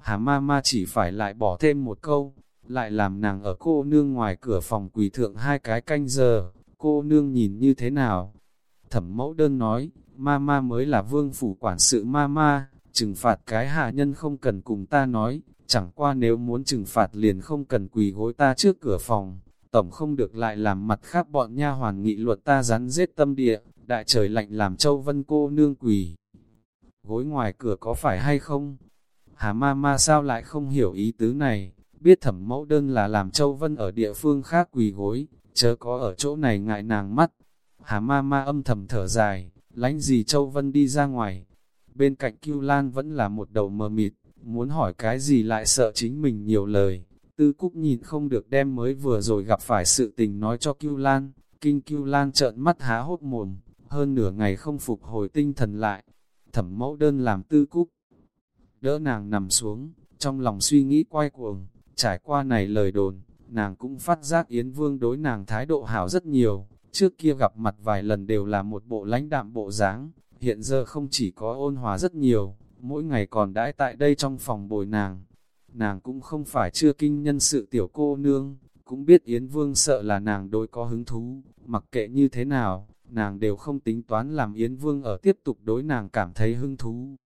Hà ma ma chỉ phải lại bỏ thêm một câu, lại làm nàng ở cô nương ngoài cửa phòng quỳ thượng hai cái canh giờ, cô nương nhìn như thế nào. Thẩm mẫu đơn nói, ma ma mới là vương phủ quản sự ma ma, trừng phạt cái hạ nhân không cần cùng ta nói, chẳng qua nếu muốn trừng phạt liền không cần quỳ gối ta trước cửa phòng, tổng không được lại làm mặt khác bọn nha hoàn nghị luật ta rắn giết tâm địa, đại trời lạnh làm châu vân cô nương quỳ. Gối ngoài cửa có phải hay không? Hà ma ma sao lại không hiểu ý tứ này, biết thẩm mẫu đơn là làm châu vân ở địa phương khác quỳ gối, chớ có ở chỗ này ngại nàng mắt. Hà ma ma âm thầm thở dài, lánh gì châu vân đi ra ngoài. Bên cạnh Cưu Lan vẫn là một đầu mờ mịt, muốn hỏi cái gì lại sợ chính mình nhiều lời. Tư Cúc nhìn không được đem mới vừa rồi gặp phải sự tình nói cho Cưu Lan, kinh Cưu Lan trợn mắt há hốt mồm, hơn nửa ngày không phục hồi tinh thần lại. Thẩm mẫu đơn làm Tư Cúc, đỡ nàng nằm xuống, trong lòng suy nghĩ quay cuồng, trải qua này lời đồn, nàng cũng phát giác Yến Vương đối nàng thái độ hảo rất nhiều, trước kia gặp mặt vài lần đều là một bộ lãnh đạm bộ dáng, hiện giờ không chỉ có ôn hòa rất nhiều, mỗi ngày còn đãi tại đây trong phòng bồi nàng. Nàng cũng không phải chưa kinh nhân sự tiểu cô nương, cũng biết Yến Vương sợ là nàng đối có hứng thú, mặc kệ như thế nào, nàng đều không tính toán làm Yến Vương ở tiếp tục đối nàng cảm thấy hứng thú.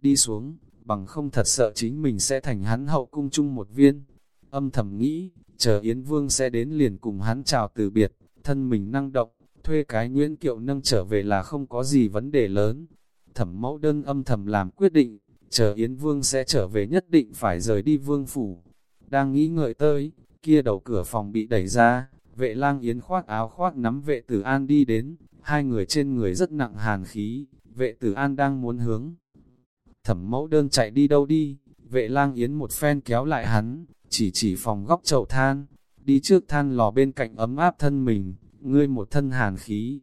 Đi xuống, bằng không thật sợ chính mình sẽ thành hắn hậu cung chung một viên. Âm thầm nghĩ, chờ Yến Vương sẽ đến liền cùng hắn chào từ biệt, thân mình năng động, thuê cái Nguyễn Kiệu nâng trở về là không có gì vấn đề lớn. Thẩm mẫu đơn âm thầm làm quyết định, chờ Yến Vương sẽ trở về nhất định phải rời đi Vương Phủ. Đang nghĩ ngợi tới, kia đầu cửa phòng bị đẩy ra, vệ lang Yến khoác áo khoác nắm vệ tử an đi đến, hai người trên người rất nặng hàn khí, vệ tử an đang muốn hướng. Thẩm mẫu đơn chạy đi đâu đi, vệ lang Yến một phen kéo lại hắn, chỉ chỉ phòng góc chậu than, đi trước than lò bên cạnh ấm áp thân mình, ngươi một thân hàn khí.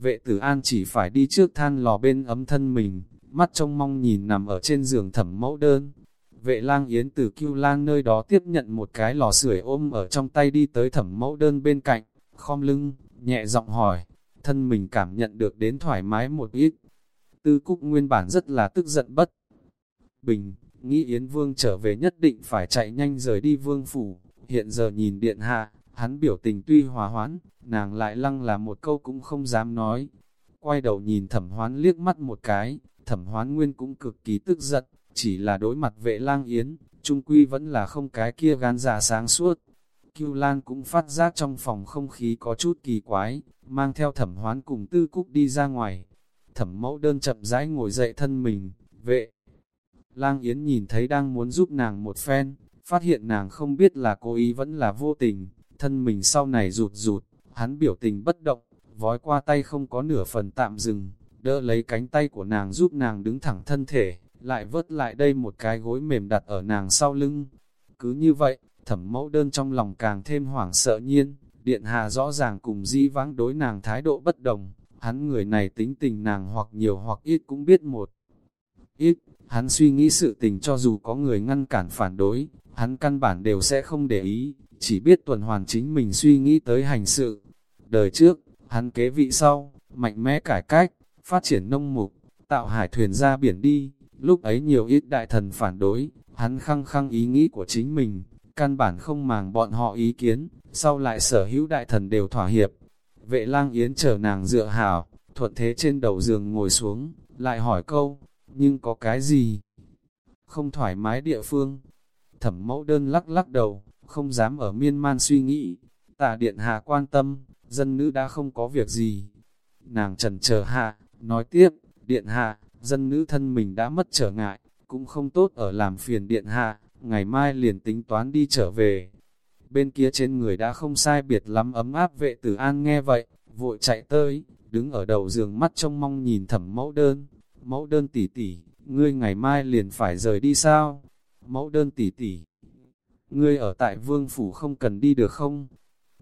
Vệ tử an chỉ phải đi trước than lò bên ấm thân mình, mắt trông mong nhìn nằm ở trên giường thẩm mẫu đơn. Vệ lang yến từ cưu lang nơi đó tiếp nhận một cái lò sưởi ôm ở trong tay đi tới thẩm mẫu đơn bên cạnh, khom lưng, nhẹ giọng hỏi, thân mình cảm nhận được đến thoải mái một ít. Tư Cúc nguyên bản rất là tức giận bất. Bình, nghĩ Yến Vương trở về nhất định phải chạy nhanh rời đi Vương Phủ, hiện giờ nhìn điện hạ, hắn biểu tình tuy hòa hoãn, nàng lại lăng là một câu cũng không dám nói. Quay đầu nhìn thẩm hoán liếc mắt một cái, thẩm hoán nguyên cũng cực kỳ tức giận, chỉ là đối mặt vệ lang yến, trung quy vẫn là không cái kia gan giả sáng suốt. Cưu Lan cũng phát giác trong phòng không khí có chút kỳ quái, mang theo thẩm hoán cùng tư cúc đi ra ngoài. Thẩm mẫu đơn chậm rãi ngồi dậy thân mình, vệ. Lang Yến nhìn thấy đang muốn giúp nàng một phen, phát hiện nàng không biết là cố ý vẫn là vô tình, thân mình sau này rụt rụt, hắn biểu tình bất động, vói qua tay không có nửa phần tạm dừng, đỡ lấy cánh tay của nàng giúp nàng đứng thẳng thân thể, lại vớt lại đây một cái gối mềm đặt ở nàng sau lưng. Cứ như vậy, thẩm mẫu đơn trong lòng càng thêm hoảng sợ nhiên, điện hạ rõ ràng cùng di vãng đối nàng thái độ bất đồng, hắn người này tính tình nàng hoặc nhiều hoặc ít cũng biết một. Ít, hắn suy nghĩ sự tình cho dù có người ngăn cản phản đối, hắn căn bản đều sẽ không để ý, chỉ biết tuần hoàn chính mình suy nghĩ tới hành sự. Đời trước, hắn kế vị sau, mạnh mẽ cải cách, phát triển nông mục, tạo hải thuyền ra biển đi, lúc ấy nhiều ít đại thần phản đối, hắn khăng khăng ý nghĩ của chính mình, căn bản không màng bọn họ ý kiến, sau lại sở hữu đại thần đều thỏa hiệp. Vệ lang yến chờ nàng dựa hảo, thuận thế trên đầu giường ngồi xuống, lại hỏi câu, nhưng có cái gì? Không thoải mái địa phương. Thẩm mẫu đơn lắc lắc đầu, không dám ở miên man suy nghĩ. Tả điện hạ quan tâm, dân nữ đã không có việc gì. Nàng trần chờ hạ, nói tiếp, điện hạ, dân nữ thân mình đã mất trở ngại, cũng không tốt ở làm phiền điện hạ, ngày mai liền tính toán đi trở về. Bên kia trên người đã không sai biệt lắm ấm áp vệ tử an nghe vậy, vội chạy tới, đứng ở đầu giường mắt trông mong nhìn thẩm mẫu đơn. Mẫu đơn tỷ tỷ, ngươi ngày mai liền phải rời đi sao? Mẫu đơn tỷ tỷ, ngươi ở tại vương phủ không cần đi được không?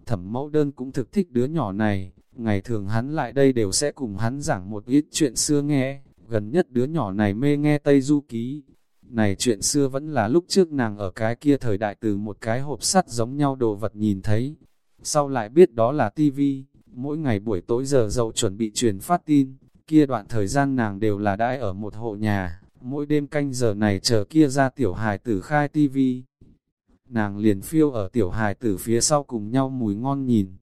Thẩm mẫu đơn cũng thực thích đứa nhỏ này, ngày thường hắn lại đây đều sẽ cùng hắn giảng một ít chuyện xưa nghe, gần nhất đứa nhỏ này mê nghe Tây Du Ký. Này chuyện xưa vẫn là lúc trước nàng ở cái kia thời đại từ một cái hộp sắt giống nhau đồ vật nhìn thấy, sau lại biết đó là tivi, mỗi ngày buổi tối giờ dậu chuẩn bị truyền phát tin, kia đoạn thời gian nàng đều là đãi ở một hộ nhà, mỗi đêm canh giờ này chờ kia ra tiểu hài tử khai tivi. Nàng liền phiêu ở tiểu hài tử phía sau cùng nhau mùi ngon nhìn.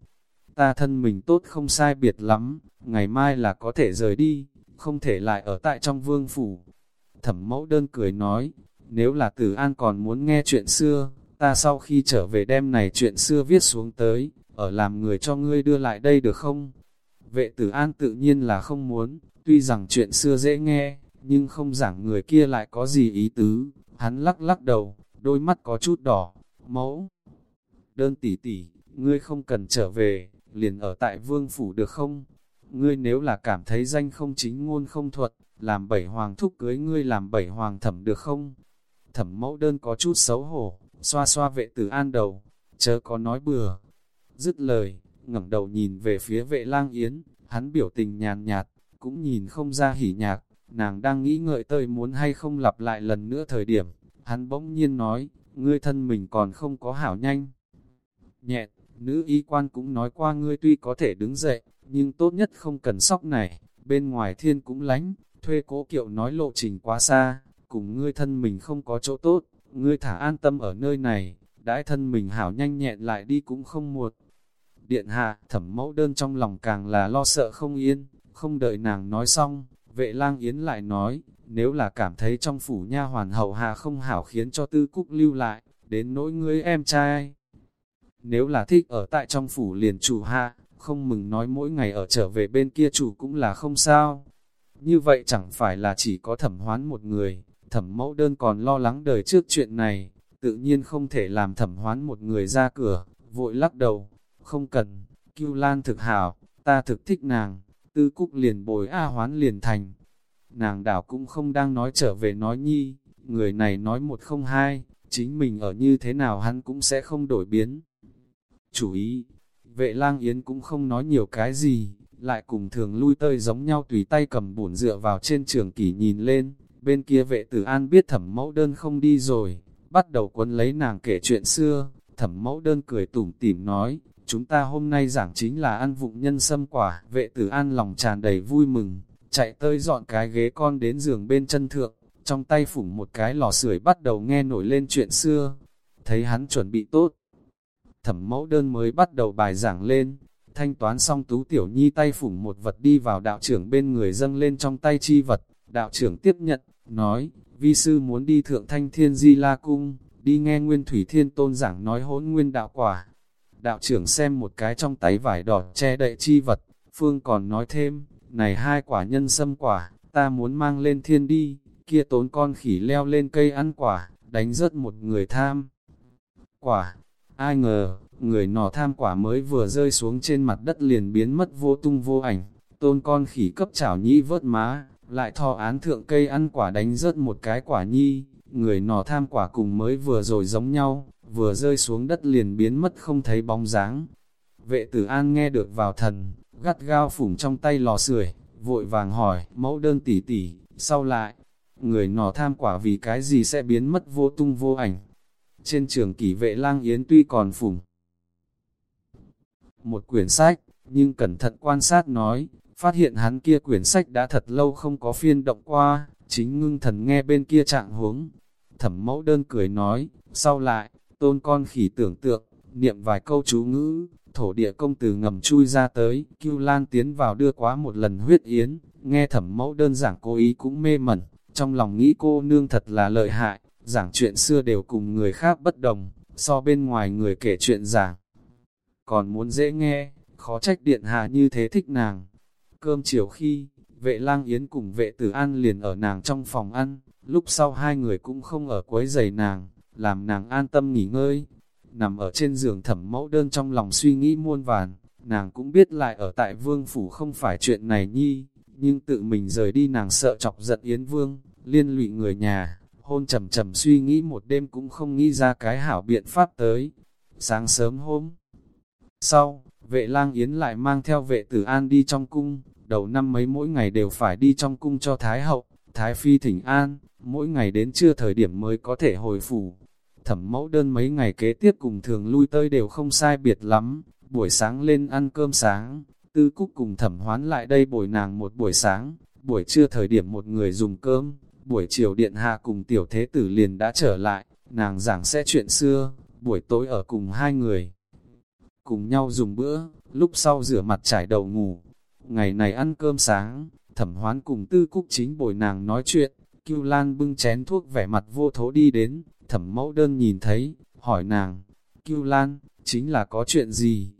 Ta thân mình tốt không sai biệt lắm, ngày mai là có thể rời đi, không thể lại ở tại trong vương phủ. Thẩm mẫu đơn cười nói, nếu là tử an còn muốn nghe chuyện xưa, ta sau khi trở về đêm này chuyện xưa viết xuống tới, ở làm người cho ngươi đưa lại đây được không? Vệ tử an tự nhiên là không muốn, tuy rằng chuyện xưa dễ nghe, nhưng không giảng người kia lại có gì ý tứ, hắn lắc lắc đầu, đôi mắt có chút đỏ, mẫu. Đơn tỷ tỷ, ngươi không cần trở về, liền ở tại vương phủ được không? Ngươi nếu là cảm thấy danh không chính ngôn không thuật, làm bảy hoàng thúc cưới ngươi làm bảy hoàng thẩm được không? Thẩm mẫu đơn có chút xấu hổ, xoa xoa vệ tử an đầu, chớ có nói bừa. Dứt lời, ngẩng đầu nhìn về phía vệ lang yến, hắn biểu tình nhàn nhạt, cũng nhìn không ra hỉ nhạc, nàng đang nghĩ ngợi tơi muốn hay không lặp lại lần nữa thời điểm, hắn bỗng nhiên nói, ngươi thân mình còn không có hảo nhanh. Nhẹ, nữ y quan cũng nói qua ngươi tuy có thể đứng dậy, nhưng tốt nhất không cần sóc này, bên ngoài thiên cũng lánh, thuê cố kiệu nói lộ trình quá xa, cùng ngươi thân mình không có chỗ tốt, ngươi thả an tâm ở nơi này, đãi thân mình hảo nhanh nhẹn lại đi cũng không muộn. Điện hạ, thẩm mẫu đơn trong lòng càng là lo sợ không yên, không đợi nàng nói xong, vệ lang yến lại nói, nếu là cảm thấy trong phủ nha hoàn hậu hạ không hảo khiến cho tư cúc lưu lại, đến nỗi ngươi em trai. Nếu là thích ở tại trong phủ liền chủ hạ, không mừng nói mỗi ngày ở trở về bên kia chủ cũng là không sao. Như vậy chẳng phải là chỉ có thẩm hoán một người, thẩm mẫu đơn còn lo lắng đời trước chuyện này, tự nhiên không thể làm thẩm hoán một người ra cửa, vội lắc đầu, không cần, Cưu Lan thực hảo, ta thực thích nàng, tư cúc liền bồi A hoán liền thành. Nàng đảo cũng không đang nói trở về nói nhi, người này nói một không hai, chính mình ở như thế nào hắn cũng sẽ không đổi biến. Chủ ý, vệ lang yến cũng không nói nhiều cái gì, lại cùng thường lui tơi giống nhau tùy tay cầm bổn dựa vào trên trường kỷ nhìn lên, bên kia vệ tử an biết thẩm mẫu đơn không đi rồi, bắt đầu quấn lấy nàng kể chuyện xưa, thẩm mẫu đơn cười tủm tỉm nói, chúng ta hôm nay giảng chính là ăn vụng nhân sâm quả, vệ tử an lòng tràn đầy vui mừng, chạy tới dọn cái ghế con đến giường bên chân thượng, trong tay phủng một cái lò sưởi bắt đầu nghe nổi lên chuyện xưa, thấy hắn chuẩn bị tốt. Thẩm mẫu đơn mới bắt đầu bài giảng lên, thanh toán xong tú tiểu nhi tay phủng một vật đi vào đạo trưởng bên người dâng lên trong tay chi vật, đạo trưởng tiếp nhận, nói, vi sư muốn đi thượng thanh thiên di la cung, đi nghe nguyên thủy thiên tôn giảng nói hỗn nguyên đạo quả. Đạo trưởng xem một cái trong tay vải đỏ che đậy chi vật, phương còn nói thêm, này hai quả nhân sâm quả, ta muốn mang lên thiên đi, kia tốn con khỉ leo lên cây ăn quả, đánh rớt một người tham. Quả, ai ngờ, người nọ tham quả mới vừa rơi xuống trên mặt đất liền biến mất vô tung vô ảnh, tôn con khỉ cấp chảo nhĩ vớt má, lại thò án thượng cây ăn quả đánh rớt một cái quả nhi, người nọ tham quả cùng mới vừa rồi giống nhau, vừa rơi xuống đất liền biến mất không thấy bóng dáng. Vệ tử an nghe được vào thần, gắt gao phủng trong tay lò sưởi, vội vàng hỏi, mẫu đơn tỉ tỉ, sau lại, người nọ tham quả vì cái gì sẽ biến mất vô tung vô ảnh. Trên trường kỷ vệ lang yến tuy còn phủng một quyển sách, nhưng cẩn thận quan sát nói, phát hiện hắn kia quyển sách đã thật lâu không có phiên động qua, chính ngưng thần nghe bên kia trạng huống. Thẩm mẫu đơn cười nói, sau lại, tôn con khỉ tưởng tượng, niệm vài câu chú ngữ, thổ địa công từ ngầm chui ra tới, Cưu Lan tiến vào đưa quá một lần huyết yến, nghe thẩm mẫu đơn giản cô ý cũng mê mẩn, trong lòng nghĩ cô nương thật là lợi hại, giảng chuyện xưa đều cùng người khác bất đồng, so bên ngoài người kể chuyện giảng. Còn muốn dễ nghe, khó trách điện hạ như thế thích nàng. Cơm chiều khi, vệ lang yến cùng vệ tử an liền ở nàng trong phòng ăn, lúc sau hai người cũng không ở quấy giày nàng, làm nàng an tâm nghỉ ngơi. Nằm ở trên giường thẩm mẫu đơn trong lòng suy nghĩ muôn vàn, nàng cũng biết lại ở tại vương phủ không phải chuyện này nhi, nhưng tự mình rời đi nàng sợ chọc giận Yến Vương, liên lụy người nhà, hôn trầm trầm suy nghĩ một đêm cũng không nghĩ ra cái hảo biện pháp tới. Sáng sớm hôm sau, vệ lang Yến lại mang theo vệ tử an đi trong cung, đầu năm mấy mỗi ngày đều phải đi trong cung cho Thái Hậu, Thái Phi thỉnh an, mỗi ngày đến trưa thời điểm mới có thể hồi phủ. Thẩm mẫu đơn mấy ngày kế tiếp cùng thường lui tới đều không sai biệt lắm, buổi sáng lên ăn cơm sáng, Tư Cúc cùng thẩm hoán lại đây bồi nàng một buổi sáng, buổi trưa thời điểm một người dùng cơm, buổi chiều điện hạ cùng tiểu thế tử liền đã trở lại, nàng giảng sẽ chuyện xưa, buổi tối ở cùng hai người. Cùng nhau dùng bữa, lúc sau rửa mặt trải đầu ngủ. Ngày này ăn cơm sáng, thẩm hoán cùng tư cúc chính bồi nàng nói chuyện, Kiêu Lan bưng chén thuốc vẻ mặt vô thố đi đến, thẩm mẫu đơn nhìn thấy, hỏi nàng, Cưu Lan, chính là có chuyện gì?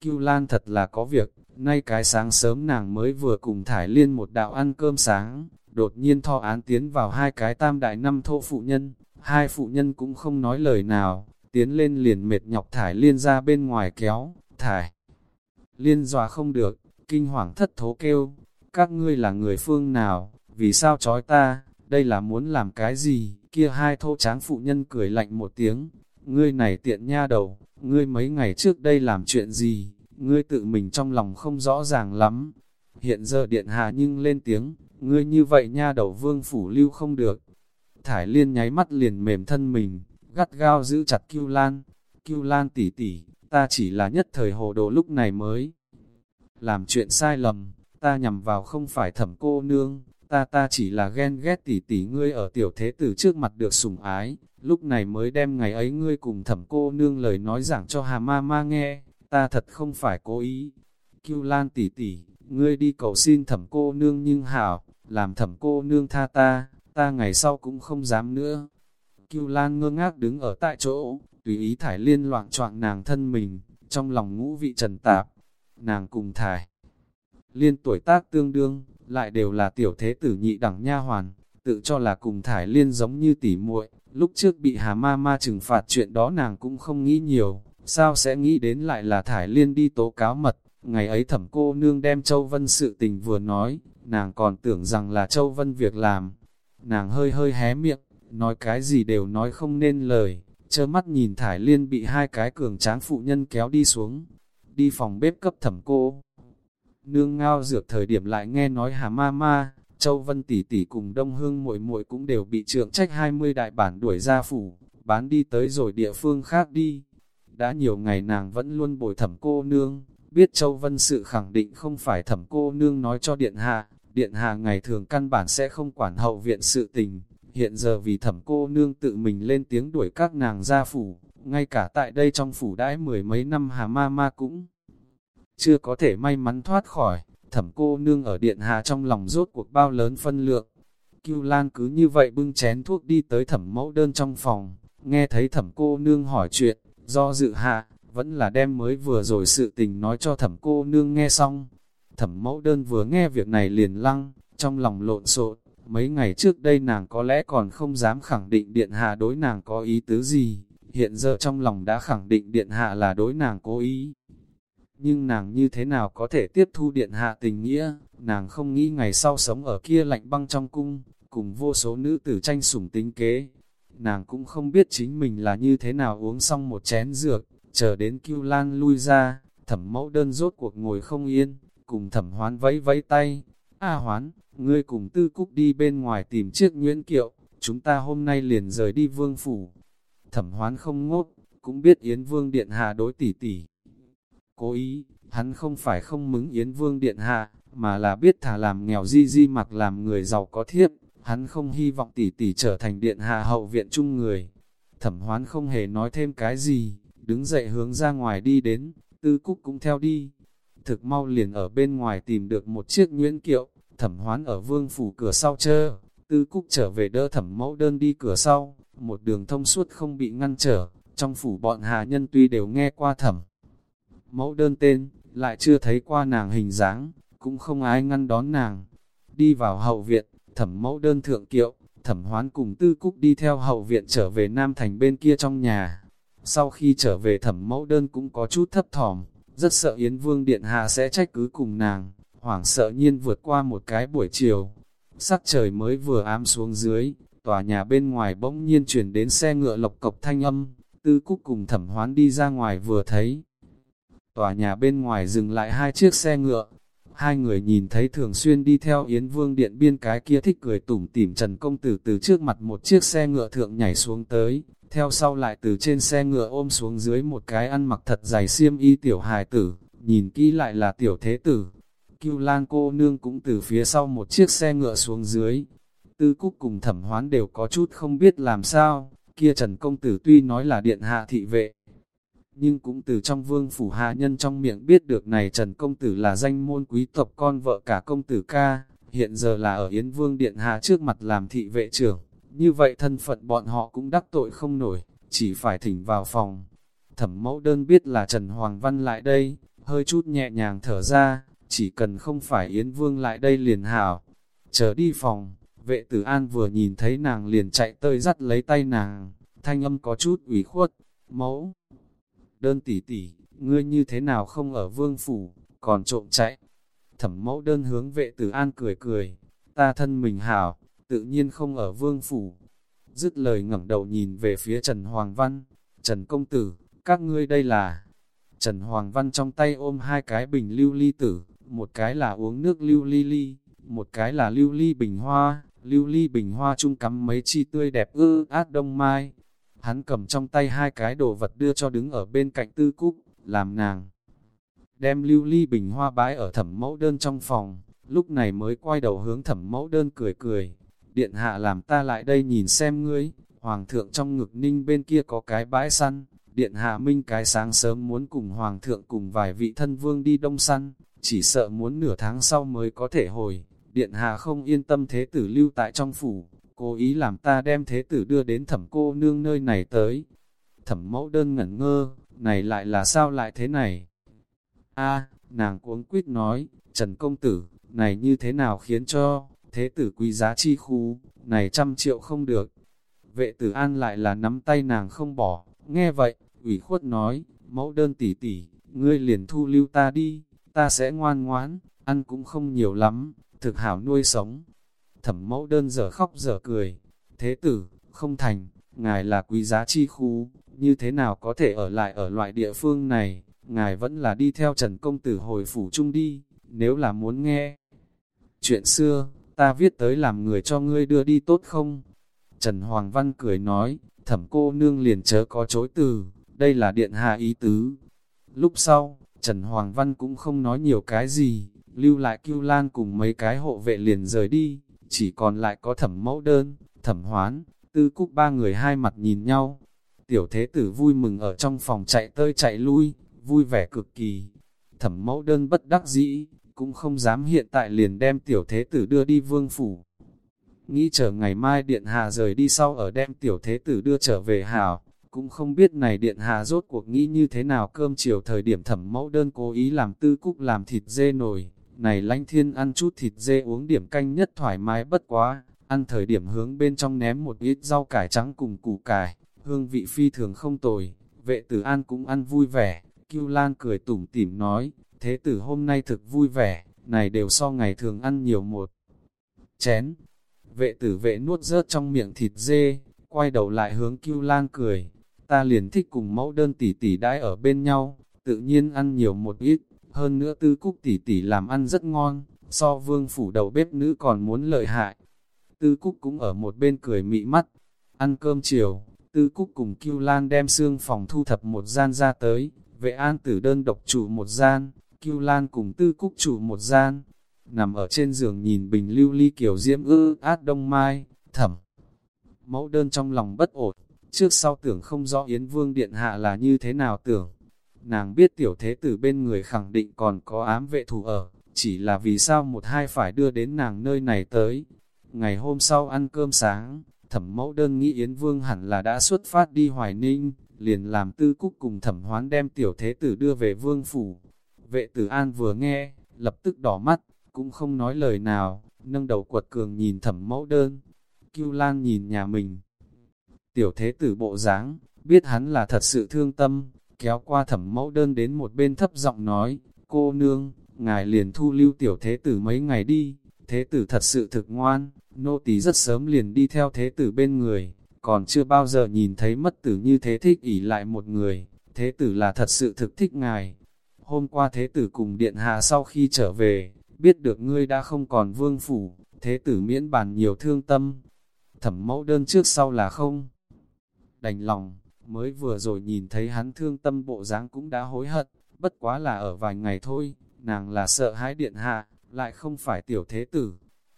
Cưu Lan thật là có việc, nay cái sáng sớm nàng mới vừa cùng Thải Liên một đạo ăn cơm sáng, đột nhiên tho án tiến vào hai cái tam đại năm thô phụ nhân, hai phụ nhân cũng không nói lời nào, tiến lên liền mệt nhọc Thải Liên ra bên ngoài kéo, Thải. Liên dòa không được, kinh hoàng thất thố kêu, các ngươi là người phương nào, vì sao chói ta, đây là muốn làm cái gì, kia hai thô tráng phụ nhân cười lạnh một tiếng, ngươi này tiện nha đầu, ngươi mấy ngày trước đây làm chuyện gì, ngươi tự mình trong lòng không rõ ràng lắm. Hiện giờ điện hạ nhưng lên tiếng, ngươi như vậy nha đầu vương phủ lưu không được. Thải liên nháy mắt liền mềm thân mình, gắt gao giữ chặt Kiêu Lan. Kiêu Lan tỉ tỉ, ta chỉ là nhất thời hồ đồ lúc này mới. Làm chuyện sai lầm, ta nhằm vào không phải thẩm cô nương, ta ta chỉ là ghen ghét tỉ tỉ ngươi ở tiểu thế tử trước mặt được sủng ái, lúc này mới đem ngày ấy ngươi cùng thẩm cô nương lời nói giảng cho hà ma ma nghe, ta thật không phải cố ý. Kiêu Lan tỉ tỉ, ngươi đi cầu xin thẩm cô nương nhưng hảo, làm thẩm cô nương tha ta, ta ngày sau cũng không dám nữa. Kiêu Lan ngơ ngác đứng ở tại chỗ, tùy ý thải liên loạn choạng nàng thân mình, trong lòng ngũ vị trần tạp. Nàng cùng thải. Liên tuổi tác tương đương, lại đều là tiểu thế tử nhị đẳng nha hoàn, tự cho là cùng thải liên giống như tỉ muội. Lúc trước bị hà ma ma trừng phạt chuyện đó nàng cũng không nghĩ nhiều, sao sẽ nghĩ đến lại là thải liên đi tố cáo mật, ngày ấy thẩm cô nương đem Châu Vân sự tình vừa nói, nàng còn tưởng rằng là Châu Vân việc làm, nàng hơi hơi hé miệng, nói cái gì đều nói không nên lời, chơ mắt nhìn thải liên bị hai cái cường tráng phụ nhân kéo đi xuống, đi phòng bếp cấp thẩm cô nương ngao dược thời điểm lại nghe nói hà ma ma, Châu Vân tỷ tỷ cùng Đông Hương muội muội cũng đều bị trượng trách 20 đại bản đuổi ra phủ, bán đi tới rồi địa phương khác đi. Đã nhiều ngày nàng vẫn luôn bồi thẩm cô nương, biết Châu Vân sự khẳng định không phải thẩm cô nương nói cho Điện Hạ, Điện Hạ ngày thường căn bản sẽ không quản hậu viện sự tình, hiện giờ vì thẩm cô nương tự mình lên tiếng đuổi các nàng ra phủ, ngay cả tại đây trong phủ đãi mười mấy năm hà ma ma cũng chưa có thể may mắn thoát khỏi, thẩm cô nương ở điện hạ trong lòng rốt cuộc bao lớn phân lượng. Cưu Lan cứ như vậy bưng chén thuốc đi tới thẩm mẫu đơn trong phòng, nghe thấy thẩm cô nương hỏi chuyện, do dự hạ, vẫn là đem mới vừa rồi sự tình nói cho thẩm cô nương nghe xong. Thẩm mẫu đơn vừa nghe việc này liền lăng, trong lòng lộn xộn, mấy ngày trước đây nàng có lẽ còn không dám khẳng định điện hạ đối nàng có ý tứ gì, hiện giờ trong lòng đã khẳng định điện hạ là đối nàng cố ý, nhưng nàng như thế nào có thể tiếp thu điện hạ tình nghĩa, nàng không nghĩ ngày sau sống ở kia lạnh băng trong cung, cùng vô số nữ tử tranh sủng tính kế. Nàng cũng không biết chính mình là như thế nào uống xong một chén dược, chờ đến kiêu lan lui ra, thẩm mẫu đơn rốt cuộc ngồi không yên, cùng thẩm hoán vẫy vẫy tay. A hoán, ngươi cùng tư cúc đi bên ngoài tìm chiếc nguyễn kiệu, chúng ta hôm nay liền rời đi vương phủ. Thẩm hoán không ngốt, cũng biết Yến Vương Điện Hạ đối tỷ tỷ, Cố ý, hắn không phải không mứng Yến Vương Điện Hạ, mà là biết thả làm nghèo di di mặc làm người giàu có thiếp, hắn không hy vọng tỷ tỷ trở thành Điện Hạ hậu viện chung người. Thẩm hoán không hề nói thêm cái gì, đứng dậy hướng ra ngoài đi đến, tư cúc cũng theo đi. Thực mau liền ở bên ngoài tìm được một chiếc nguyễn kiệu, thẩm hoán ở vương phủ cửa sau chơ, tư cúc trở về đỡ thẩm mẫu đơn đi cửa sau, một đường thông suốt không bị ngăn trở, trong phủ bọn hà nhân tuy đều nghe qua thẩm mẫu đơn tên, lại chưa thấy qua nàng hình dáng, cũng không ai ngăn đón nàng. Đi vào hậu viện, thẩm mẫu đơn thượng kiệu, thẩm hoán cùng tư cúc đi theo hậu viện trở về Nam Thành bên kia trong nhà. Sau khi trở về thẩm mẫu đơn cũng có chút thấp thỏm, rất sợ Yến Vương Điện Hạ sẽ trách cứ cùng nàng, hoảng sợ nhiên vượt qua một cái buổi chiều. Sắc trời mới vừa ám xuống dưới, tòa nhà bên ngoài bỗng nhiên chuyển đến xe ngựa lộc cộc thanh âm, tư cúc cùng thẩm hoán đi ra ngoài vừa thấy, Tòa nhà bên ngoài dừng lại hai chiếc xe ngựa. Hai người nhìn thấy thường xuyên đi theo Yến Vương Điện biên cái kia thích cười tủm tỉm Trần Công Tử từ trước mặt một chiếc xe ngựa thượng nhảy xuống tới, theo sau lại từ trên xe ngựa ôm xuống dưới một cái ăn mặc thật dày xiêm y tiểu hài tử, nhìn kỹ lại là tiểu thế tử. Cưu Lan cô nương cũng từ phía sau một chiếc xe ngựa xuống dưới. Tư Cúc cùng thẩm hoán đều có chút không biết làm sao, kia Trần Công Tử tuy nói là điện hạ thị vệ, nhưng cũng từ trong vương phủ hạ nhân trong miệng biết được này Trần Công Tử là danh môn quý tộc con vợ cả công tử ca, hiện giờ là ở Yến Vương Điện Hạ trước mặt làm thị vệ trưởng, như vậy thân phận bọn họ cũng đắc tội không nổi, chỉ phải thỉnh vào phòng. Thẩm mẫu đơn biết là Trần Hoàng Văn lại đây, hơi chút nhẹ nhàng thở ra, chỉ cần không phải Yến Vương lại đây liền hảo. Chờ đi phòng, vệ tử an vừa nhìn thấy nàng liền chạy tơi dắt lấy tay nàng, thanh âm có chút ủy khuất, mẫu. Đơn tỷ tỷ, ngươi như thế nào không ở vương phủ, còn trộm chạy. Thẩm mẫu đơn hướng vệ tử an cười cười, ta thân mình hảo, tự nhiên không ở vương phủ. Dứt lời ngẩng đầu nhìn về phía Trần Hoàng Văn, Trần Công Tử, các ngươi đây là... Trần Hoàng Văn trong tay ôm hai cái bình lưu ly tử, một cái là uống nước lưu ly ly, một cái là lưu ly bình hoa, lưu ly bình hoa chung cắm mấy chi tươi đẹp ư át đông mai. Hắn cầm trong tay hai cái đồ vật đưa cho đứng ở bên cạnh tư cúc, làm nàng. Đem lưu ly bình hoa bái ở thẩm mẫu đơn trong phòng, lúc này mới quay đầu hướng thẩm mẫu đơn cười cười. Điện hạ làm ta lại đây nhìn xem ngươi, hoàng thượng trong ngực ninh bên kia có cái bãi săn, điện hạ minh cái sáng sớm muốn cùng hoàng thượng cùng vài vị thân vương đi đông săn, chỉ sợ muốn nửa tháng sau mới có thể hồi. Điện hạ không yên tâm thế tử lưu tại trong phủ, cố ý làm ta đem thế tử đưa đến thẩm cô nương nơi này tới. Thẩm mẫu đơn ngẩn ngơ, này lại là sao lại thế này? a nàng cuống quýt nói, Trần Công Tử, này như thế nào khiến cho, thế tử quý giá chi khu, này trăm triệu không được. Vệ tử an lại là nắm tay nàng không bỏ, nghe vậy, ủy khuất nói, mẫu đơn tỷ tỷ, ngươi liền thu lưu ta đi, ta sẽ ngoan ngoãn, ăn cũng không nhiều lắm, thực hảo nuôi sống. Thẩm mẫu đơn giờ khóc giờ cười, thế tử, không thành, ngài là quý giá chi khu, như thế nào có thể ở lại ở loại địa phương này, ngài vẫn là đi theo Trần Công Tử hồi phủ chung đi, nếu là muốn nghe. Chuyện xưa, ta viết tới làm người cho ngươi đưa đi tốt không? Trần Hoàng Văn cười nói, thẩm cô nương liền chớ có chối từ, đây là điện hạ ý tứ. Lúc sau, Trần Hoàng Văn cũng không nói nhiều cái gì, lưu lại Cưu Lan cùng mấy cái hộ vệ liền rời đi, chỉ còn lại có thẩm mẫu đơn, thẩm hoán, tư cúc ba người hai mặt nhìn nhau. Tiểu thế tử vui mừng ở trong phòng chạy tơi chạy lui, vui vẻ cực kỳ. Thẩm mẫu đơn bất đắc dĩ, cũng không dám hiện tại liền đem tiểu thế tử đưa đi vương phủ. Nghĩ chờ ngày mai điện hạ rời đi sau ở đem tiểu thế tử đưa trở về hảo, cũng không biết này điện hạ rốt cuộc nghĩ như thế nào cơm chiều thời điểm thẩm mẫu đơn cố ý làm tư cúc làm thịt dê nổi này lanh thiên ăn chút thịt dê uống điểm canh nhất thoải mái bất quá, ăn thời điểm hướng bên trong ném một ít rau cải trắng cùng củ cải, hương vị phi thường không tồi, vệ tử an cũng ăn vui vẻ, Kiêu Lan cười tủm tỉm nói, thế tử hôm nay thực vui vẻ, này đều so ngày thường ăn nhiều một chén. Vệ tử vệ nuốt rớt trong miệng thịt dê, quay đầu lại hướng Kiêu Lan cười, ta liền thích cùng mẫu đơn tỷ tỷ đãi ở bên nhau, tự nhiên ăn nhiều một ít, hơn nữa tư cúc tỷ tỷ làm ăn rất ngon, so vương phủ đầu bếp nữ còn muốn lợi hại. Tư cúc cũng ở một bên cười mị mắt, ăn cơm chiều, tư cúc cùng Kiêu Lan đem xương phòng thu thập một gian ra tới, vệ an tử đơn độc chủ một gian, Kiêu Lan cùng tư cúc chủ một gian, nằm ở trên giường nhìn bình lưu ly kiểu diễm ư át đông mai, thẩm. Mẫu đơn trong lòng bất ổn, trước sau tưởng không rõ Yến Vương Điện Hạ là như thế nào tưởng. Nàng biết tiểu thế tử bên người khẳng định còn có ám vệ thủ ở, chỉ là vì sao một hai phải đưa đến nàng nơi này tới. Ngày hôm sau ăn cơm sáng, thẩm mẫu đơn nghĩ Yến Vương hẳn là đã xuất phát đi Hoài Ninh, liền làm tư cúc cùng thẩm hoán đem tiểu thế tử đưa về Vương Phủ. Vệ tử an vừa nghe, lập tức đỏ mắt, cũng không nói lời nào, nâng đầu quật cường nhìn thẩm mẫu đơn. Cưu Lan nhìn nhà mình. Tiểu thế tử bộ dáng biết hắn là thật sự thương tâm, kéo qua thẩm mẫu đơn đến một bên thấp giọng nói, cô nương, ngài liền thu lưu tiểu thế tử mấy ngày đi, thế tử thật sự thực ngoan, nô tỳ rất sớm liền đi theo thế tử bên người, còn chưa bao giờ nhìn thấy mất tử như thế thích ỉ lại một người, thế tử là thật sự thực thích ngài. Hôm qua thế tử cùng điện hạ sau khi trở về, biết được ngươi đã không còn vương phủ, thế tử miễn bàn nhiều thương tâm. Thẩm mẫu đơn trước sau là không. Đành lòng, mới vừa rồi nhìn thấy hắn thương tâm bộ dáng cũng đã hối hận, bất quá là ở vài ngày thôi, nàng là sợ hãi điện hạ, lại không phải tiểu thế tử.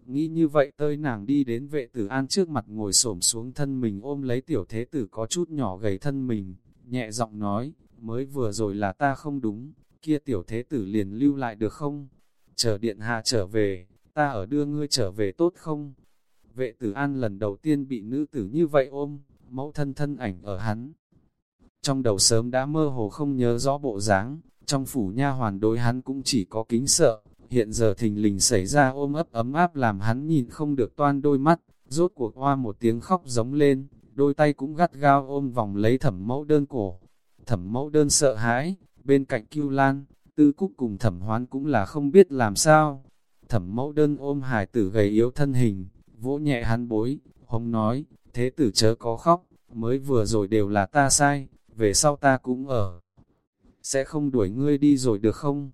Nghĩ như vậy tơi nàng đi đến vệ tử an trước mặt ngồi xổm xuống thân mình ôm lấy tiểu thế tử có chút nhỏ gầy thân mình, nhẹ giọng nói, mới vừa rồi là ta không đúng, kia tiểu thế tử liền lưu lại được không? Chờ điện hạ trở về, ta ở đưa ngươi trở về tốt không? Vệ tử an lần đầu tiên bị nữ tử như vậy ôm, mẫu thân thân ảnh ở hắn. Trong đầu sớm đã mơ hồ không nhớ rõ bộ dáng, trong phủ nha hoàn đối hắn cũng chỉ có kính sợ, hiện giờ thình lình xảy ra ôm ấp ấm áp làm hắn nhìn không được toan đôi mắt, rốt cuộc hoa một tiếng khóc giống lên, đôi tay cũng gắt gao ôm vòng lấy thẩm mẫu đơn cổ. Thẩm mẫu đơn sợ hãi, bên cạnh kiêu lan, tư cúc cùng thẩm hoán cũng là không biết làm sao. Thẩm mẫu đơn ôm hải tử gầy yếu thân hình, vỗ nhẹ hắn bối, hông nói, thế tử chớ có khóc, mới vừa rồi đều là ta sai, về sau ta cũng ở. Sẽ không đuổi ngươi đi rồi được không?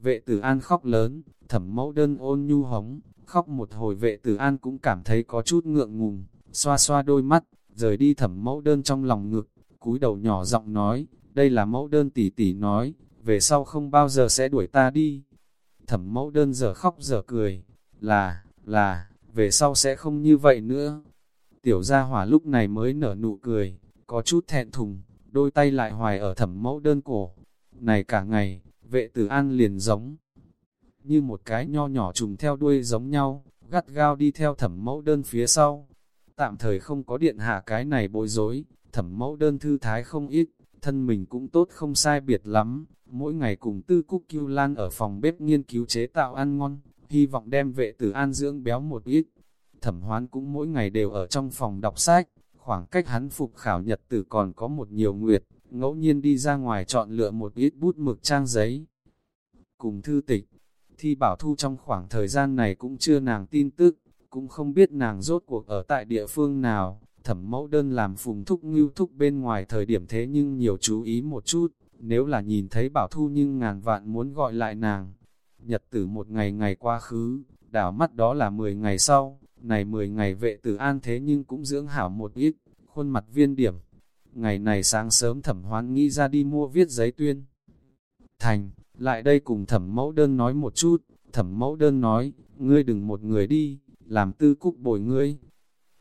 Vệ tử an khóc lớn, thẩm mẫu đơn ôn nhu hống, khóc một hồi vệ tử an cũng cảm thấy có chút ngượng ngùng, xoa xoa đôi mắt, rời đi thẩm mẫu đơn trong lòng ngực, cúi đầu nhỏ giọng nói, đây là mẫu đơn tỷ tỷ nói, về sau không bao giờ sẽ đuổi ta đi. Thẩm mẫu đơn giờ khóc giờ cười, là, là, về sau sẽ không như vậy nữa. Tiểu gia hỏa lúc này mới nở nụ cười, có chút thẹn thùng, đôi tay lại hoài ở thẩm mẫu đơn cổ. Này cả ngày, vệ tử an liền giống, như một cái nho nhỏ trùng theo đuôi giống nhau, gắt gao đi theo thẩm mẫu đơn phía sau. Tạm thời không có điện hạ cái này bối rối, thẩm mẫu đơn thư thái không ít, thân mình cũng tốt không sai biệt lắm, mỗi ngày cùng tư cúc kiêu lan ở phòng bếp nghiên cứu chế tạo ăn ngon, hy vọng đem vệ tử an dưỡng béo một ít. Thẩm hoán cũng mỗi ngày đều ở trong phòng đọc sách, khoảng cách hắn phục khảo nhật tử còn có một nhiều nguyệt, ngẫu nhiên đi ra ngoài chọn lựa một ít bút mực trang giấy. Cùng thư tịch, thi bảo thu trong khoảng thời gian này cũng chưa nàng tin tức, cũng không biết nàng rốt cuộc ở tại địa phương nào, thẩm mẫu đơn làm phùng thúc ngưu thúc bên ngoài thời điểm thế nhưng nhiều chú ý một chút, nếu là nhìn thấy bảo thu nhưng ngàn vạn muốn gọi lại nàng. Nhật tử một ngày ngày qua khứ, đảo mắt đó là 10 ngày sau, này 10 ngày vệ tử an thế nhưng cũng dưỡng hảo một ít, khuôn mặt viên điểm. Ngày này sáng sớm thẩm hoán nghĩ ra đi mua viết giấy tuyên. Thành, lại đây cùng thẩm mẫu đơn nói một chút, thẩm mẫu đơn nói, ngươi đừng một người đi, làm tư cúc bồi ngươi.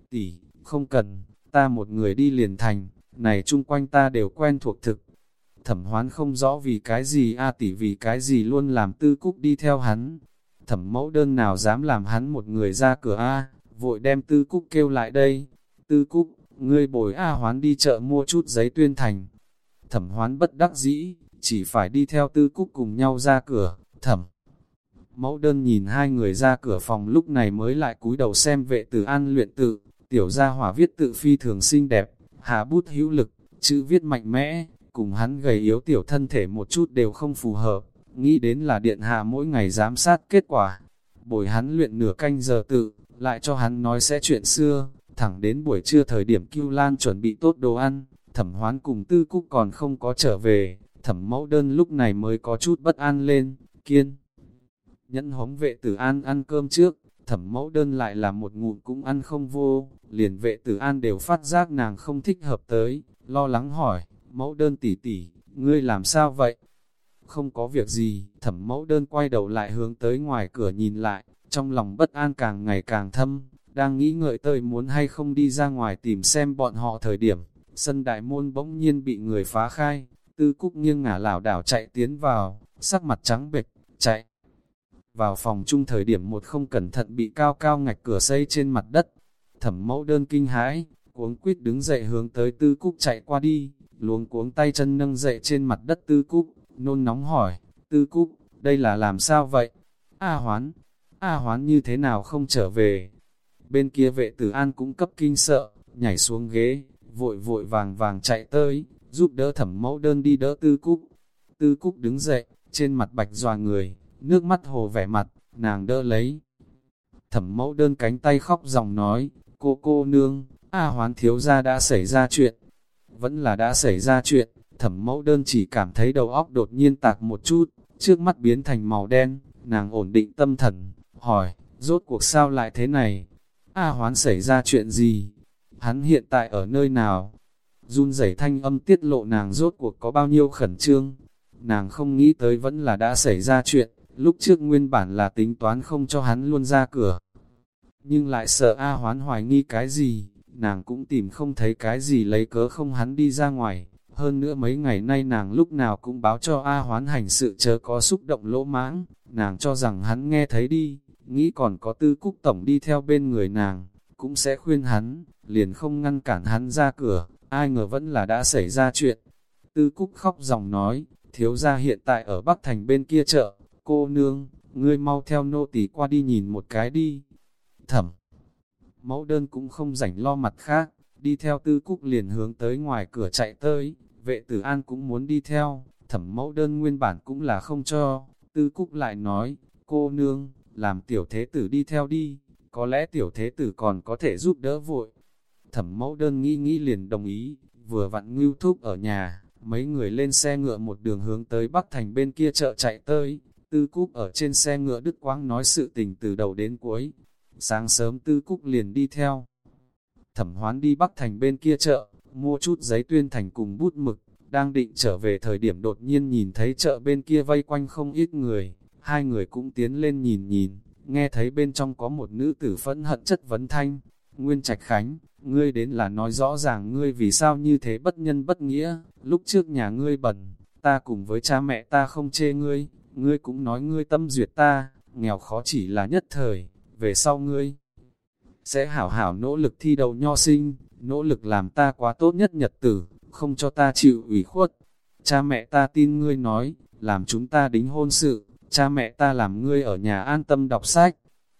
Tỷ, không cần, ta một người đi liền thành, này chung quanh ta đều quen thuộc thực. Thẩm hoán không rõ vì cái gì a tỷ vì cái gì luôn làm tư cúc đi theo hắn. Thẩm mẫu đơn nào dám làm hắn một người ra cửa a vội đem tư cúc kêu lại đây. Tư cúc, ngươi bồi a hoán đi chợ mua chút giấy tuyên thành. Thẩm hoán bất đắc dĩ, chỉ phải đi theo tư cúc cùng nhau ra cửa, thẩm. Mẫu đơn nhìn hai người ra cửa phòng lúc này mới lại cúi đầu xem vệ tử an luyện tự, tiểu gia hỏa viết tự phi thường xinh đẹp, hạ bút hữu lực, chữ viết mạnh mẽ, cùng hắn gầy yếu tiểu thân thể một chút đều không phù hợp, nghĩ đến là điện hạ mỗi ngày giám sát kết quả. Bồi hắn luyện nửa canh giờ tự, lại cho hắn nói sẽ chuyện xưa, thẳng đến buổi trưa thời điểm Cưu Lan chuẩn bị tốt đồ ăn, thẩm hoán cùng tư cúc còn không có trở về, thẩm mẫu đơn lúc này mới có chút bất an lên, kiên. Nhẫn hống vệ tử an ăn cơm trước, thẩm mẫu đơn lại là một ngụm cũng ăn không vô, liền vệ tử an đều phát giác nàng không thích hợp tới, lo lắng hỏi, mẫu đơn tỉ tỉ, ngươi làm sao vậy? Không có việc gì, thẩm mẫu đơn quay đầu lại hướng tới ngoài cửa nhìn lại, trong lòng bất an càng ngày càng thâm, đang nghĩ ngợi tơi muốn hay không đi ra ngoài tìm xem bọn họ thời điểm, sân đại môn bỗng nhiên bị người phá khai, tư cúc nghiêng ngả lảo đảo chạy tiến vào, sắc mặt trắng bệch, chạy. Vào phòng chung thời điểm một không cẩn thận bị cao cao ngạch cửa xây trên mặt đất, thẩm mẫu đơn kinh hãi, cuống quýt đứng dậy hướng tới tư cúc chạy qua đi, luống cuống tay chân nâng dậy trên mặt đất tư cúc, nôn nóng hỏi, tư cúc, đây là làm sao vậy? A hoán, A hoán như thế nào không trở về? Bên kia vệ tử an cũng cấp kinh sợ, nhảy xuống ghế, vội vội vàng vàng chạy tới, giúp đỡ thẩm mẫu đơn đi đỡ tư cúc. Tư cúc đứng dậy, trên mặt bạch dòa người, nước mắt hồ vẻ mặt, nàng đỡ lấy. Thẩm mẫu đơn cánh tay khóc dòng nói, cô cô nương, A hoán thiếu ra đã xảy ra chuyện. Vẫn là đã xảy ra chuyện, thẩm mẫu đơn chỉ cảm thấy đầu óc đột nhiên tạc một chút, trước mắt biến thành màu đen, nàng ổn định tâm thần, hỏi, rốt cuộc sao lại thế này? A hoán xảy ra chuyện gì? Hắn hiện tại ở nơi nào? Run rẩy thanh âm tiết lộ nàng rốt cuộc có bao nhiêu khẩn trương. nàng không nghĩ tới vẫn là đã xảy ra chuyện, lúc trước nguyên bản là tính toán không cho hắn luôn ra cửa. Nhưng lại sợ A hoán hoài nghi cái gì, nàng cũng tìm không thấy cái gì lấy cớ không hắn đi ra ngoài. Hơn nữa mấy ngày nay nàng lúc nào cũng báo cho A hoán hành sự chớ có xúc động lỗ mãng, nàng cho rằng hắn nghe thấy đi, nghĩ còn có tư cúc tổng đi theo bên người nàng, cũng sẽ khuyên hắn, liền không ngăn cản hắn ra cửa, ai ngờ vẫn là đã xảy ra chuyện. Tư Cúc khóc dòng nói, thiếu gia hiện tại ở Bắc Thành bên kia chợ, cô nương, ngươi mau theo nô tỳ qua đi nhìn một cái đi. Thẩm, mẫu đơn cũng không rảnh lo mặt khác, đi theo Tư Cúc liền hướng tới ngoài cửa chạy tới, vệ tử an cũng muốn đi theo, thẩm mẫu đơn nguyên bản cũng là không cho, Tư Cúc lại nói, cô nương, làm tiểu thế tử đi theo đi, có lẽ tiểu thế tử còn có thể giúp đỡ vội. Thẩm mẫu đơn nghĩ nghĩ liền đồng ý, vừa vặn ngưu thúc ở nhà, mấy người lên xe ngựa một đường hướng tới Bắc Thành bên kia chợ chạy tới, Tư Cúc ở trên xe ngựa Đức Quang nói sự tình từ đầu đến cuối. Sáng sớm Tư Cúc liền đi theo. Thẩm hoán đi Bắc Thành bên kia chợ, mua chút giấy tuyên thành cùng bút mực, đang định trở về thời điểm đột nhiên nhìn thấy chợ bên kia vây quanh không ít người, hai người cũng tiến lên nhìn nhìn, nghe thấy bên trong có một nữ tử phẫn hận chất vấn thanh, Nguyên Trạch Khánh, ngươi đến là nói rõ ràng ngươi vì sao như thế bất nhân bất nghĩa, lúc trước nhà ngươi bẩn, ta cùng với cha mẹ ta không chê ngươi, ngươi cũng nói ngươi tâm duyệt ta, nghèo khó chỉ là nhất thời, về sau ngươi sẽ hảo hảo nỗ lực thi đầu nho sinh, nỗ lực làm ta quá tốt nhất nhật tử, không cho ta chịu ủy khuất. Cha mẹ ta tin ngươi nói, làm chúng ta đính hôn sự, cha mẹ ta làm ngươi ở nhà an tâm đọc sách,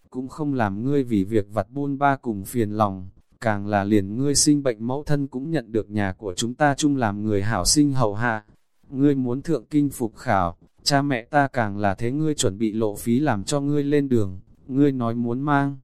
cũng không làm ngươi vì việc vặt buôn ba cùng phiền lòng, càng là liền ngươi sinh bệnh mẫu thân cũng nhận được nhà của chúng ta chung làm người hảo sinh hậu hạ. Ngươi muốn thượng kinh phục khảo, cha mẹ ta càng là thế ngươi chuẩn bị lộ phí làm cho ngươi lên đường, ngươi nói muốn mang.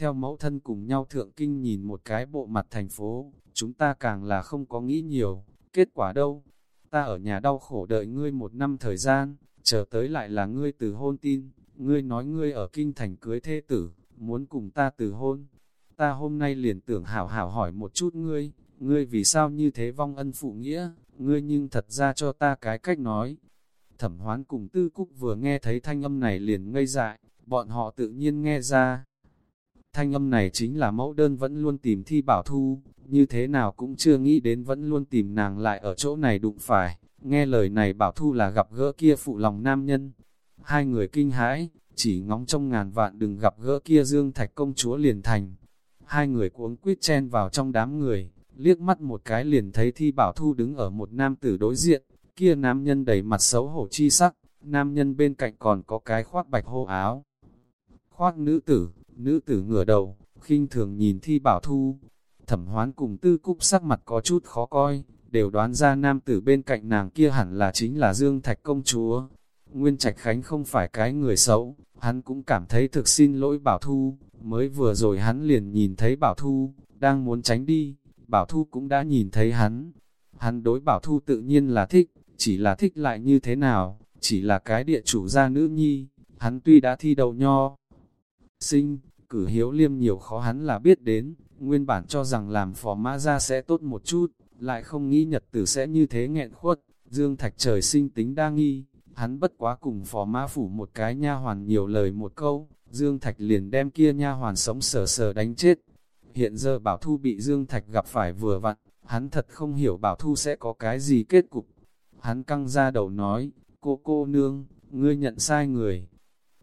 Theo mẫu thân cùng nhau thượng kinh nhìn một cái bộ mặt thành phố, chúng ta càng là không có nghĩ nhiều, kết quả đâu? Ta ở nhà đau khổ đợi ngươi một năm thời gian, chờ tới lại là ngươi từ hôn tin, ngươi nói ngươi ở kinh thành cưới thê tử, muốn cùng ta từ hôn. Ta hôm nay liền tưởng hảo hảo hỏi một chút ngươi, ngươi vì sao như thế vong ân phụ nghĩa, ngươi nhưng thật ra cho ta cái cách nói. Thẩm hoán cùng tư cúc vừa nghe thấy thanh âm này liền ngây dại, bọn họ tự nhiên nghe ra. Thanh âm này chính là mẫu đơn vẫn luôn tìm thi bảo thu, như thế nào cũng chưa nghĩ đến vẫn luôn tìm nàng lại ở chỗ này đụng phải. Nghe lời này bảo thu là gặp gỡ kia phụ lòng nam nhân. Hai người kinh hãi, chỉ ngóng trong ngàn vạn đừng gặp gỡ kia dương thạch công chúa liền thành. Hai người cuống quýt chen vào trong đám người, liếc mắt một cái liền thấy thi bảo thu đứng ở một nam tử đối diện, kia nam nhân đầy mặt xấu hổ chi sắc, nam nhân bên cạnh còn có cái khoác bạch hô áo. Khoác nữ tử, nữ tử ngửa đầu, khinh thường nhìn thi bảo thu, thẩm hoán cùng tư cúc sắc mặt có chút khó coi, đều đoán ra nam tử bên cạnh nàng kia hẳn là chính là Dương Thạch công chúa. Nguyên Trạch Khánh không phải cái người xấu, hắn cũng cảm thấy thực xin lỗi Bảo Thu, mới vừa rồi hắn liền nhìn thấy Bảo Thu, đang muốn tránh đi, Bảo Thu cũng đã nhìn thấy hắn. Hắn đối Bảo Thu tự nhiên là thích, chỉ là thích lại như thế nào, chỉ là cái địa chủ gia nữ nhi, hắn tuy đã thi đầu nho. Sinh, cử hiếu liêm nhiều khó hắn là biết đến, nguyên bản cho rằng làm phò mã ra sẽ tốt một chút, lại không nghĩ nhật tử sẽ như thế nghẹn khuất, Dương Thạch trời sinh tính đa nghi, hắn bất quá cùng phò mã phủ một cái nha hoàn nhiều lời một câu, Dương Thạch liền đem kia nha hoàn sống sờ sờ đánh chết. Hiện giờ Bảo Thu bị Dương Thạch gặp phải vừa vặn, hắn thật không hiểu Bảo Thu sẽ có cái gì kết cục. Hắn căng ra đầu nói, cô cô nương, ngươi nhận sai người.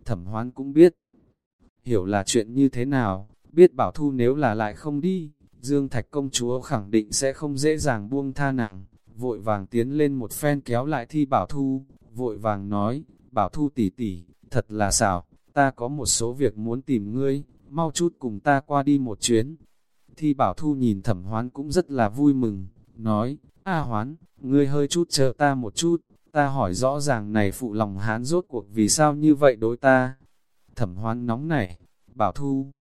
Thẩm hoán cũng biết, hiểu là chuyện như thế nào, biết Bảo Thu nếu là lại không đi, Dương Thạch công chúa khẳng định sẽ không dễ dàng buông tha nặng, vội vàng tiến lên một phen kéo lại thi Bảo Thu, vội vàng nói, Bảo Thu tỷ tỷ, thật là xảo, ta có một số việc muốn tìm ngươi, mau chút cùng ta qua đi một chuyến. Thi Bảo Thu nhìn thẩm hoán cũng rất là vui mừng, nói, A hoán, ngươi hơi chút chờ ta một chút, ta hỏi rõ ràng này phụ lòng hán rốt cuộc vì sao như vậy đối ta. Thẩm hoán nóng nảy. Bảo Thu,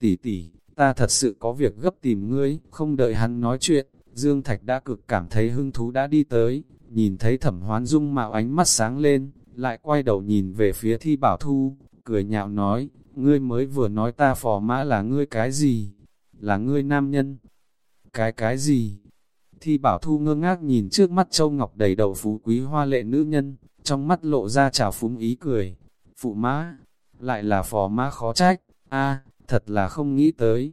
tỷ tỷ, ta thật sự có việc gấp tìm ngươi, không đợi hắn nói chuyện, Dương Thạch đã cực cảm thấy hứng thú đã đi tới, nhìn thấy thẩm hoán dung mạo ánh mắt sáng lên, lại quay đầu nhìn về phía thi bảo thu, cười nhạo nói, ngươi mới vừa nói ta phò mã là ngươi cái gì, là ngươi nam nhân, cái cái gì, Thi bảo thu ngơ ngác nhìn trước mắt châu ngọc đầy đầu phú quý hoa lệ nữ nhân, trong mắt lộ ra trào phúng ý cười. Phụ mã, lại là phò mã khó trách, a thật là không nghĩ tới.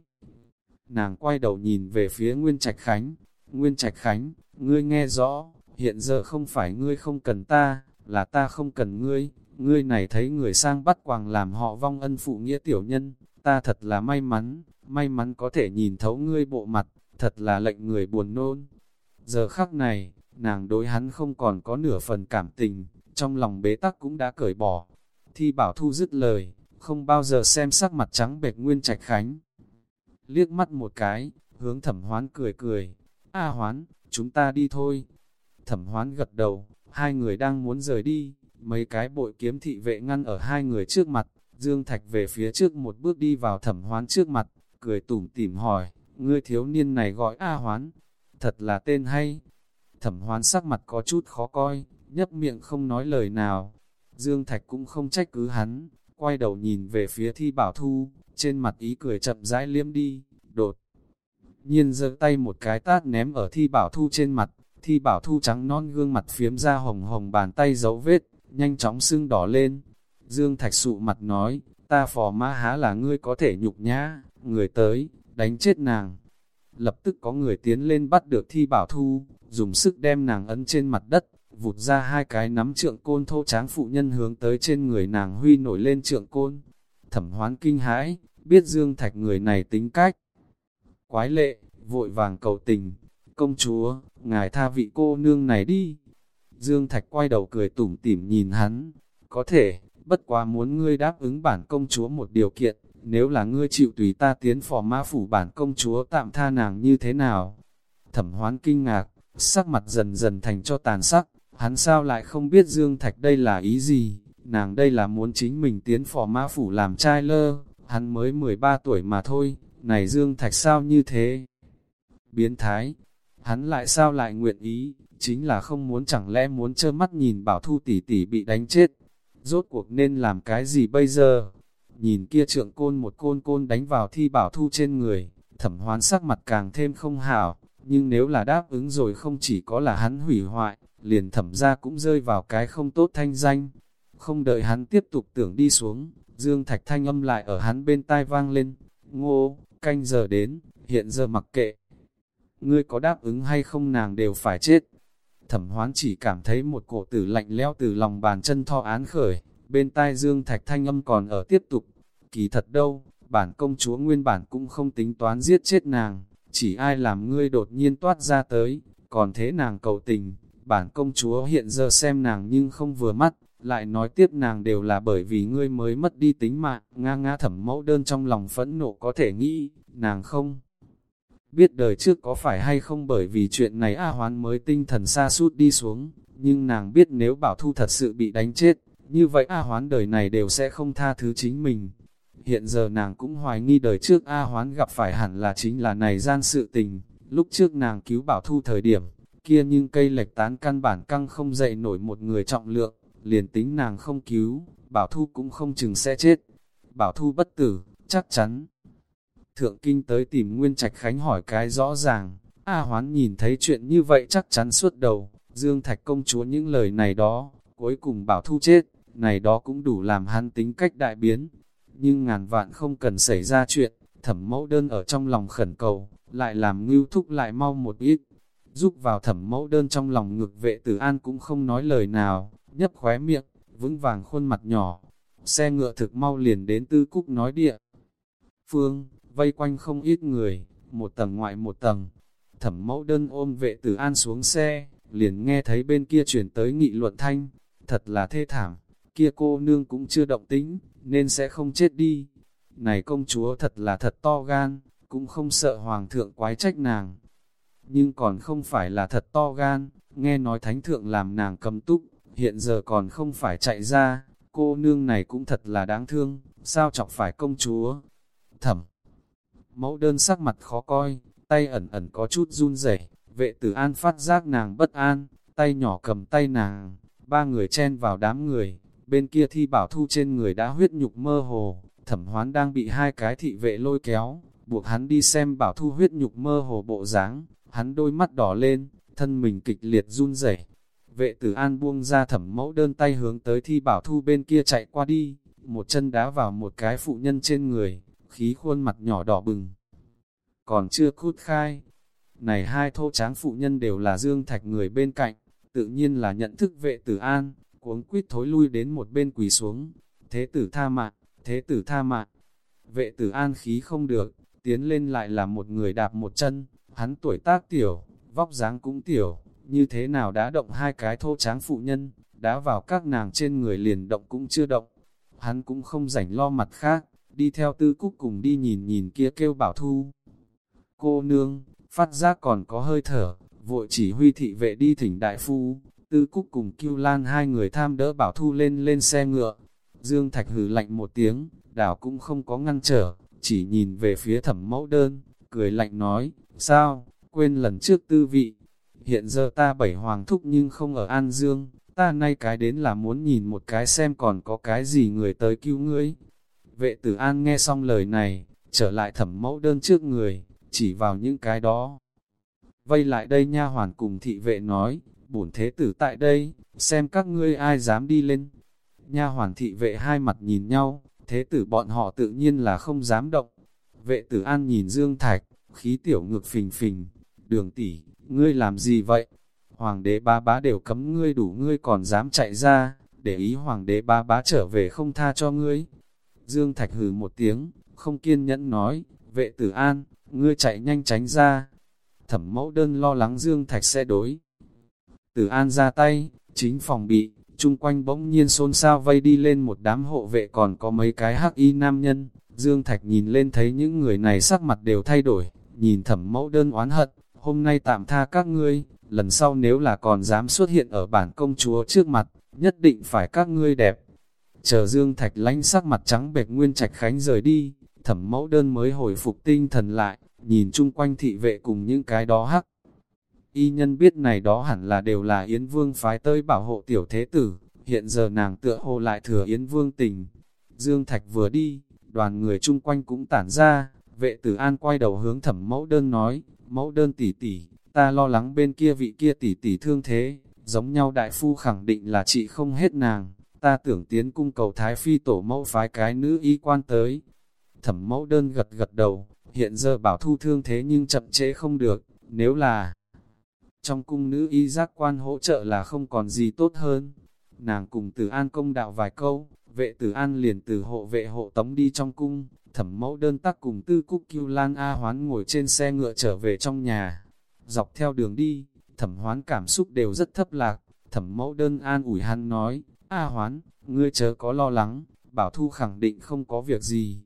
Nàng quay đầu nhìn về phía Nguyên Trạch Khánh, Nguyên Trạch Khánh, ngươi nghe rõ, hiện giờ không phải ngươi không cần ta, là ta không cần ngươi, ngươi này thấy người sang bắt quàng làm họ vong ân phụ nghĩa tiểu nhân, ta thật là may mắn, may mắn có thể nhìn thấu ngươi bộ mặt, thật là lệnh người buồn nôn. Giờ khắc này, nàng đối hắn không còn có nửa phần cảm tình, trong lòng bế tắc cũng đã cởi bỏ. Thi bảo thu dứt lời, không bao giờ xem sắc mặt trắng bệch nguyên trạch khánh. Liếc mắt một cái, hướng thẩm hoán cười cười, A hoán, chúng ta đi thôi. Thẩm hoán gật đầu, hai người đang muốn rời đi, mấy cái bội kiếm thị vệ ngăn ở hai người trước mặt, Dương Thạch về phía trước một bước đi vào thẩm hoán trước mặt, cười tủm tỉm hỏi, ngươi thiếu niên này gọi A hoán, thật là tên hay. Thẩm hoán sắc mặt có chút khó coi, nhấp miệng không nói lời nào. Dương Thạch cũng không trách cứ hắn, quay đầu nhìn về phía thi bảo thu, trên mặt ý cười chậm rãi liếm đi, đột. Nhiên giơ tay một cái tát ném ở thi bảo thu trên mặt, thi bảo thu trắng non gương mặt phiếm ra hồng hồng bàn tay dấu vết, nhanh chóng sưng đỏ lên. Dương Thạch sụ mặt nói, ta phò ma há là ngươi có thể nhục nhã, người tới, đánh chết nàng. Lập tức có người tiến lên bắt được thi bảo thu, dùng sức đem nàng ấn trên mặt đất, vụt ra hai cái nắm trượng côn thô tráng phụ nhân hướng tới trên người nàng huy nổi lên trượng côn. Thẩm hoán kinh hãi, biết Dương Thạch người này tính cách. Quái lệ, vội vàng cầu tình, công chúa, ngài tha vị cô nương này đi. Dương Thạch quay đầu cười tủm tỉm nhìn hắn, có thể, bất quá muốn ngươi đáp ứng bản công chúa một điều kiện, nếu là ngươi chịu tùy ta tiến phò ma phủ bản công chúa tạm tha nàng như thế nào. Thẩm hoán kinh ngạc, sắc mặt dần dần thành cho tàn sắc, hắn sao lại không biết Dương Thạch đây là ý gì, nàng đây là muốn chính mình tiến phò ma phủ làm trai lơ, hắn mới 13 tuổi mà thôi, này Dương Thạch sao như thế? Biến thái, hắn lại sao lại nguyện ý, chính là không muốn chẳng lẽ muốn trơ mắt nhìn bảo thu tỷ tỷ bị đánh chết. Rốt cuộc nên làm cái gì bây giờ? Nhìn kia trượng côn một côn côn đánh vào thi bảo thu trên người, thẩm hoán sắc mặt càng thêm không hảo, nhưng nếu là đáp ứng rồi không chỉ có là hắn hủy hoại, liền thẩm ra cũng rơi vào cái không tốt thanh danh. Không đợi hắn tiếp tục tưởng đi xuống, Dương Thạch thanh âm lại ở hắn bên tai vang lên, ngô, canh giờ đến, hiện giờ mặc kệ. Ngươi có đáp ứng hay không nàng đều phải chết. Thẩm hoán chỉ cảm thấy một cổ tử lạnh leo từ lòng bàn chân tho án khởi, bên tai Dương Thạch thanh âm còn ở tiếp tục. Kỳ thật đâu, bản công chúa nguyên bản cũng không tính toán giết chết nàng, chỉ ai làm ngươi đột nhiên toát ra tới, còn thế nàng cầu tình, bản công chúa hiện giờ xem nàng nhưng không vừa mắt, lại nói tiếp nàng đều là bởi vì ngươi mới mất đi tính mạng, nga nga thẩm mẫu đơn trong lòng phẫn nộ có thể nghĩ, nàng không biết đời trước có phải hay không bởi vì chuyện này A Hoán mới tinh thần xa sút đi xuống, nhưng nàng biết nếu Bảo Thu thật sự bị đánh chết, như vậy A Hoán đời này đều sẽ không tha thứ chính mình. Hiện giờ nàng cũng hoài nghi đời trước A Hoán gặp phải hẳn là chính là này gian sự tình, lúc trước nàng cứu Bảo Thu thời điểm, kia nhưng cây lệch tán căn bản căng không dậy nổi một người trọng lượng, liền tính nàng không cứu, Bảo Thu cũng không chừng sẽ chết. Bảo Thu bất tử, chắc chắn Thượng Kinh tới tìm Nguyên Trạch Khánh hỏi cái rõ ràng, A Hoán nhìn thấy chuyện như vậy chắc chắn suốt đầu, Dương Thạch công chúa những lời này đó, cuối cùng bảo thu chết, này đó cũng đủ làm hắn tính cách đại biến. Nhưng ngàn vạn không cần xảy ra chuyện, thẩm mẫu đơn ở trong lòng khẩn cầu, lại làm ngưu thúc lại mau một ít. Giúp vào thẩm mẫu đơn trong lòng ngược vệ tử an cũng không nói lời nào, nhấp khóe miệng, vững vàng khuôn mặt nhỏ. Xe ngựa thực mau liền đến tư cúc nói địa. Phương, vây quanh không ít người, một tầng ngoại một tầng. Thẩm mẫu đơn ôm vệ tử an xuống xe, liền nghe thấy bên kia chuyển tới nghị luận thanh, thật là thê thảm, kia cô nương cũng chưa động tính, nên sẽ không chết đi. Này công chúa thật là thật to gan, cũng không sợ hoàng thượng quái trách nàng. Nhưng còn không phải là thật to gan, nghe nói thánh thượng làm nàng cầm túc, hiện giờ còn không phải chạy ra, cô nương này cũng thật là đáng thương, sao chọc phải công chúa. Thẩm. Mẫu đơn sắc mặt khó coi, tay ẩn ẩn có chút run rẩy. vệ tử an phát giác nàng bất an, tay nhỏ cầm tay nàng, ba người chen vào đám người, bên kia thi bảo thu trên người đã huyết nhục mơ hồ, thẩm hoán đang bị hai cái thị vệ lôi kéo, buộc hắn đi xem bảo thu huyết nhục mơ hồ bộ dáng hắn đôi mắt đỏ lên, thân mình kịch liệt run rẩy. Vệ tử an buông ra thẩm mẫu đơn tay hướng tới thi bảo thu bên kia chạy qua đi, một chân đá vào một cái phụ nhân trên người, khí khuôn mặt nhỏ đỏ bừng. Còn chưa cút khai, này hai thô tráng phụ nhân đều là dương thạch người bên cạnh, tự nhiên là nhận thức vệ tử an, cuống quýt thối lui đến một bên quỳ xuống. Thế tử tha mạng, thế tử tha mạng. Vệ tử an khí không được, tiến lên lại là một người đạp một chân, hắn tuổi tác tiểu, vóc dáng cũng tiểu, như thế nào đã động hai cái thô tráng phụ nhân, đã vào các nàng trên người liền động cũng chưa động. Hắn cũng không rảnh lo mặt khác, đi theo tư cúc cùng đi nhìn nhìn kia kêu bảo thu. Cô nương, phát giác còn có hơi thở, vội chỉ huy thị vệ đi thỉnh đại phu, tư cúc cùng kiêu lan hai người tham đỡ bảo thu lên lên xe ngựa. Dương Thạch hử lạnh một tiếng, đảo cũng không có ngăn trở, chỉ nhìn về phía thẩm mẫu đơn, cười lạnh nói, sao, quên lần trước tư vị, hiện giờ ta bảy hoàng thúc nhưng không ở An Dương, ta nay cái đến là muốn nhìn một cái xem còn có cái gì người tới cứu ngươi. Vệ tử An nghe xong lời này, trở lại thẩm mẫu đơn trước người, chỉ vào những cái đó. Vây lại đây nha hoàn cùng thị vệ nói, bổn thế tử tại đây, xem các ngươi ai dám đi lên. Nha hoàn thị vệ hai mặt nhìn nhau, thế tử bọn họ tự nhiên là không dám động. Vệ tử an nhìn Dương Thạch, khí tiểu ngực phình phình, đường tỷ ngươi làm gì vậy? Hoàng đế ba bá đều cấm ngươi đủ ngươi còn dám chạy ra, để ý hoàng đế ba bá trở về không tha cho ngươi. Dương Thạch hừ một tiếng, không kiên nhẫn nói, vệ tử an, ngươi chạy nhanh tránh ra. Thẩm mẫu đơn lo lắng Dương Thạch sẽ đối. Tử an ra tay, chính phòng bị, chung quanh bỗng nhiên xôn xao vây đi lên một đám hộ vệ còn có mấy cái hắc y nam nhân. Dương Thạch nhìn lên thấy những người này sắc mặt đều thay đổi, nhìn thẩm mẫu đơn oán hận, hôm nay tạm tha các ngươi, lần sau nếu là còn dám xuất hiện ở bản công chúa trước mặt, nhất định phải các ngươi đẹp. Chờ Dương Thạch lánh sắc mặt trắng bệch Nguyên Trạch Khánh rời đi, thẩm mẫu đơn mới hồi phục tinh thần lại, nhìn chung quanh thị vệ cùng những cái đó hắc. Y nhân biết này đó hẳn là đều là Yến Vương phái tới bảo hộ tiểu thế tử, hiện giờ nàng tựa hồ lại thừa Yến Vương tình. Dương Thạch vừa đi, đoàn người chung quanh cũng tản ra, vệ tử an quay đầu hướng thẩm mẫu đơn nói, mẫu đơn tỷ tỷ, ta lo lắng bên kia vị kia tỷ tỷ thương thế, giống nhau đại phu khẳng định là chị không hết nàng, ta tưởng tiến cung cầu thái phi tổ mẫu phái cái nữ y quan tới. Thẩm mẫu đơn gật gật đầu, hiện giờ bảo thu thương thế nhưng chậm chế không được, nếu là trong cung nữ y giác quan hỗ trợ là không còn gì tốt hơn. Nàng cùng tử an công đạo vài câu, vệ tử an liền từ hộ vệ hộ tống đi trong cung, thẩm mẫu đơn tắc cùng tư cúc kiêu lan A hoán ngồi trên xe ngựa trở về trong nhà. Dọc theo đường đi, thẩm hoán cảm xúc đều rất thấp lạc, thẩm mẫu đơn an ủi hắn nói, A hoán, ngươi chớ có lo lắng, bảo thu khẳng định không có việc gì.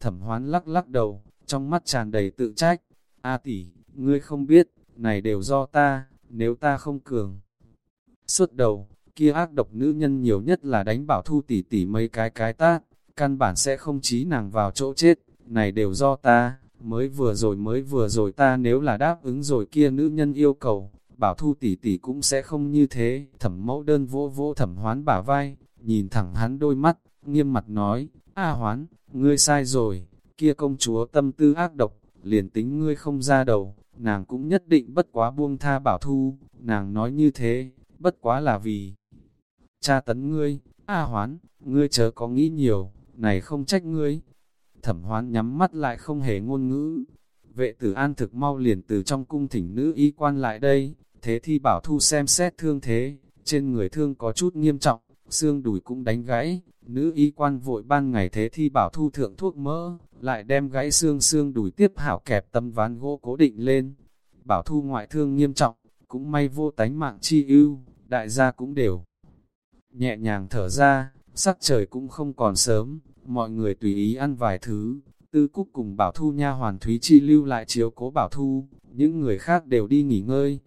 Thẩm hoán lắc lắc đầu, trong mắt tràn đầy tự trách, A tỷ, ngươi không biết, này đều do ta, nếu ta không cường. Suốt đầu, kia ác độc nữ nhân nhiều nhất là đánh bảo thu tỷ tỷ mấy cái cái tát, căn bản sẽ không trí nàng vào chỗ chết, này đều do ta, mới vừa rồi mới vừa rồi ta nếu là đáp ứng rồi kia nữ nhân yêu cầu, bảo thu tỷ tỷ cũng sẽ không như thế, thẩm mẫu đơn vô vô thẩm hoán bả vai, nhìn thẳng hắn đôi mắt, nghiêm mặt nói, A hoán, ngươi sai rồi, kia công chúa tâm tư ác độc, liền tính ngươi không ra đầu, nàng cũng nhất định bất quá buông tha bảo thu, nàng nói như thế, bất quá là vì cha tấn ngươi, A hoán, ngươi chớ có nghĩ nhiều, này không trách ngươi. Thẩm hoán nhắm mắt lại không hề ngôn ngữ. Vệ tử an thực mau liền từ trong cung thỉnh nữ y quan lại đây, thế thi bảo thu xem xét thương thế, trên người thương có chút nghiêm trọng, xương đùi cũng đánh gãy, nữ y quan vội ban ngày thế thi bảo thu thượng thuốc mỡ, lại đem gãy xương xương đùi tiếp hảo kẹp tấm ván gỗ cố định lên. Bảo thu ngoại thương nghiêm trọng, cũng may vô tánh mạng chi ưu, đại gia cũng đều. Nhẹ nhàng thở ra, sắc trời cũng không còn sớm, mọi người tùy ý ăn vài thứ, tư cúc cùng bảo thu nha hoàn thúy chi lưu lại chiếu cố bảo thu, những người khác đều đi nghỉ ngơi.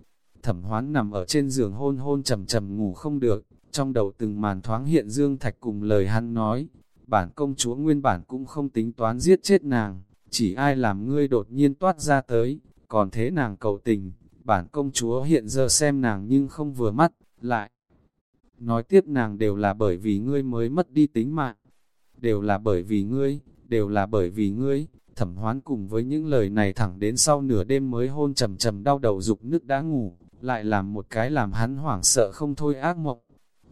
Thẩm hoán nằm ở trên giường hôn hôn trầm trầm ngủ không được, trong đầu từng màn thoáng hiện Dương Thạch cùng lời hắn nói, bản công chúa nguyên bản cũng không tính toán giết chết nàng, chỉ ai làm ngươi đột nhiên toát ra tới, còn thế nàng cầu tình, bản công chúa hiện giờ xem nàng nhưng không vừa mắt, lại. Nói tiếp nàng đều là bởi vì ngươi mới mất đi tính mạng, đều là bởi vì ngươi, đều là bởi vì ngươi, Thẩm hoán cùng với những lời này thẳng đến sau nửa đêm mới hôn trầm trầm đau đầu dục nước đã ngủ, lại làm một cái làm hắn hoảng sợ không thôi ác mộng.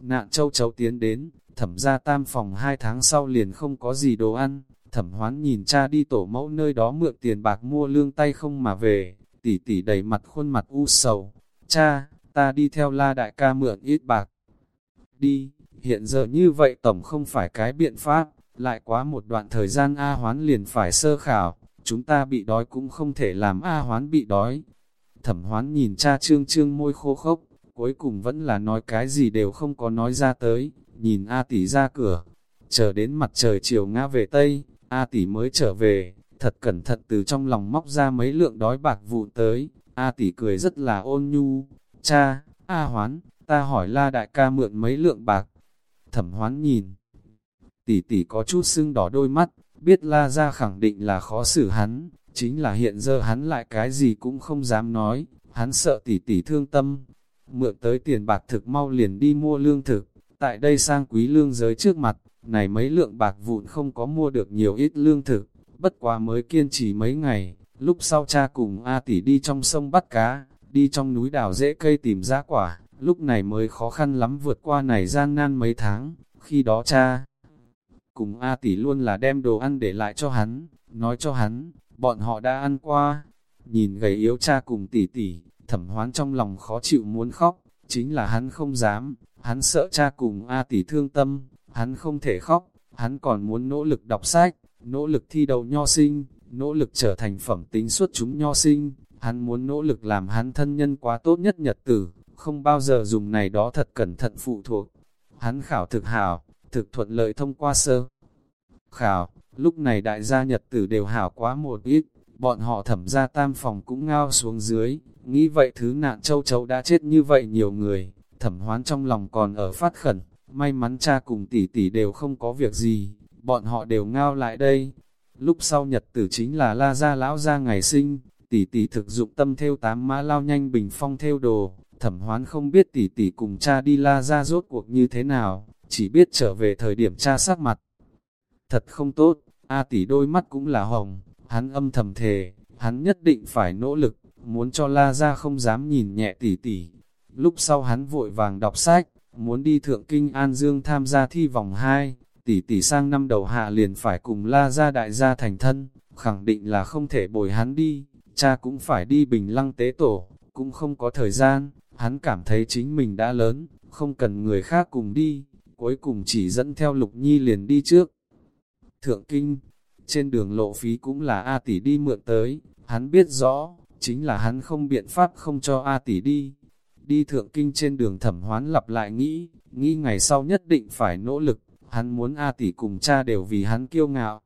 Nạn châu chấu tiến đến, thẩm ra tam phòng hai tháng sau liền không có gì đồ ăn, thẩm hoán nhìn cha đi tổ mẫu nơi đó mượn tiền bạc mua lương tay không mà về, tỉ tỉ đầy mặt khuôn mặt u sầu. Cha, ta đi theo la đại ca mượn ít bạc. Đi, hiện giờ như vậy tổng không phải cái biện pháp, lại quá một đoạn thời gian A hoán liền phải sơ khảo, chúng ta bị đói cũng không thể làm A hoán bị đói. Thẩm hoán nhìn cha trương trương môi khô khốc, cuối cùng vẫn là nói cái gì đều không có nói ra tới, nhìn A tỷ ra cửa, chờ đến mặt trời chiều ngã về Tây, A tỷ mới trở về, thật cẩn thận từ trong lòng móc ra mấy lượng đói bạc vụ tới, A tỷ cười rất là ôn nhu, cha, A hoán, ta hỏi la đại ca mượn mấy lượng bạc, thẩm hoán nhìn, tỷ tỷ có chút sưng đỏ đôi mắt, biết la ra khẳng định là khó xử hắn, chính là hiện giờ hắn lại cái gì cũng không dám nói, hắn sợ tỷ tỷ thương tâm, mượn tới tiền bạc thực mau liền đi mua lương thực, tại đây sang quý lương giới trước mặt, này mấy lượng bạc vụn không có mua được nhiều ít lương thực, bất quá mới kiên trì mấy ngày, lúc sau cha cùng A tỷ đi trong sông bắt cá, đi trong núi đào rễ cây tìm ra quả, lúc này mới khó khăn lắm vượt qua này gian nan mấy tháng, khi đó cha cùng A tỷ luôn là đem đồ ăn để lại cho hắn, nói cho hắn, bọn họ đã ăn qua, nhìn gầy yếu cha cùng tỷ tỷ, thẩm hoán trong lòng khó chịu muốn khóc, chính là hắn không dám, hắn sợ cha cùng A tỷ thương tâm, hắn không thể khóc, hắn còn muốn nỗ lực đọc sách, nỗ lực thi đầu nho sinh, nỗ lực trở thành phẩm tính xuất chúng nho sinh, hắn muốn nỗ lực làm hắn thân nhân quá tốt nhất nhật tử, không bao giờ dùng này đó thật cẩn thận phụ thuộc. Hắn khảo thực hảo, thực thuận lợi thông qua sơ. Khảo, lúc này đại gia nhật tử đều hảo quá một ít, bọn họ thẩm ra tam phòng cũng ngao xuống dưới, nghĩ vậy thứ nạn châu chấu đã chết như vậy nhiều người, thẩm hoán trong lòng còn ở phát khẩn, may mắn cha cùng tỷ tỷ đều không có việc gì, bọn họ đều ngao lại đây. Lúc sau nhật tử chính là la gia lão gia ngày sinh, tỷ tỷ thực dụng tâm theo tám mã lao nhanh bình phong theo đồ, thẩm hoán không biết tỷ tỷ cùng cha đi la gia rốt cuộc như thế nào, chỉ biết trở về thời điểm cha sát mặt. Thật không tốt, A tỷ đôi mắt cũng là hồng, hắn âm thầm thề, hắn nhất định phải nỗ lực, muốn cho la gia không dám nhìn nhẹ tỷ tỷ. Lúc sau hắn vội vàng đọc sách, muốn đi thượng kinh An Dương tham gia thi vòng 2, tỷ tỷ sang năm đầu hạ liền phải cùng la gia đại gia thành thân, khẳng định là không thể bồi hắn đi, cha cũng phải đi bình lăng tế tổ, cũng không có thời gian, hắn cảm thấy chính mình đã lớn, không cần người khác cùng đi, cuối cùng chỉ dẫn theo Lục Nhi liền đi trước. Thượng Kinh, trên đường lộ phí cũng là A tỷ đi mượn tới, hắn biết rõ, chính là hắn không biện pháp không cho A tỷ đi. Đi Thượng Kinh trên đường thẩm hoán lặp lại nghĩ, nghĩ ngày sau nhất định phải nỗ lực, hắn muốn A tỷ cùng cha đều vì hắn kiêu ngạo.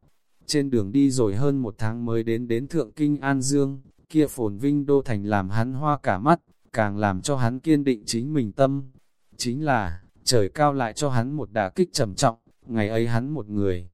Trên đường đi rồi hơn một tháng mới đến đến Thượng Kinh An Dương, kia phồn vinh đô thành làm hắn hoa cả mắt, càng làm cho hắn kiên định chính mình tâm. Chính là, trời cao lại cho hắn một đả kích trầm trọng, ngày ấy hắn một người.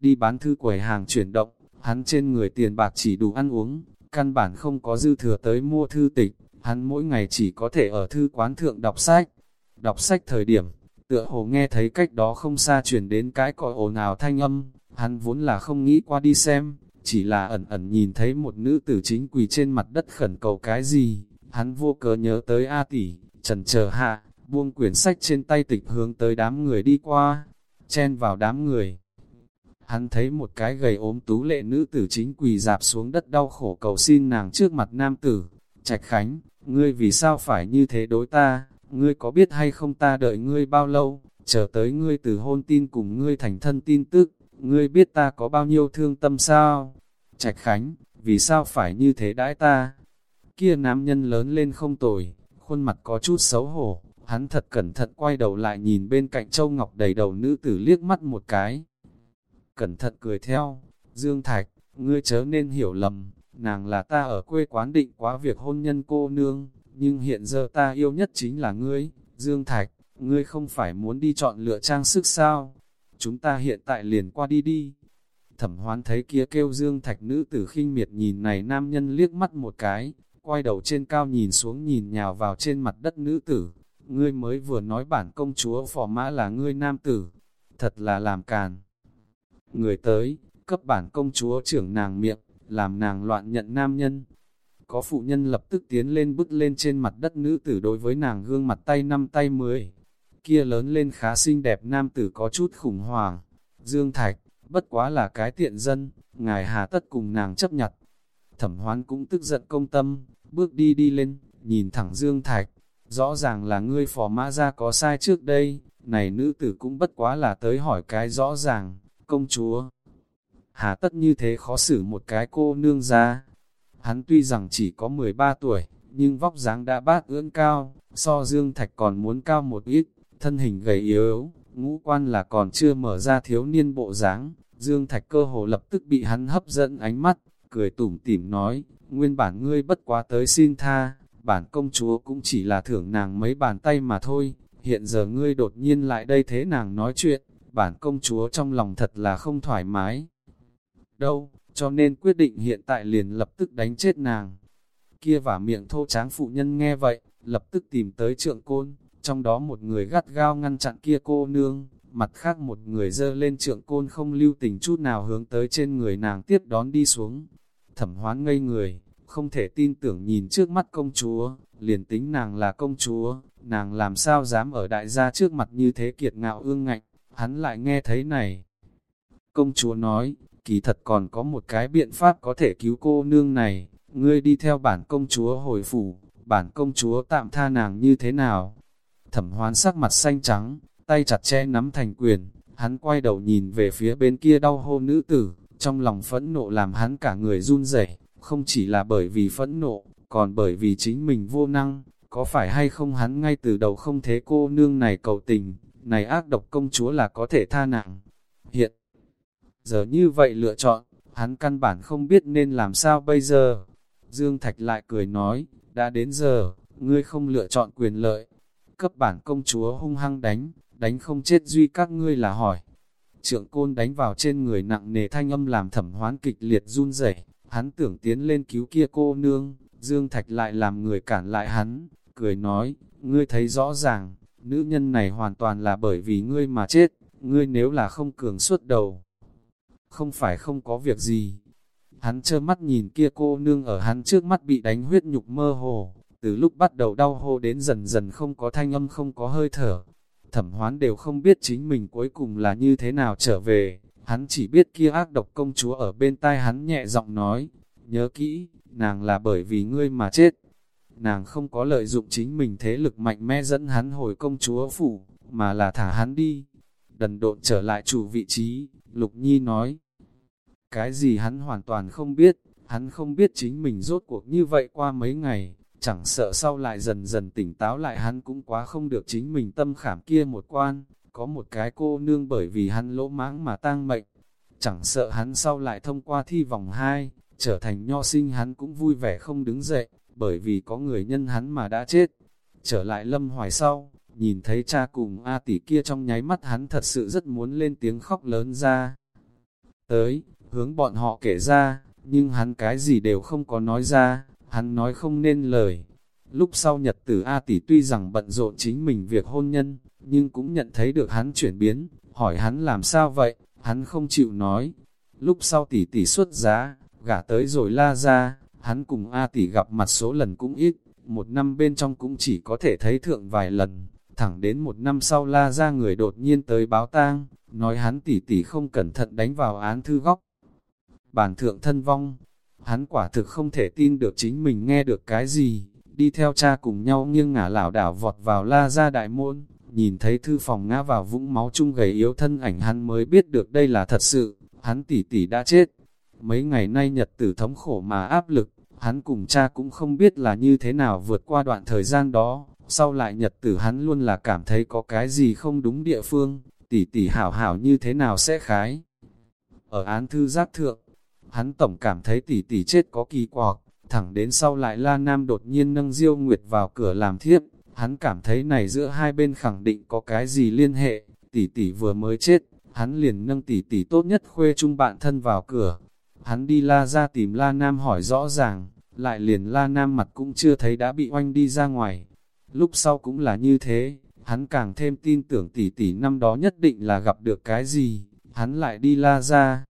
Đi bán thư quầy hàng chuyển động, hắn trên người tiền bạc chỉ đủ ăn uống, căn bản không có dư thừa tới mua thư tịch, hắn mỗi ngày chỉ có thể ở thư quán thượng đọc sách. Đọc sách thời điểm, tựa hồ nghe thấy cách đó không xa chuyển đến cái còi ồn ào thanh âm, hắn vốn là không nghĩ qua đi xem, chỉ là ẩn ẩn nhìn thấy một nữ tử chính quỳ trên mặt đất khẩn cầu cái gì, hắn vô cớ nhớ tới A tỷ, trần chờ hạ, buông quyển sách trên tay tịch hướng tới đám người đi qua, chen vào đám người. Hắn thấy một cái gầy ốm tú lệ nữ tử chính quỳ dạp xuống đất đau khổ cầu xin nàng trước mặt nam tử. Trạch Khánh, ngươi vì sao phải như thế đối ta, ngươi có biết hay không ta đợi ngươi bao lâu, chờ tới ngươi từ hôn tin cùng ngươi thành thân tin tức, ngươi biết ta có bao nhiêu thương tâm sao? Trạch Khánh, vì sao phải như thế đãi ta? Kia nam nhân lớn lên không tồi, khuôn mặt có chút xấu hổ, hắn thật cẩn thận quay đầu lại nhìn bên cạnh Châu Ngọc đầy đầu nữ tử liếc mắt một cái. Cẩn thận cười theo, Dương Thạch, ngươi chớ nên hiểu lầm, nàng là ta ở quê quán định quá việc hôn nhân cô nương, nhưng hiện giờ ta yêu nhất chính là ngươi, Dương Thạch, ngươi không phải muốn đi chọn lựa trang sức sao? Chúng ta hiện tại liền qua đi đi. Thẩm hoán thấy kia kêu Dương Thạch nữ tử khinh miệt nhìn này nam nhân liếc mắt một cái, quay đầu trên cao nhìn xuống nhìn nhào vào trên mặt đất nữ tử. Ngươi mới vừa nói bản công chúa phò mã là ngươi nam tử, thật là làm càn. Người tới, cấp bản công chúa trưởng nàng miệng, làm nàng loạn nhận nam nhân. Có phụ nhân lập tức tiến lên bước lên trên mặt đất nữ tử đối với nàng gương mặt tay năm tay mười. Kia lớn lên khá xinh đẹp nam tử có chút khủng hoảng. Dương Thạch, bất quá là cái tiện dân, ngài hà tất cùng nàng chấp nhặt. Thẩm hoán cũng tức giận công tâm, bước đi đi lên, nhìn thẳng Dương Thạch. Rõ ràng là ngươi phò mã ra có sai trước đây, này nữ tử cũng bất quá là tới hỏi cái rõ ràng, công chúa. Hà tất như thế khó xử một cái cô nương ra. Hắn tuy rằng chỉ có 13 tuổi, nhưng vóc dáng đã bát ưỡn cao, so Dương Thạch còn muốn cao một ít, thân hình gầy yếu, ngũ quan là còn chưa mở ra thiếu niên bộ dáng. Dương Thạch cơ hồ lập tức bị hắn hấp dẫn ánh mắt, cười tủm tỉm nói, nguyên bản ngươi bất quá tới xin tha, bản công chúa cũng chỉ là thưởng nàng mấy bàn tay mà thôi, hiện giờ ngươi đột nhiên lại đây thế nàng nói chuyện, bản công chúa trong lòng thật là không thoải mái. Đâu, cho nên quyết định hiện tại liền lập tức đánh chết nàng. Kia vả miệng thô tráng phụ nhân nghe vậy, lập tức tìm tới trượng côn, trong đó một người gắt gao ngăn chặn kia cô nương, mặt khác một người dơ lên trượng côn không lưu tình chút nào hướng tới trên người nàng tiếp đón đi xuống. Thẩm hoán ngây người, không thể tin tưởng nhìn trước mắt công chúa, liền tính nàng là công chúa, nàng làm sao dám ở đại gia trước mặt như thế kiệt ngạo ương ngạnh, hắn lại nghe thấy này. Công chúa nói, kỳ thật còn có một cái biện pháp có thể cứu cô nương này, ngươi đi theo bản công chúa hồi phủ, bản công chúa tạm tha nàng như thế nào. Thẩm hoán sắc mặt xanh trắng, tay chặt che nắm thành quyền, hắn quay đầu nhìn về phía bên kia đau hô nữ tử, trong lòng phẫn nộ làm hắn cả người run rẩy, không chỉ là bởi vì phẫn nộ, còn bởi vì chính mình vô năng, có phải hay không hắn ngay từ đầu không thế cô nương này cầu tình, này ác độc công chúa là có thể tha nặng. Hiện giờ như vậy lựa chọn, hắn căn bản không biết nên làm sao bây giờ. Dương Thạch lại cười nói, đã đến giờ, ngươi không lựa chọn quyền lợi. Cấp bản công chúa hung hăng đánh, đánh không chết duy các ngươi là hỏi. Trượng côn đánh vào trên người nặng nề thanh âm làm thẩm hoán kịch liệt run rẩy hắn tưởng tiến lên cứu kia cô nương, Dương Thạch lại làm người cản lại hắn, cười nói, ngươi thấy rõ ràng, nữ nhân này hoàn toàn là bởi vì ngươi mà chết, ngươi nếu là không cường suốt đầu. Không phải không có việc gì. Hắn trơ mắt nhìn kia cô nương ở hắn trước mắt bị đánh huyết nhục mơ hồ, từ lúc bắt đầu đau hô đến dần dần không có thanh âm không có hơi thở. Thẩm hoán đều không biết chính mình cuối cùng là như thế nào trở về, hắn chỉ biết kia ác độc công chúa ở bên tai hắn nhẹ giọng nói, nhớ kỹ, nàng là bởi vì ngươi mà chết. Nàng không có lợi dụng chính mình thế lực mạnh mẽ dẫn hắn hồi công chúa phủ, mà là thả hắn đi. Đần độn trở lại chủ vị trí, Lục Nhi nói. Cái gì hắn hoàn toàn không biết, hắn không biết chính mình rốt cuộc như vậy qua mấy ngày, chẳng sợ sau lại dần dần tỉnh táo lại hắn cũng quá không được chính mình tâm khảm kia một quan, có một cái cô nương bởi vì hắn lỗ mãng mà tang mệnh, chẳng sợ hắn sau lại thông qua thi vòng 2, trở thành nho sinh hắn cũng vui vẻ không đứng dậy, bởi vì có người nhân hắn mà đã chết. Trở lại lâm hoài sau, nhìn thấy cha cùng A tỷ kia trong nháy mắt hắn thật sự rất muốn lên tiếng khóc lớn ra. Tới, hướng bọn họ kể ra, nhưng hắn cái gì đều không có nói ra, hắn nói không nên lời. Lúc sau nhật tử A tỷ tuy rằng bận rộn chính mình việc hôn nhân, nhưng cũng nhận thấy được hắn chuyển biến, hỏi hắn làm sao vậy, hắn không chịu nói. Lúc sau tỷ tỷ xuất giá, gả tới rồi la ra, hắn cùng A tỷ gặp mặt số lần cũng ít, một năm bên trong cũng chỉ có thể thấy thượng vài lần, thẳng đến một năm sau la ra người đột nhiên tới báo tang, nói hắn tỷ tỷ không cẩn thận đánh vào án thư góc. Bản thượng thân vong, hắn quả thực không thể tin được chính mình nghe được cái gì, đi theo cha cùng nhau nghiêng ngả lảo đảo vọt vào la ra đại môn, nhìn thấy thư phòng ngã vào vũng máu chung gầy yếu thân ảnh hắn mới biết được đây là thật sự, hắn tỷ tỷ đã chết. Mấy ngày nay nhật tử thống khổ mà áp lực, hắn cùng cha cũng không biết là như thế nào vượt qua đoạn thời gian đó, sau lại nhật tử hắn luôn là cảm thấy có cái gì không đúng địa phương, tỷ tỷ hảo hảo như thế nào sẽ khái. Ở án thư giác thượng, hắn tổng cảm thấy tỷ tỷ chết có kỳ quặc, thẳng đến sau lại La Nam đột nhiên nâng Diêu Nguyệt vào cửa làm thiếp, hắn cảm thấy này giữa hai bên khẳng định có cái gì liên hệ, tỷ tỷ vừa mới chết, hắn liền nâng tỷ tỷ tốt nhất khuê chung bạn thân vào cửa. Hắn đi la ra tìm la nam hỏi rõ ràng, lại liền la nam mặt cũng chưa thấy đã bị oanh đi ra ngoài. Lúc sau cũng là như thế, hắn càng thêm tin tưởng tỷ tỷ năm đó nhất định là gặp được cái gì, hắn lại đi la ra.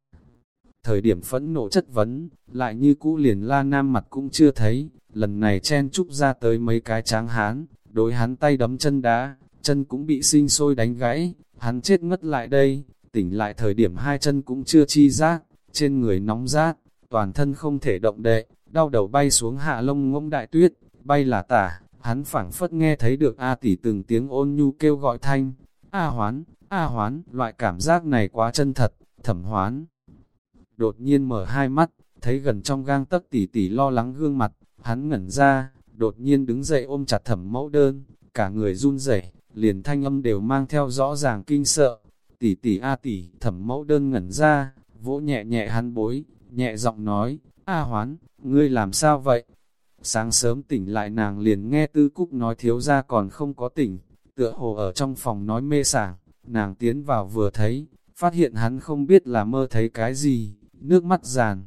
Thời điểm phẫn nộ chất vấn, lại như cũ liền la nam mặt cũng chưa thấy, lần này chen chúc ra tới mấy cái tráng hán, đối hắn tay đấm chân đá, chân cũng bị sinh sôi đánh gãy, hắn chết ngất lại đây, tỉnh lại thời điểm hai chân cũng chưa chi giác, trên người nóng rát, toàn thân không thể động đậy, đau đầu bay xuống hạ lông ngỗng đại tuyết, bay là tả, hắn phảng phất nghe thấy được A tỷ từng tiếng ôn nhu kêu gọi thanh, A hoán, A hoán, loại cảm giác này quá chân thật, thẩm hoán. Đột nhiên mở hai mắt, thấy gần trong gang tấc tỷ tỷ lo lắng gương mặt, hắn ngẩn ra, đột nhiên đứng dậy ôm chặt thẩm mẫu đơn, cả người run rẩy, liền thanh âm đều mang theo rõ ràng kinh sợ. Tỷ tỷ A tỷ, thẩm mẫu đơn ngẩn ra, vỗ nhẹ nhẹ hắn bối, nhẹ giọng nói, A hoán, ngươi làm sao vậy? Sáng sớm tỉnh lại nàng liền nghe tư cúc nói thiếu ra còn không có tỉnh, tựa hồ ở trong phòng nói mê sảng, nàng tiến vào vừa thấy, phát hiện hắn không biết là mơ thấy cái gì, nước mắt giàn.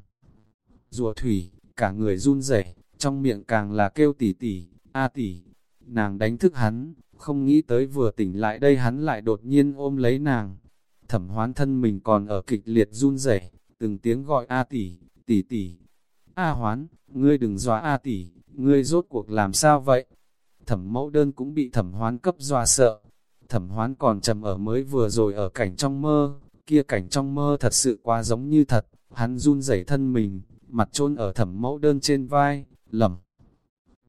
Rùa thủy, cả người run rẩy trong miệng càng là kêu tỉ tỉ, a tỉ. Nàng đánh thức hắn, không nghĩ tới vừa tỉnh lại đây hắn lại đột nhiên ôm lấy nàng. Thẩm hoán thân mình còn ở kịch liệt run rẩy từng tiếng gọi a tỉ, tỉ tỉ. A hoán, ngươi đừng dọa a tỉ, ngươi rốt cuộc làm sao vậy? Thẩm mẫu đơn cũng bị thẩm hoán cấp dọa sợ. Thẩm hoán còn trầm ở mới vừa rồi ở cảnh trong mơ, kia cảnh trong mơ thật sự quá giống như thật, hắn run rẩy thân mình, mặt trôn ở thẩm mẫu đơn trên vai, lầm.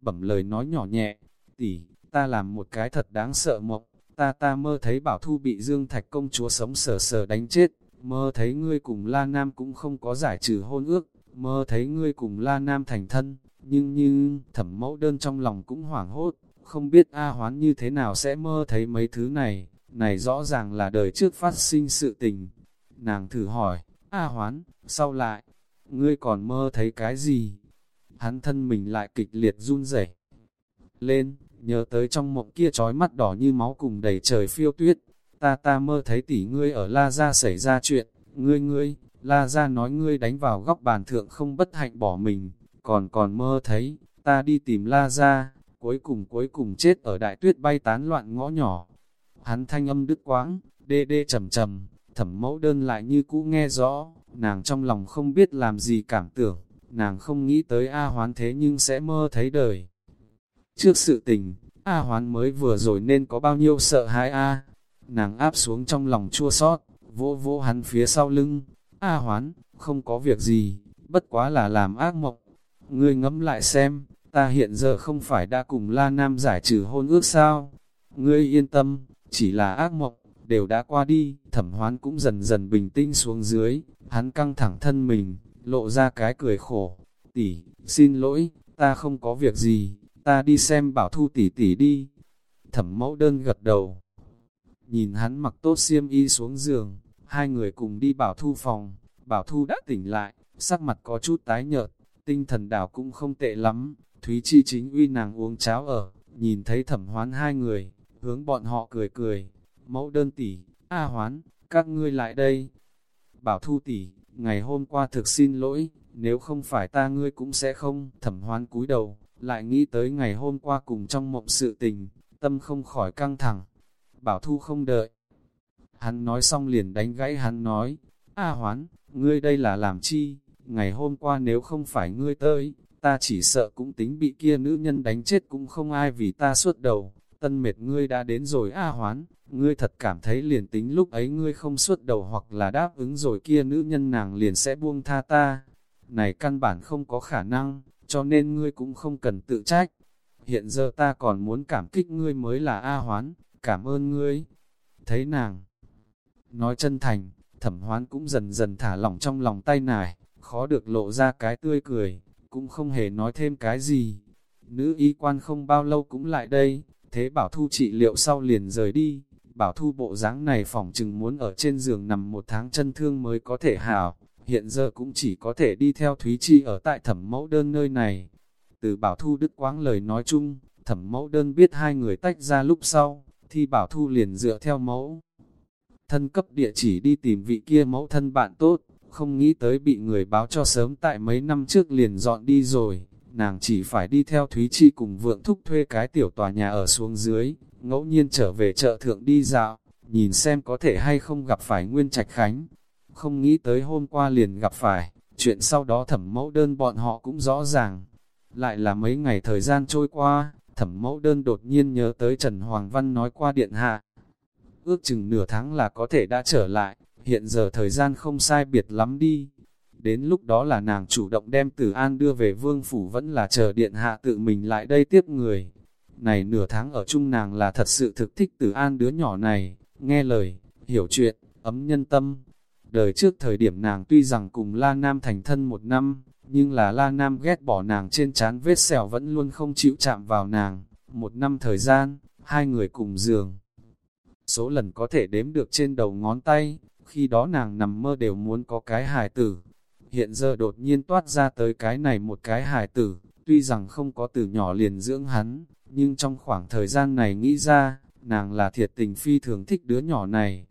Bẩm lời nói nhỏ nhẹ, tỷ, ta làm một cái thật đáng sợ mộng, ta ta mơ thấy bảo thu bị Dương Thạch công chúa sống sờ sờ đánh chết, mơ thấy ngươi cùng La Nam cũng không có giải trừ hôn ước, mơ thấy ngươi cùng La Nam thành thân, nhưng như thẩm mẫu đơn trong lòng cũng hoảng hốt, không biết A hoán như thế nào sẽ mơ thấy mấy thứ này, này rõ ràng là đời trước phát sinh sự tình. Nàng thử hỏi, A hoán, sau lại, ngươi còn mơ thấy cái gì? Hắn thân mình lại kịch liệt run rẩy lên, nhớ tới trong mộng kia trói mắt đỏ như máu cùng đầy trời phiêu tuyết. Ta ta mơ thấy tỷ ngươi ở La Gia xảy ra chuyện, ngươi ngươi, La Gia nói ngươi đánh vào góc bàn thượng không bất hạnh bỏ mình, còn còn mơ thấy, ta đi tìm La Gia, cuối cùng cuối cùng chết ở đại tuyết bay tán loạn ngõ nhỏ. Hắn thanh âm đứt quãng, đê đê trầm trầm, thẩm mẫu đơn lại như cũ nghe rõ, nàng trong lòng không biết làm gì cảm tưởng, nàng không nghĩ tới A hoán thế nhưng sẽ mơ thấy đời. Trước sự tình, A hoán mới vừa rồi nên có bao nhiêu sợ hãi A, nàng áp xuống trong lòng chua sót, vỗ vỗ hắn phía sau lưng, A hoán, không có việc gì, bất quá là làm ác mộng, ngươi ngẫm lại xem, ta hiện giờ không phải đã cùng La Nam giải trừ hôn ước sao, ngươi yên tâm, chỉ là ác mộng, đều đã qua đi, thẩm hoán cũng dần dần bình tĩnh xuống dưới, hắn căng thẳng thân mình, lộ ra cái cười khổ, tỷ, xin lỗi, ta không có việc gì, ta đi xem bảo thu tỷ tỷ đi. Thẩm mẫu đơn gật đầu, nhìn hắn mặc tốt xiêm y xuống giường, hai người cùng đi bảo thu phòng, bảo thu đã tỉnh lại, sắc mặt có chút tái nhợt, tinh thần đảo cũng không tệ lắm, Thúy Chi chính uy nàng uống cháo ở, nhìn thấy thẩm hoán hai người, hướng bọn họ cười cười, mẫu đơn tỷ, A hoán, các ngươi lại đây. Bảo thu tỷ, ngày hôm qua thực xin lỗi, nếu không phải ta ngươi cũng sẽ không, thẩm hoán cúi đầu, lại nghĩ tới ngày hôm qua cùng trong mộng sự tình, tâm không khỏi căng thẳng. Bảo thu không đợi. Hắn nói xong liền đánh gãy hắn nói, A hoán, ngươi đây là làm chi, ngày hôm qua nếu không phải ngươi tới, ta chỉ sợ cũng tính bị kia nữ nhân đánh chết cũng không ai vì ta suốt đầu, tân mệt ngươi đã đến rồi A hoán, ngươi thật cảm thấy liền tính lúc ấy ngươi không suốt đầu hoặc là đáp ứng rồi kia nữ nhân nàng liền sẽ buông tha ta. Này căn bản không có khả năng, cho nên ngươi cũng không cần tự trách. Hiện giờ ta còn muốn cảm kích ngươi mới là A hoán, cảm ơn ngươi. Thấy nàng, nói chân thành, thẩm hoán cũng dần dần thả lỏng trong lòng tay nải, khó được lộ ra cái tươi cười, cũng không hề nói thêm cái gì. Nữ y quan không bao lâu cũng lại đây, thế bảo thu trị liệu sau liền rời đi, bảo thu bộ dáng này phòng chừng muốn ở trên giường nằm một tháng chân thương mới có thể hào, hiện giờ cũng chỉ có thể đi theo Thúy Chi ở tại thẩm mẫu đơn nơi này. Từ bảo thu đức quáng lời nói chung, thẩm mẫu đơn biết hai người tách ra lúc sau, thì bảo thu liền dựa theo mẫu. Thân cấp địa chỉ đi tìm vị kia mẫu thân bạn tốt, không nghĩ tới bị người báo cho sớm tại mấy năm trước liền dọn đi rồi, nàng chỉ phải đi theo Thúy Chi cùng vượng thúc thuê cái tiểu tòa nhà ở xuống dưới, ngẫu nhiên trở về chợ thượng đi dạo, nhìn xem có thể hay không gặp phải Nguyên Trạch Khánh. không nghĩ tới hôm qua liền gặp phải, chuyện sau đó thẩm mẫu đơn bọn họ cũng rõ ràng. Lại là mấy ngày thời gian trôi qua, thẩm mẫu đơn đột nhiên nhớ tới Trần Hoàng Văn nói qua điện hạ. Ước chừng nửa tháng là có thể đã trở lại, hiện giờ thời gian không sai biệt lắm đi. Đến lúc đó là nàng chủ động đem Tử An đưa về vương phủ vẫn là chờ điện hạ tự mình lại đây tiếp người. Này nửa tháng ở chung nàng là thật sự thực thích Tử An đứa nhỏ này, nghe lời, hiểu chuyện, ấm nhân tâm. Đời trước thời điểm nàng tuy rằng cùng La Nam thành thân một năm, nhưng là La Nam ghét bỏ nàng trên trán vết sẹo vẫn luôn không chịu chạm vào nàng. Một năm thời gian, hai người cùng giường. Số lần có thể đếm được trên đầu ngón tay, khi đó nàng nằm mơ đều muốn có cái hài tử. Hiện giờ đột nhiên toát ra tới cái này một cái hài tử, tuy rằng không có từ nhỏ liền dưỡng hắn, nhưng trong khoảng thời gian này nghĩ ra, nàng là thiệt tình phi thường thích đứa nhỏ này.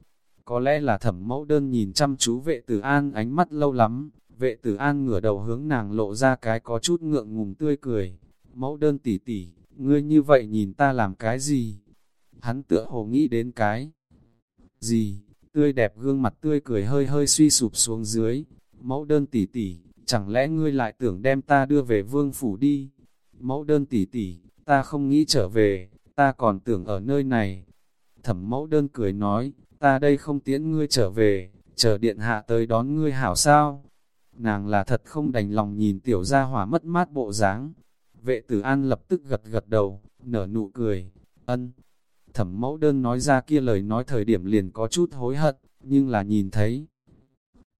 Có lẽ là thẩm mẫu đơn nhìn chăm chú vệ tử an ánh mắt lâu lắm, vệ tử an ngửa đầu hướng nàng lộ ra cái có chút ngượng ngùng tươi cười. Mẫu đơn tỉ tỉ, ngươi như vậy nhìn ta làm cái gì? Hắn tựa hồ nghĩ đến cái gì? Tươi đẹp gương mặt tươi cười hơi hơi suy sụp xuống dưới. Mẫu đơn tỷ tỷ, chẳng lẽ ngươi lại tưởng đem ta đưa về vương phủ đi? Mẫu đơn tỷ tỷ, ta không nghĩ trở về, ta còn tưởng ở nơi này. Thẩm mẫu đơn cười nói, ta đây không tiễn ngươi trở về, chờ điện hạ tới đón ngươi hảo sao. Nàng là thật không đành lòng nhìn tiểu gia hỏa mất mát bộ dáng. Vệ tử an lập tức gật gật đầu, nở nụ cười, ân. Thẩm mẫu đơn nói ra kia lời nói thời điểm liền có chút hối hận, nhưng là nhìn thấy.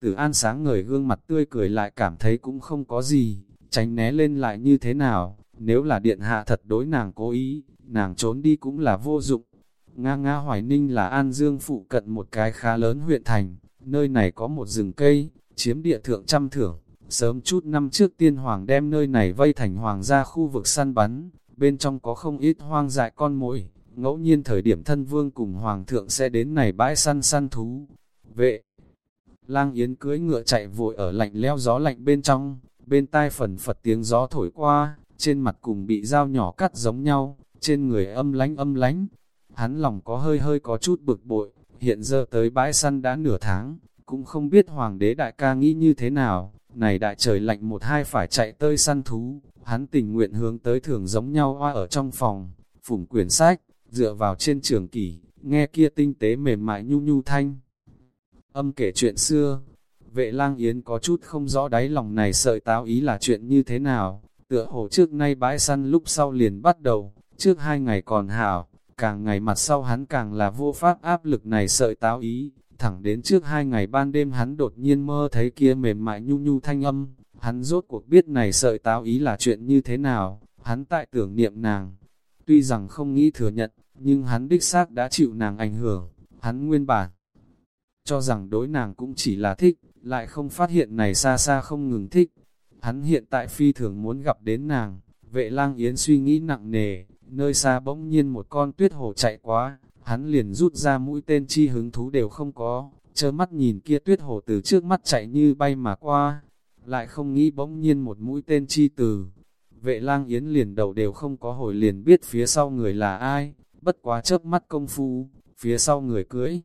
Tử an sáng ngời gương mặt tươi cười lại cảm thấy cũng không có gì, tránh né lên lại như thế nào, nếu là điện hạ thật đối nàng cố ý, nàng trốn đi cũng là vô dụng. Nga Nga Hoài Ninh là An Dương phụ cận một cái khá lớn huyện thành, nơi này có một rừng cây, chiếm địa thượng trăm thưởng. Sớm chút năm trước tiên hoàng đem nơi này vây thành hoàng gia khu vực săn bắn, bên trong có không ít hoang dại con mồi, ngẫu nhiên thời điểm thân vương cùng hoàng thượng sẽ đến này bãi săn săn thú. Vệ, lang yến cưới ngựa chạy vội ở lạnh leo gió lạnh bên trong, bên tai phần phật tiếng gió thổi qua, trên mặt cùng bị dao nhỏ cắt giống nhau, trên người âm lánh âm lánh. Hắn lòng có hơi hơi có chút bực bội, hiện giờ tới bãi săn đã nửa tháng, cũng không biết hoàng đế đại ca nghĩ như thế nào, này đại trời lạnh một hai phải chạy tơi săn thú, hắn tình nguyện hướng tới thường giống nhau hoa ở trong phòng, phủng quyển sách, dựa vào trên trường kỷ, nghe kia tinh tế mềm mại nhu nhu thanh. Âm kể chuyện xưa, vệ lang yến có chút không rõ đáy lòng này sợi táo ý là chuyện như thế nào, tựa hồ trước nay bãi săn lúc sau liền bắt đầu, trước hai ngày còn hảo, càng ngày mặt sau hắn càng là vô pháp áp lực này sợi táo ý, thẳng đến trước hai ngày ban đêm hắn đột nhiên mơ thấy kia mềm mại nhu nhu thanh âm, hắn rốt cuộc biết này sợi táo ý là chuyện như thế nào, hắn tại tưởng niệm nàng, tuy rằng không nghĩ thừa nhận, nhưng hắn đích xác đã chịu nàng ảnh hưởng, hắn nguyên bản cho rằng đối nàng cũng chỉ là thích, lại không phát hiện này xa xa không ngừng thích. Hắn hiện tại phi thường muốn gặp đến nàng, vệ lang yến suy nghĩ nặng nề, nơi xa bỗng nhiên một con tuyết hồ chạy quá, hắn liền rút ra mũi tên chi hứng thú đều không có, chớ mắt nhìn kia tuyết hồ từ trước mắt chạy như bay mà qua, lại không nghĩ bỗng nhiên một mũi tên chi từ. Vệ lang yến liền đầu đều không có hồi liền biết phía sau người là ai, bất quá chớp mắt công phu, phía sau người cưới.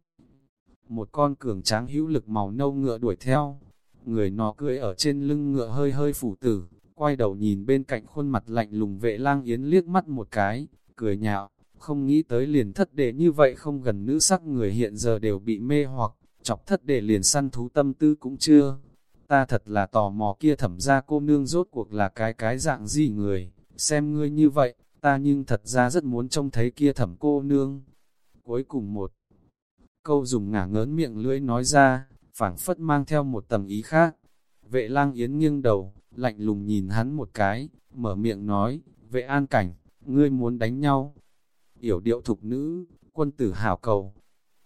Một con cường tráng hữu lực màu nâu ngựa đuổi theo, người nó cưỡi ở trên lưng ngựa hơi hơi phủ tử, quay đầu nhìn bên cạnh khuôn mặt lạnh lùng vệ lang yến liếc mắt một cái, cười nhạo, không nghĩ tới liền thất đệ như vậy không gần nữ sắc người hiện giờ đều bị mê hoặc, chọc thất đệ liền săn thú tâm tư cũng chưa. Ta thật là tò mò kia thẩm ra cô nương rốt cuộc là cái cái dạng gì người, xem ngươi như vậy, ta nhưng thật ra rất muốn trông thấy kia thẩm cô nương. Cuối cùng một câu dùng ngả ngớn miệng lưỡi nói ra, phảng phất mang theo một tầng ý khác. Vệ lang yến nghiêng đầu, lạnh lùng nhìn hắn một cái, mở miệng nói, vệ an cảnh, ngươi muốn đánh nhau. Yểu điệu thục nữ, quân tử hảo cầu.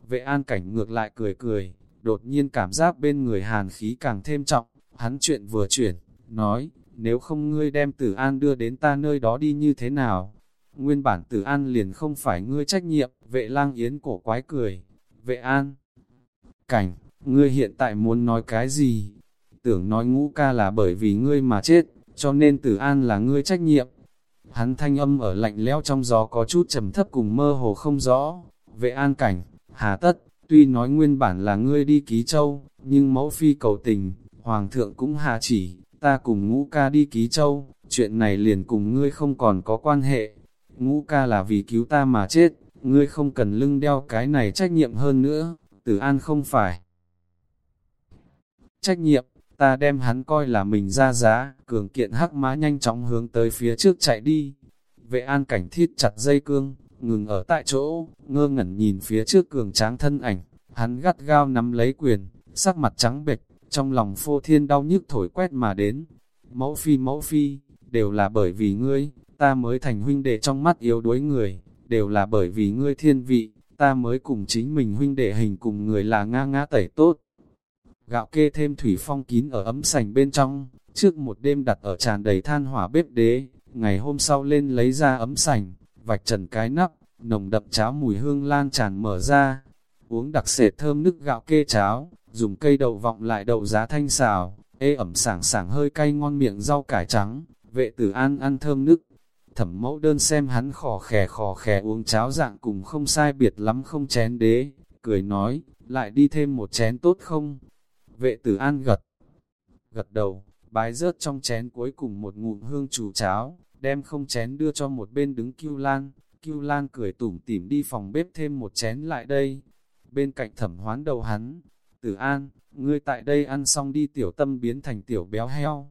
Vệ an cảnh ngược lại cười cười, đột nhiên cảm giác bên người hàn khí càng thêm trọng, hắn chuyện vừa chuyển, nói, nếu không ngươi đem tử an đưa đến ta nơi đó đi như thế nào? Nguyên bản tử an liền không phải ngươi trách nhiệm, vệ lang yến cổ quái cười, vệ an. Cảnh, ngươi hiện tại muốn nói cái gì? Tưởng nói ngũ ca là bởi vì ngươi mà chết, cho nên tử an là ngươi trách nhiệm. Hắn thanh âm ở lạnh lẽo trong gió có chút trầm thấp cùng mơ hồ không rõ. Vệ an cảnh, hà tất, tuy nói nguyên bản là ngươi đi ký châu, nhưng mẫu phi cầu tình, hoàng thượng cũng hà chỉ, ta cùng ngũ ca đi ký châu, chuyện này liền cùng ngươi không còn có quan hệ. Ngũ ca là vì cứu ta mà chết, ngươi không cần lưng đeo cái này trách nhiệm hơn nữa, tử an không phải. Trách nhiệm, ta đem hắn coi là mình ra giá, cường kiện hắc mã nhanh chóng hướng tới phía trước chạy đi. Vệ an cảnh thiết chặt dây cương, ngừng ở tại chỗ, ngơ ngẩn nhìn phía trước cường tráng thân ảnh, hắn gắt gao nắm lấy quyền, sắc mặt trắng bệch, trong lòng phô thiên đau nhức thổi quét mà đến. Mẫu phi mẫu phi, đều là bởi vì ngươi, ta mới thành huynh đệ trong mắt yếu đuối người, đều là bởi vì ngươi thiên vị, ta mới cùng chính mình huynh đệ hình cùng người là nga ngã tẩy tốt. Gạo kê thêm thủy phong kín ở ấm sành bên trong, trước một đêm đặt ở tràn đầy than hỏa bếp đế, ngày hôm sau lên lấy ra ấm sành, vạch trần cái nắp, nồng đậm cháo mùi hương lan tràn mở ra, uống đặc sệt thơm nức gạo kê cháo, dùng cây đậu vọng lại đậu giá thanh xào, ê ẩm sảng sảng hơi cay ngon miệng rau cải trắng, vệ tử an ăn thơm nức. Thẩm mẫu đơn xem hắn khò khè khò khè uống cháo dạng cùng không sai biệt lắm không chén đế, cười nói, lại đi thêm một chén tốt không? Vệ tử an gật, gật đầu, bái rớt trong chén cuối cùng một ngụm hương chủ cháo, đem không chén đưa cho một bên đứng Kiêu Lan, Kiêu Lan cười tủm tỉm đi phòng bếp thêm một chén lại đây. Bên cạnh thẩm hoán đầu hắn, Tử An, ngươi tại đây ăn xong đi tiểu tâm biến thành tiểu béo heo.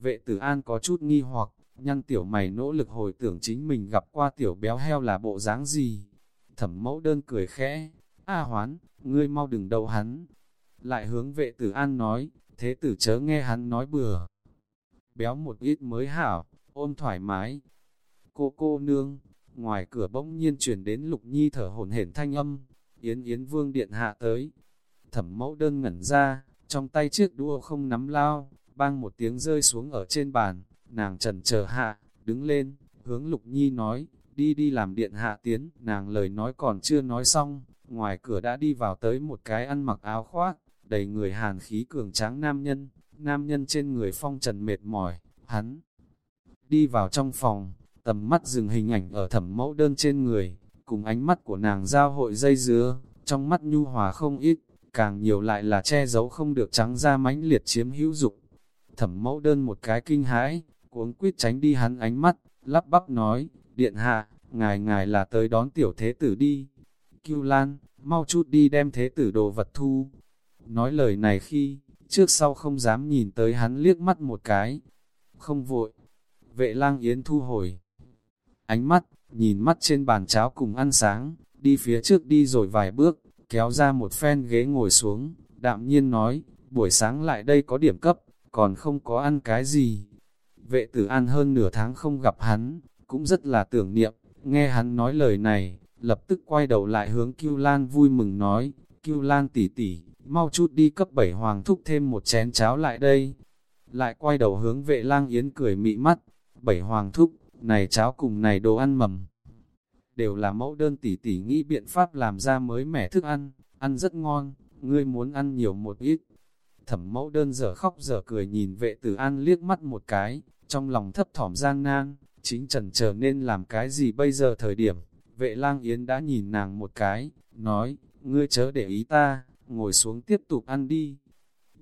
Vệ Tử An có chút nghi hoặc, nhăn tiểu mày nỗ lực hồi tưởng chính mình gặp qua tiểu béo heo là bộ dáng gì. Thẩm mẫu đơn cười khẽ, A hoán, ngươi mau đừng đầu hắn. Lại hướng vệ Tử An nói, thế tử chớ nghe hắn nói bừa. Béo một ít mới hảo, ôm thoải mái. Cô cô nương, ngoài cửa bỗng nhiên chuyển đến lục nhi thở hổn hển thanh âm, yến yến vương điện hạ tới. Thẩm mẫu đơn ngẩn ra, trong tay chiếc đua không nắm lao, bang một tiếng rơi xuống ở trên bàn, nàng trần chờ hạ, đứng lên, hướng lục nhi nói, đi đi làm điện hạ tiến, nàng lời nói còn chưa nói xong, ngoài cửa đã đi vào tới một cái ăn mặc áo khoác, đầy người hàn khí cường tráng nam nhân, nam nhân trên người phong trần mệt mỏi, hắn đi vào trong phòng, tầm mắt dừng hình ảnh ở thẩm mẫu đơn trên người, cùng ánh mắt của nàng giao hội dây dứa, trong mắt nhu hòa không ít, càng nhiều lại là che giấu không được trắng ra mãnh liệt chiếm hữu dục. Thẩm mẫu đơn một cái kinh hãi, cuống quyết tránh đi hắn ánh mắt, lắp bắp nói, điện hạ, ngài ngài là tới đón tiểu thế tử đi. Kiêu Lan, mau chút đi đem thế tử đồ vật thu. Nói lời này khi, trước sau không dám nhìn tới hắn liếc mắt một cái. Không vội, vệ lang yến thu hồi. Ánh mắt, nhìn mắt trên bàn cháo cùng ăn sáng, đi phía trước đi rồi vài bước, kéo ra một phen ghế ngồi xuống, đạm nhiên nói, buổi sáng lại đây có điểm cấp, còn không có ăn cái gì. Vệ tử An hơn nửa tháng không gặp hắn, cũng rất là tưởng niệm, nghe hắn nói lời này, lập tức quay đầu lại hướng Kiêu Lan vui mừng nói, Kiêu Lan tỷ tỷ, mau chút đi cấp bảy hoàng thúc thêm một chén cháo lại đây. Lại quay đầu hướng vệ lang yến cười mị mắt, bảy hoàng thúc, này cháo cùng này đồ ăn mầm. Đều là mẫu đơn tỷ tỷ nghĩ biện pháp làm ra mới mẻ thức ăn, ăn rất ngon, ngươi muốn ăn nhiều một ít. Thẩm mẫu đơn giờ khóc giờ cười nhìn vệ tử an liếc mắt một cái, trong lòng thấp thỏm gian nan, chính trần chờ nên làm cái gì bây giờ thời điểm. Vệ lang yến đã nhìn nàng một cái, nói, ngươi chớ để ý ta, ngồi xuống tiếp tục ăn đi.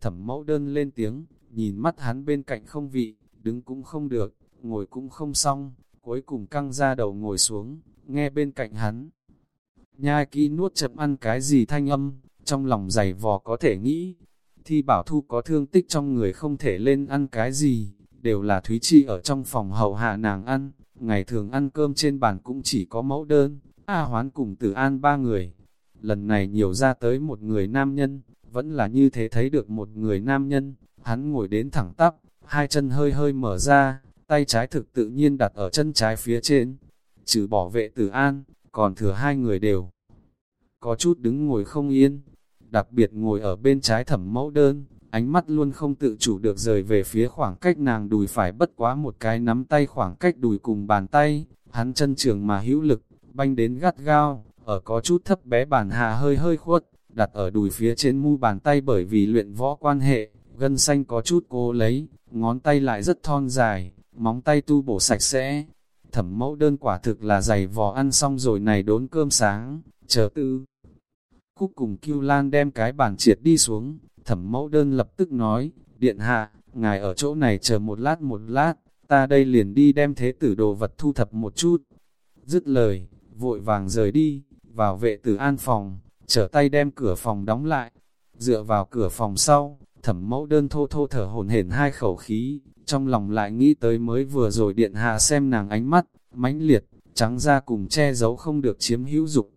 Thẩm mẫu đơn lên tiếng, nhìn mắt hắn bên cạnh không vị, đứng cũng không được, ngồi cũng không xong, cuối cùng căng ra đầu ngồi xuống, nghe bên cạnh hắn. Nhai kỹ nuốt chậm ăn cái gì thanh âm, trong lòng dày vò có thể nghĩ. Thi bảo thu có thương tích trong người không thể lên ăn cái gì, đều là Thúy Chi ở trong phòng hậu hạ nàng ăn, ngày thường ăn cơm trên bàn cũng chỉ có mẫu đơn, A hoán cùng tử an ba người. Lần này nhiều ra tới một người nam nhân, vẫn là như thế thấy được một người nam nhân, hắn ngồi đến thẳng tắp, hai chân hơi hơi mở ra, tay trái thực tự nhiên đặt ở chân trái phía trên, trừ bỏ vệ tử an, còn thừa hai người đều. Có chút đứng ngồi không yên, đặc biệt ngồi ở bên trái thẩm mẫu đơn, ánh mắt luôn không tự chủ được rời về phía khoảng cách nàng đùi phải bất quá một cái nắm tay khoảng cách đùi cùng bàn tay, hắn chân trường mà hữu lực, banh đến gắt gao, ở có chút thấp bé bàn hạ hơi hơi khuất, đặt ở đùi phía trên mu bàn tay bởi vì luyện võ quan hệ, gân xanh có chút cố lấy, ngón tay lại rất thon dài, móng tay tu bổ sạch sẽ. Thẩm mẫu đơn quả thực là dày vò ăn xong rồi này đốn cơm sáng, chờ tư. Cúc cùng Kiêu Lan đem cái bàn triệt đi xuống, thẩm mẫu đơn lập tức nói, điện hạ, ngài ở chỗ này chờ một lát một lát, ta đây liền đi đem thế tử đồ vật thu thập một chút. Dứt lời, vội vàng rời đi, vào vệ tử an phòng, trở tay đem cửa phòng đóng lại. Dựa vào cửa phòng sau, thẩm mẫu đơn thô thô thở hồn hển hai khẩu khí, trong lòng lại nghĩ tới mới vừa rồi điện hạ xem nàng ánh mắt, mãnh liệt, trắng ra cùng che giấu không được chiếm hữu dục.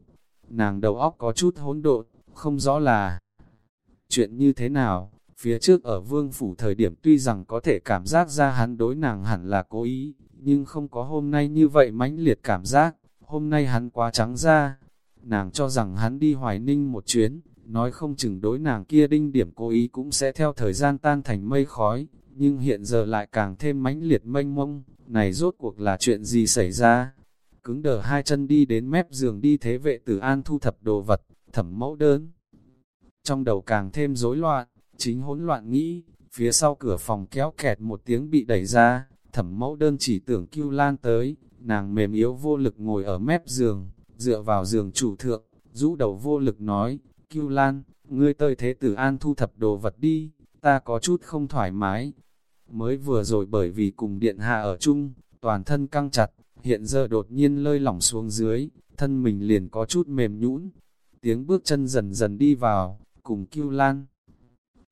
Nàng đầu óc có chút hỗn độn, không rõ là chuyện như thế nào. Phía trước ở vương phủ thời điểm tuy rằng có thể cảm giác ra hắn đối nàng hẳn là cố ý, nhưng không có hôm nay như vậy mãnh liệt cảm giác, hôm nay hắn quá trắng ra. Nàng cho rằng hắn đi hoài ninh một chuyến, nói không chừng đối nàng kia đinh điểm cố ý cũng sẽ theo thời gian tan thành mây khói, nhưng hiện giờ lại càng thêm mãnh liệt mênh mông, này rốt cuộc là chuyện gì xảy ra? Cứng đờ hai chân đi đến mép giường đi thế vệ tử an thu thập đồ vật, thẩm mẫu đơn. Trong đầu càng thêm rối loạn, chính hỗn loạn nghĩ, phía sau cửa phòng kéo kẹt một tiếng bị đẩy ra, thẩm mẫu đơn chỉ tưởng cưu lan tới, nàng mềm yếu vô lực ngồi ở mép giường, dựa vào giường chủ thượng, rũ đầu vô lực nói, cưu lan, ngươi tơi thế tử an thu thập đồ vật đi, ta có chút không thoải mái. Mới vừa rồi bởi vì cùng điện hạ ở chung, toàn thân căng chặt, hiện giờ đột nhiên lơi lỏng xuống dưới, thân mình liền có chút mềm nhũn. Tiếng bước chân dần dần đi vào, cùng kêu lan.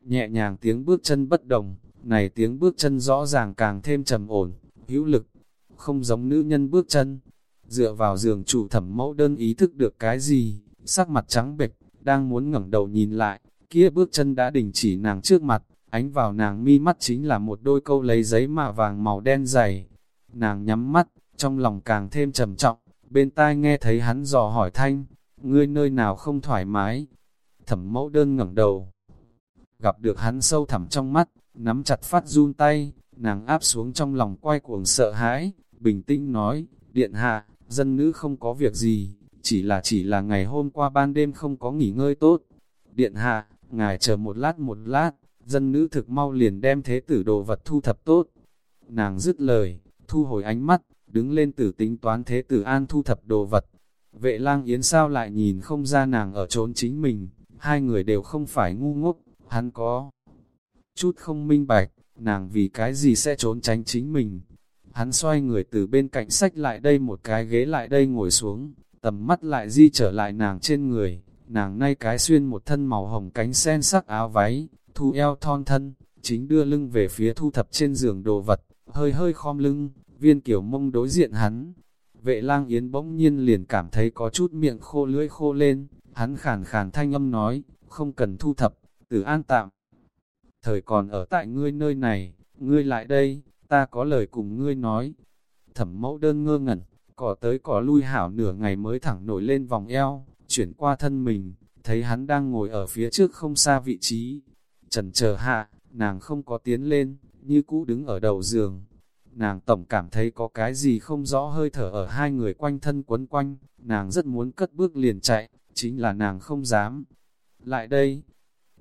Nhẹ nhàng tiếng bước chân bất đồng, này tiếng bước chân rõ ràng càng thêm trầm ổn, hữu lực, không giống nữ nhân bước chân. Dựa vào giường chủ thẩm mẫu đơn ý thức được cái gì, sắc mặt trắng bệch, đang muốn ngẩng đầu nhìn lại, kia bước chân đã đình chỉ nàng trước mặt, ánh vào nàng mi mắt chính là một đôi câu lấy giấy mạ vàng màu đen dày. Nàng nhắm mắt, trong lòng càng thêm trầm trọng, bên tai nghe thấy hắn dò hỏi thanh, ngươi nơi nào không thoải mái. Thẩm mẫu đơn ngẩng đầu, gặp được hắn sâu thẳm trong mắt, nắm chặt phát run tay, nàng áp xuống trong lòng quay cuồng sợ hãi, bình tĩnh nói, điện hạ, dân nữ không có việc gì, chỉ là chỉ là ngày hôm qua ban đêm không có nghỉ ngơi tốt. Điện hạ, ngài chờ một lát một lát, dân nữ thực mau liền đem thế tử đồ vật thu thập tốt. Nàng dứt lời, thu hồi ánh mắt, đứng lên tử tính toán thế tử an thu thập đồ vật. Vệ lang yến sao lại nhìn không ra nàng ở trốn chính mình, hai người đều không phải ngu ngốc, hắn có chút không minh bạch, nàng vì cái gì sẽ trốn tránh chính mình. Hắn xoay người từ bên cạnh sách lại đây một cái ghế lại đây ngồi xuống, tầm mắt lại di trở lại nàng trên người, nàng nay cái xuyên một thân màu hồng cánh sen sắc áo váy, thu eo thon thân, chính đưa lưng về phía thu thập trên giường đồ vật, hơi hơi khom lưng, viên kiểu mông đối diện hắn. Vệ lang yến bỗng nhiên liền cảm thấy có chút miệng khô lưỡi khô lên, hắn khàn khàn thanh âm nói, không cần thu thập, tử an tạm. Thời còn ở tại ngươi nơi này, ngươi lại đây, ta có lời cùng ngươi nói. Thẩm mẫu đơn ngơ ngẩn, cỏ tới cỏ lui hảo nửa ngày mới thẳng nổi lên vòng eo, chuyển qua thân mình, thấy hắn đang ngồi ở phía trước không xa vị trí. Trần chờ hạ, nàng không có tiến lên, như cũ đứng ở đầu giường. Nàng tổng cảm thấy có cái gì không rõ hơi thở ở hai người quanh thân quấn quanh, nàng rất muốn cất bước liền chạy, chính là nàng không dám. Lại đây,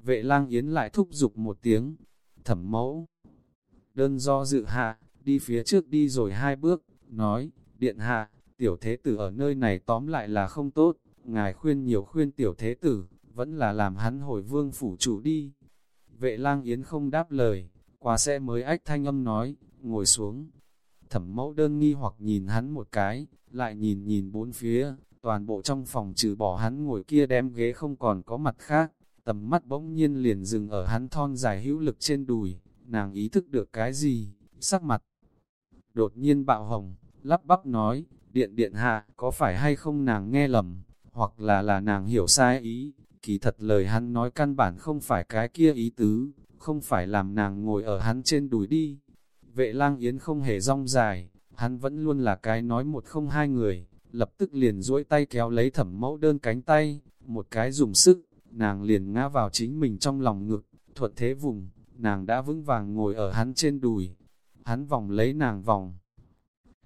vệ lang yến lại thúc giục một tiếng, thẩm mẫu. Đơn do dự hạ, đi phía trước đi rồi hai bước, nói, điện hạ, tiểu thế tử ở nơi này tóm lại là không tốt, ngài khuyên nhiều khuyên tiểu thế tử, vẫn là làm hắn hồi vương phủ chủ đi. Vệ lang yến không đáp lời, qua xe mới ách thanh âm nói, ngồi xuống. Thẩm mẫu đơn nghi hoặc nhìn hắn một cái, lại nhìn nhìn bốn phía, toàn bộ trong phòng trừ bỏ hắn ngồi kia đem ghế không còn có mặt khác, tầm mắt bỗng nhiên liền dừng ở hắn thon dài hữu lực trên đùi, nàng ý thức được cái gì, sắc mặt. Đột nhiên bạo hồng, lắp bắp nói, điện điện hạ, có phải hay không nàng nghe lầm, hoặc là là nàng hiểu sai ý, kỳ thật lời hắn nói căn bản không phải cái kia ý tứ, không phải làm nàng ngồi ở hắn trên đùi đi. Vệ lang yến không hề rong dài, hắn vẫn luôn là cái nói một không hai người, lập tức liền duỗi tay kéo lấy thẩm mẫu đơn cánh tay, một cái dùng sức, nàng liền ngã vào chính mình trong lòng ngực, thuận thế vùng, nàng đã vững vàng ngồi ở hắn trên đùi, hắn vòng lấy nàng vòng.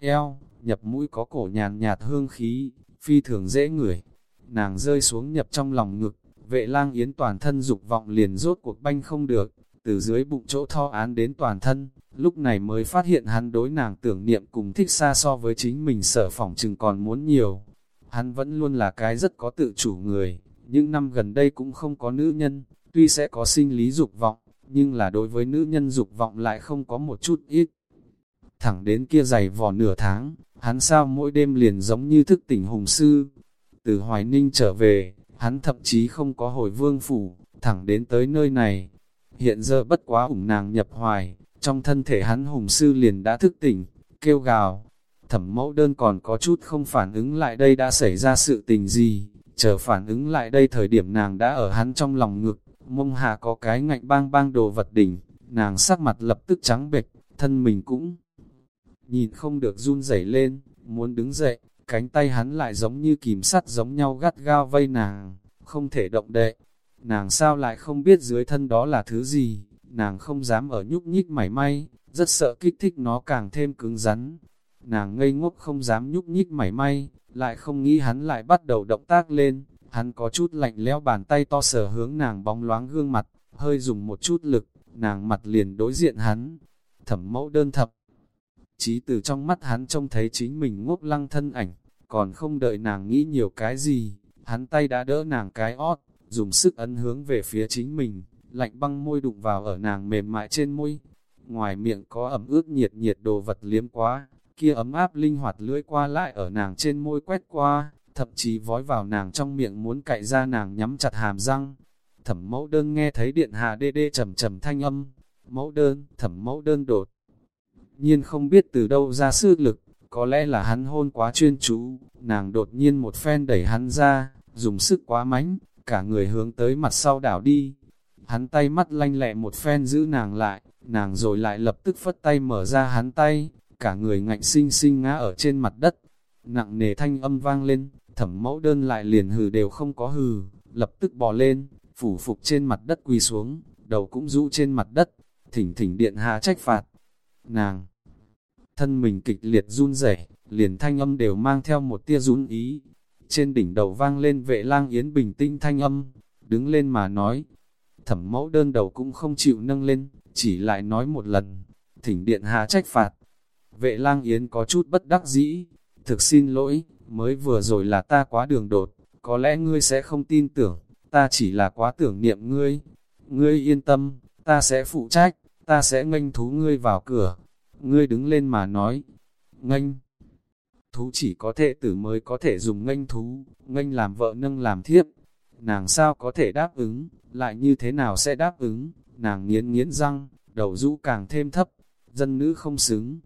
Eo, nhập mũi có cổ nhàn nhạt hương khí, phi thường dễ ngửi, nàng rơi xuống nhập trong lòng ngực, vệ lang yến toàn thân dục vọng liền rốt cuộc banh không được, từ dưới bụng chỗ tho án đến toàn thân, lúc này mới phát hiện hắn đối nàng tưởng niệm cùng thích xa so với chính mình sở phỏng chừng còn muốn nhiều. Hắn vẫn luôn là cái rất có tự chủ người, những năm gần đây cũng không có nữ nhân, tuy sẽ có sinh lý dục vọng, nhưng là đối với nữ nhân dục vọng lại không có một chút ít. Thẳng đến kia dày vò nửa tháng, hắn sao mỗi đêm liền giống như thức tỉnh hùng sư. Từ Hoài Ninh trở về, hắn thậm chí không có hồi vương phủ, thẳng đến tới nơi này. Hiện giờ bất quá ủng nàng nhập hoài, trong thân thể hắn hùng sư liền đã thức tỉnh, kêu gào. Thẩm mẫu đơn còn có chút không phản ứng lại đây đã xảy ra sự tình gì, chờ phản ứng lại đây thời điểm nàng đã ở hắn trong lòng ngực, mông hạ có cái ngạnh bang bang đồ vật đỉnh, nàng sắc mặt lập tức trắng bệch, thân mình cũng nhìn không được run rẩy lên, muốn đứng dậy, cánh tay hắn lại giống như kìm sắt giống nhau gắt gao vây nàng, không thể động đậy. Nàng sao lại không biết dưới thân đó là thứ gì, nàng không dám ở nhúc nhích mảy may, rất sợ kích thích nó càng thêm cứng rắn. Nàng ngây ngốc không dám nhúc nhích mảy may, lại không nghĩ hắn lại bắt đầu động tác lên, hắn có chút lạnh lẽo bàn tay to sờ hướng nàng bóng loáng gương mặt, hơi dùng một chút lực, nàng mặt liền đối diện hắn. Thẩm mẫu đơn thập, chí từ trong mắt hắn trông thấy chính mình ngốc lăng thân ảnh, còn không đợi nàng nghĩ nhiều cái gì, hắn tay đã đỡ nàng cái ót, dùng sức ấn hướng về phía chính mình, lạnh băng môi đụng vào ở nàng mềm mại trên môi. Ngoài miệng có ẩm ướt nhiệt nhiệt đồ vật liếm quá, kia ấm áp linh hoạt lưỡi qua lại ở nàng trên môi quét qua, thậm chí vói vào nàng trong miệng muốn cạy ra nàng nhắm chặt hàm răng. Thẩm mẫu đơn nghe thấy điện hạ đê đê trầm trầm thanh âm, mẫu đơn, thẩm mẫu đơn đột. Nhiên không biết từ đâu ra sức lực, có lẽ là hắn hôn quá chuyên chú, nàng đột nhiên một phen đẩy hắn ra, dùng sức quá mánh, cả người hướng tới mặt sau đảo đi. Hắn tay mắt lanh lẹ một phen giữ nàng lại, nàng rồi lại lập tức phất tay mở ra hắn tay, cả người ngạnh sinh sinh ngã ở trên mặt đất. Nặng nề thanh âm vang lên, thẩm mẫu đơn lại liền hừ đều không có hừ, lập tức bò lên, phủ phục trên mặt đất quỳ xuống, đầu cũng rũ trên mặt đất, thỉnh thỉnh điện hạ trách phạt. Nàng, thân mình kịch liệt run rẩy, liền thanh âm đều mang theo một tia run ý. Trên đỉnh đầu vang lên vệ lang yến bình tinh thanh âm, đứng lên mà nói. Thẩm mẫu đơn đầu cũng không chịu nâng lên, chỉ lại nói một lần, thỉnh điện hạ trách phạt. Vệ lang yến có chút bất đắc dĩ, thực xin lỗi, mới vừa rồi là ta quá đường đột, có lẽ ngươi sẽ không tin tưởng, ta chỉ là quá tưởng niệm ngươi. Ngươi yên tâm, ta sẽ phụ trách, ta sẽ nganh thú ngươi vào cửa. Ngươi đứng lên mà nói, nganh Thú chỉ có thể tử mới có thể dùng nghênh thú, nghênh làm vợ nâng làm thiếp. Nàng sao có thể đáp ứng, lại như thế nào sẽ đáp ứng, nàng nghiến nghiến răng, đầu rũ càng thêm thấp, dân nữ không xứng.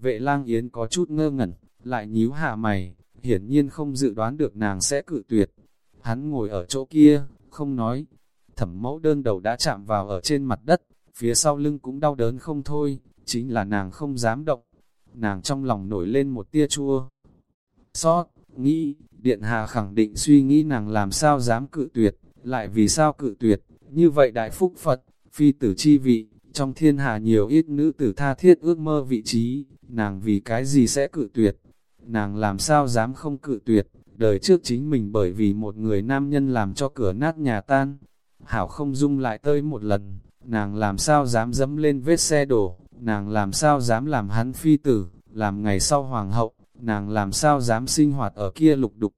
Vệ lang yến có chút ngơ ngẩn, lại nhíu hạ mày, hiển nhiên không dự đoán được nàng sẽ cự tuyệt. Hắn ngồi ở chỗ kia, không nói. Thẩm mẫu đơn đầu đã chạm vào ở trên mặt đất, phía sau lưng cũng đau đớn không thôi, chính là nàng không dám động. Nàng trong lòng nổi lên một tia chua. Xót, nghĩ, điện hà khẳng định suy nghĩ nàng làm sao dám cự tuyệt, lại vì sao cự tuyệt, như vậy đại phúc Phật, phi tử chi vị, trong thiên hà nhiều ít nữ tử tha thiết ước mơ vị trí, nàng vì cái gì sẽ cự tuyệt, nàng làm sao dám không cự tuyệt, đời trước chính mình bởi vì một người nam nhân làm cho cửa nát nhà tan. Hảo không dung lại tơi một lần, nàng làm sao dám dẫm lên vết xe đổ, nàng làm sao dám làm hắn phi tử, làm ngày sau hoàng hậu, nàng làm sao dám sinh hoạt ở kia lục đục.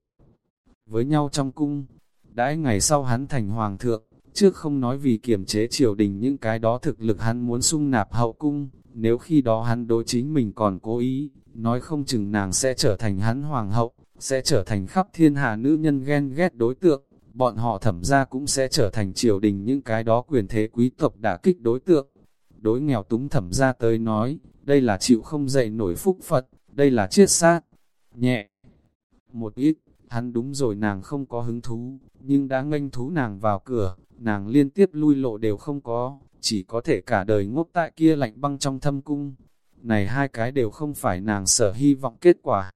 Với nhau trong cung, đãi ngày sau hắn thành hoàng thượng, trước không nói vì kiềm chế triều đình những cái đó thực lực hắn muốn sung nạp hậu cung, nếu khi đó hắn đối chính mình còn cố ý, nói không chừng nàng sẽ trở thành hắn hoàng hậu, sẽ trở thành khắp thiên hạ nữ nhân ghen ghét đối tượng, bọn họ thẩm ra cũng sẽ trở thành triều đình những cái đó quyền thế quý tộc đã kích đối tượng. Đối nghèo túng thẩm ra tới nói, đây là chịu không dậy nổi phúc Phật, đây là chiết sát, nhẹ. Một ít, hắn đúng rồi nàng không có hứng thú, nhưng đã nganh thú nàng vào cửa, nàng liên tiếp lui lộ đều không có, chỉ có thể cả đời ngốc tại kia lạnh băng trong thâm cung. Này hai cái đều không phải nàng sở hy vọng kết quả.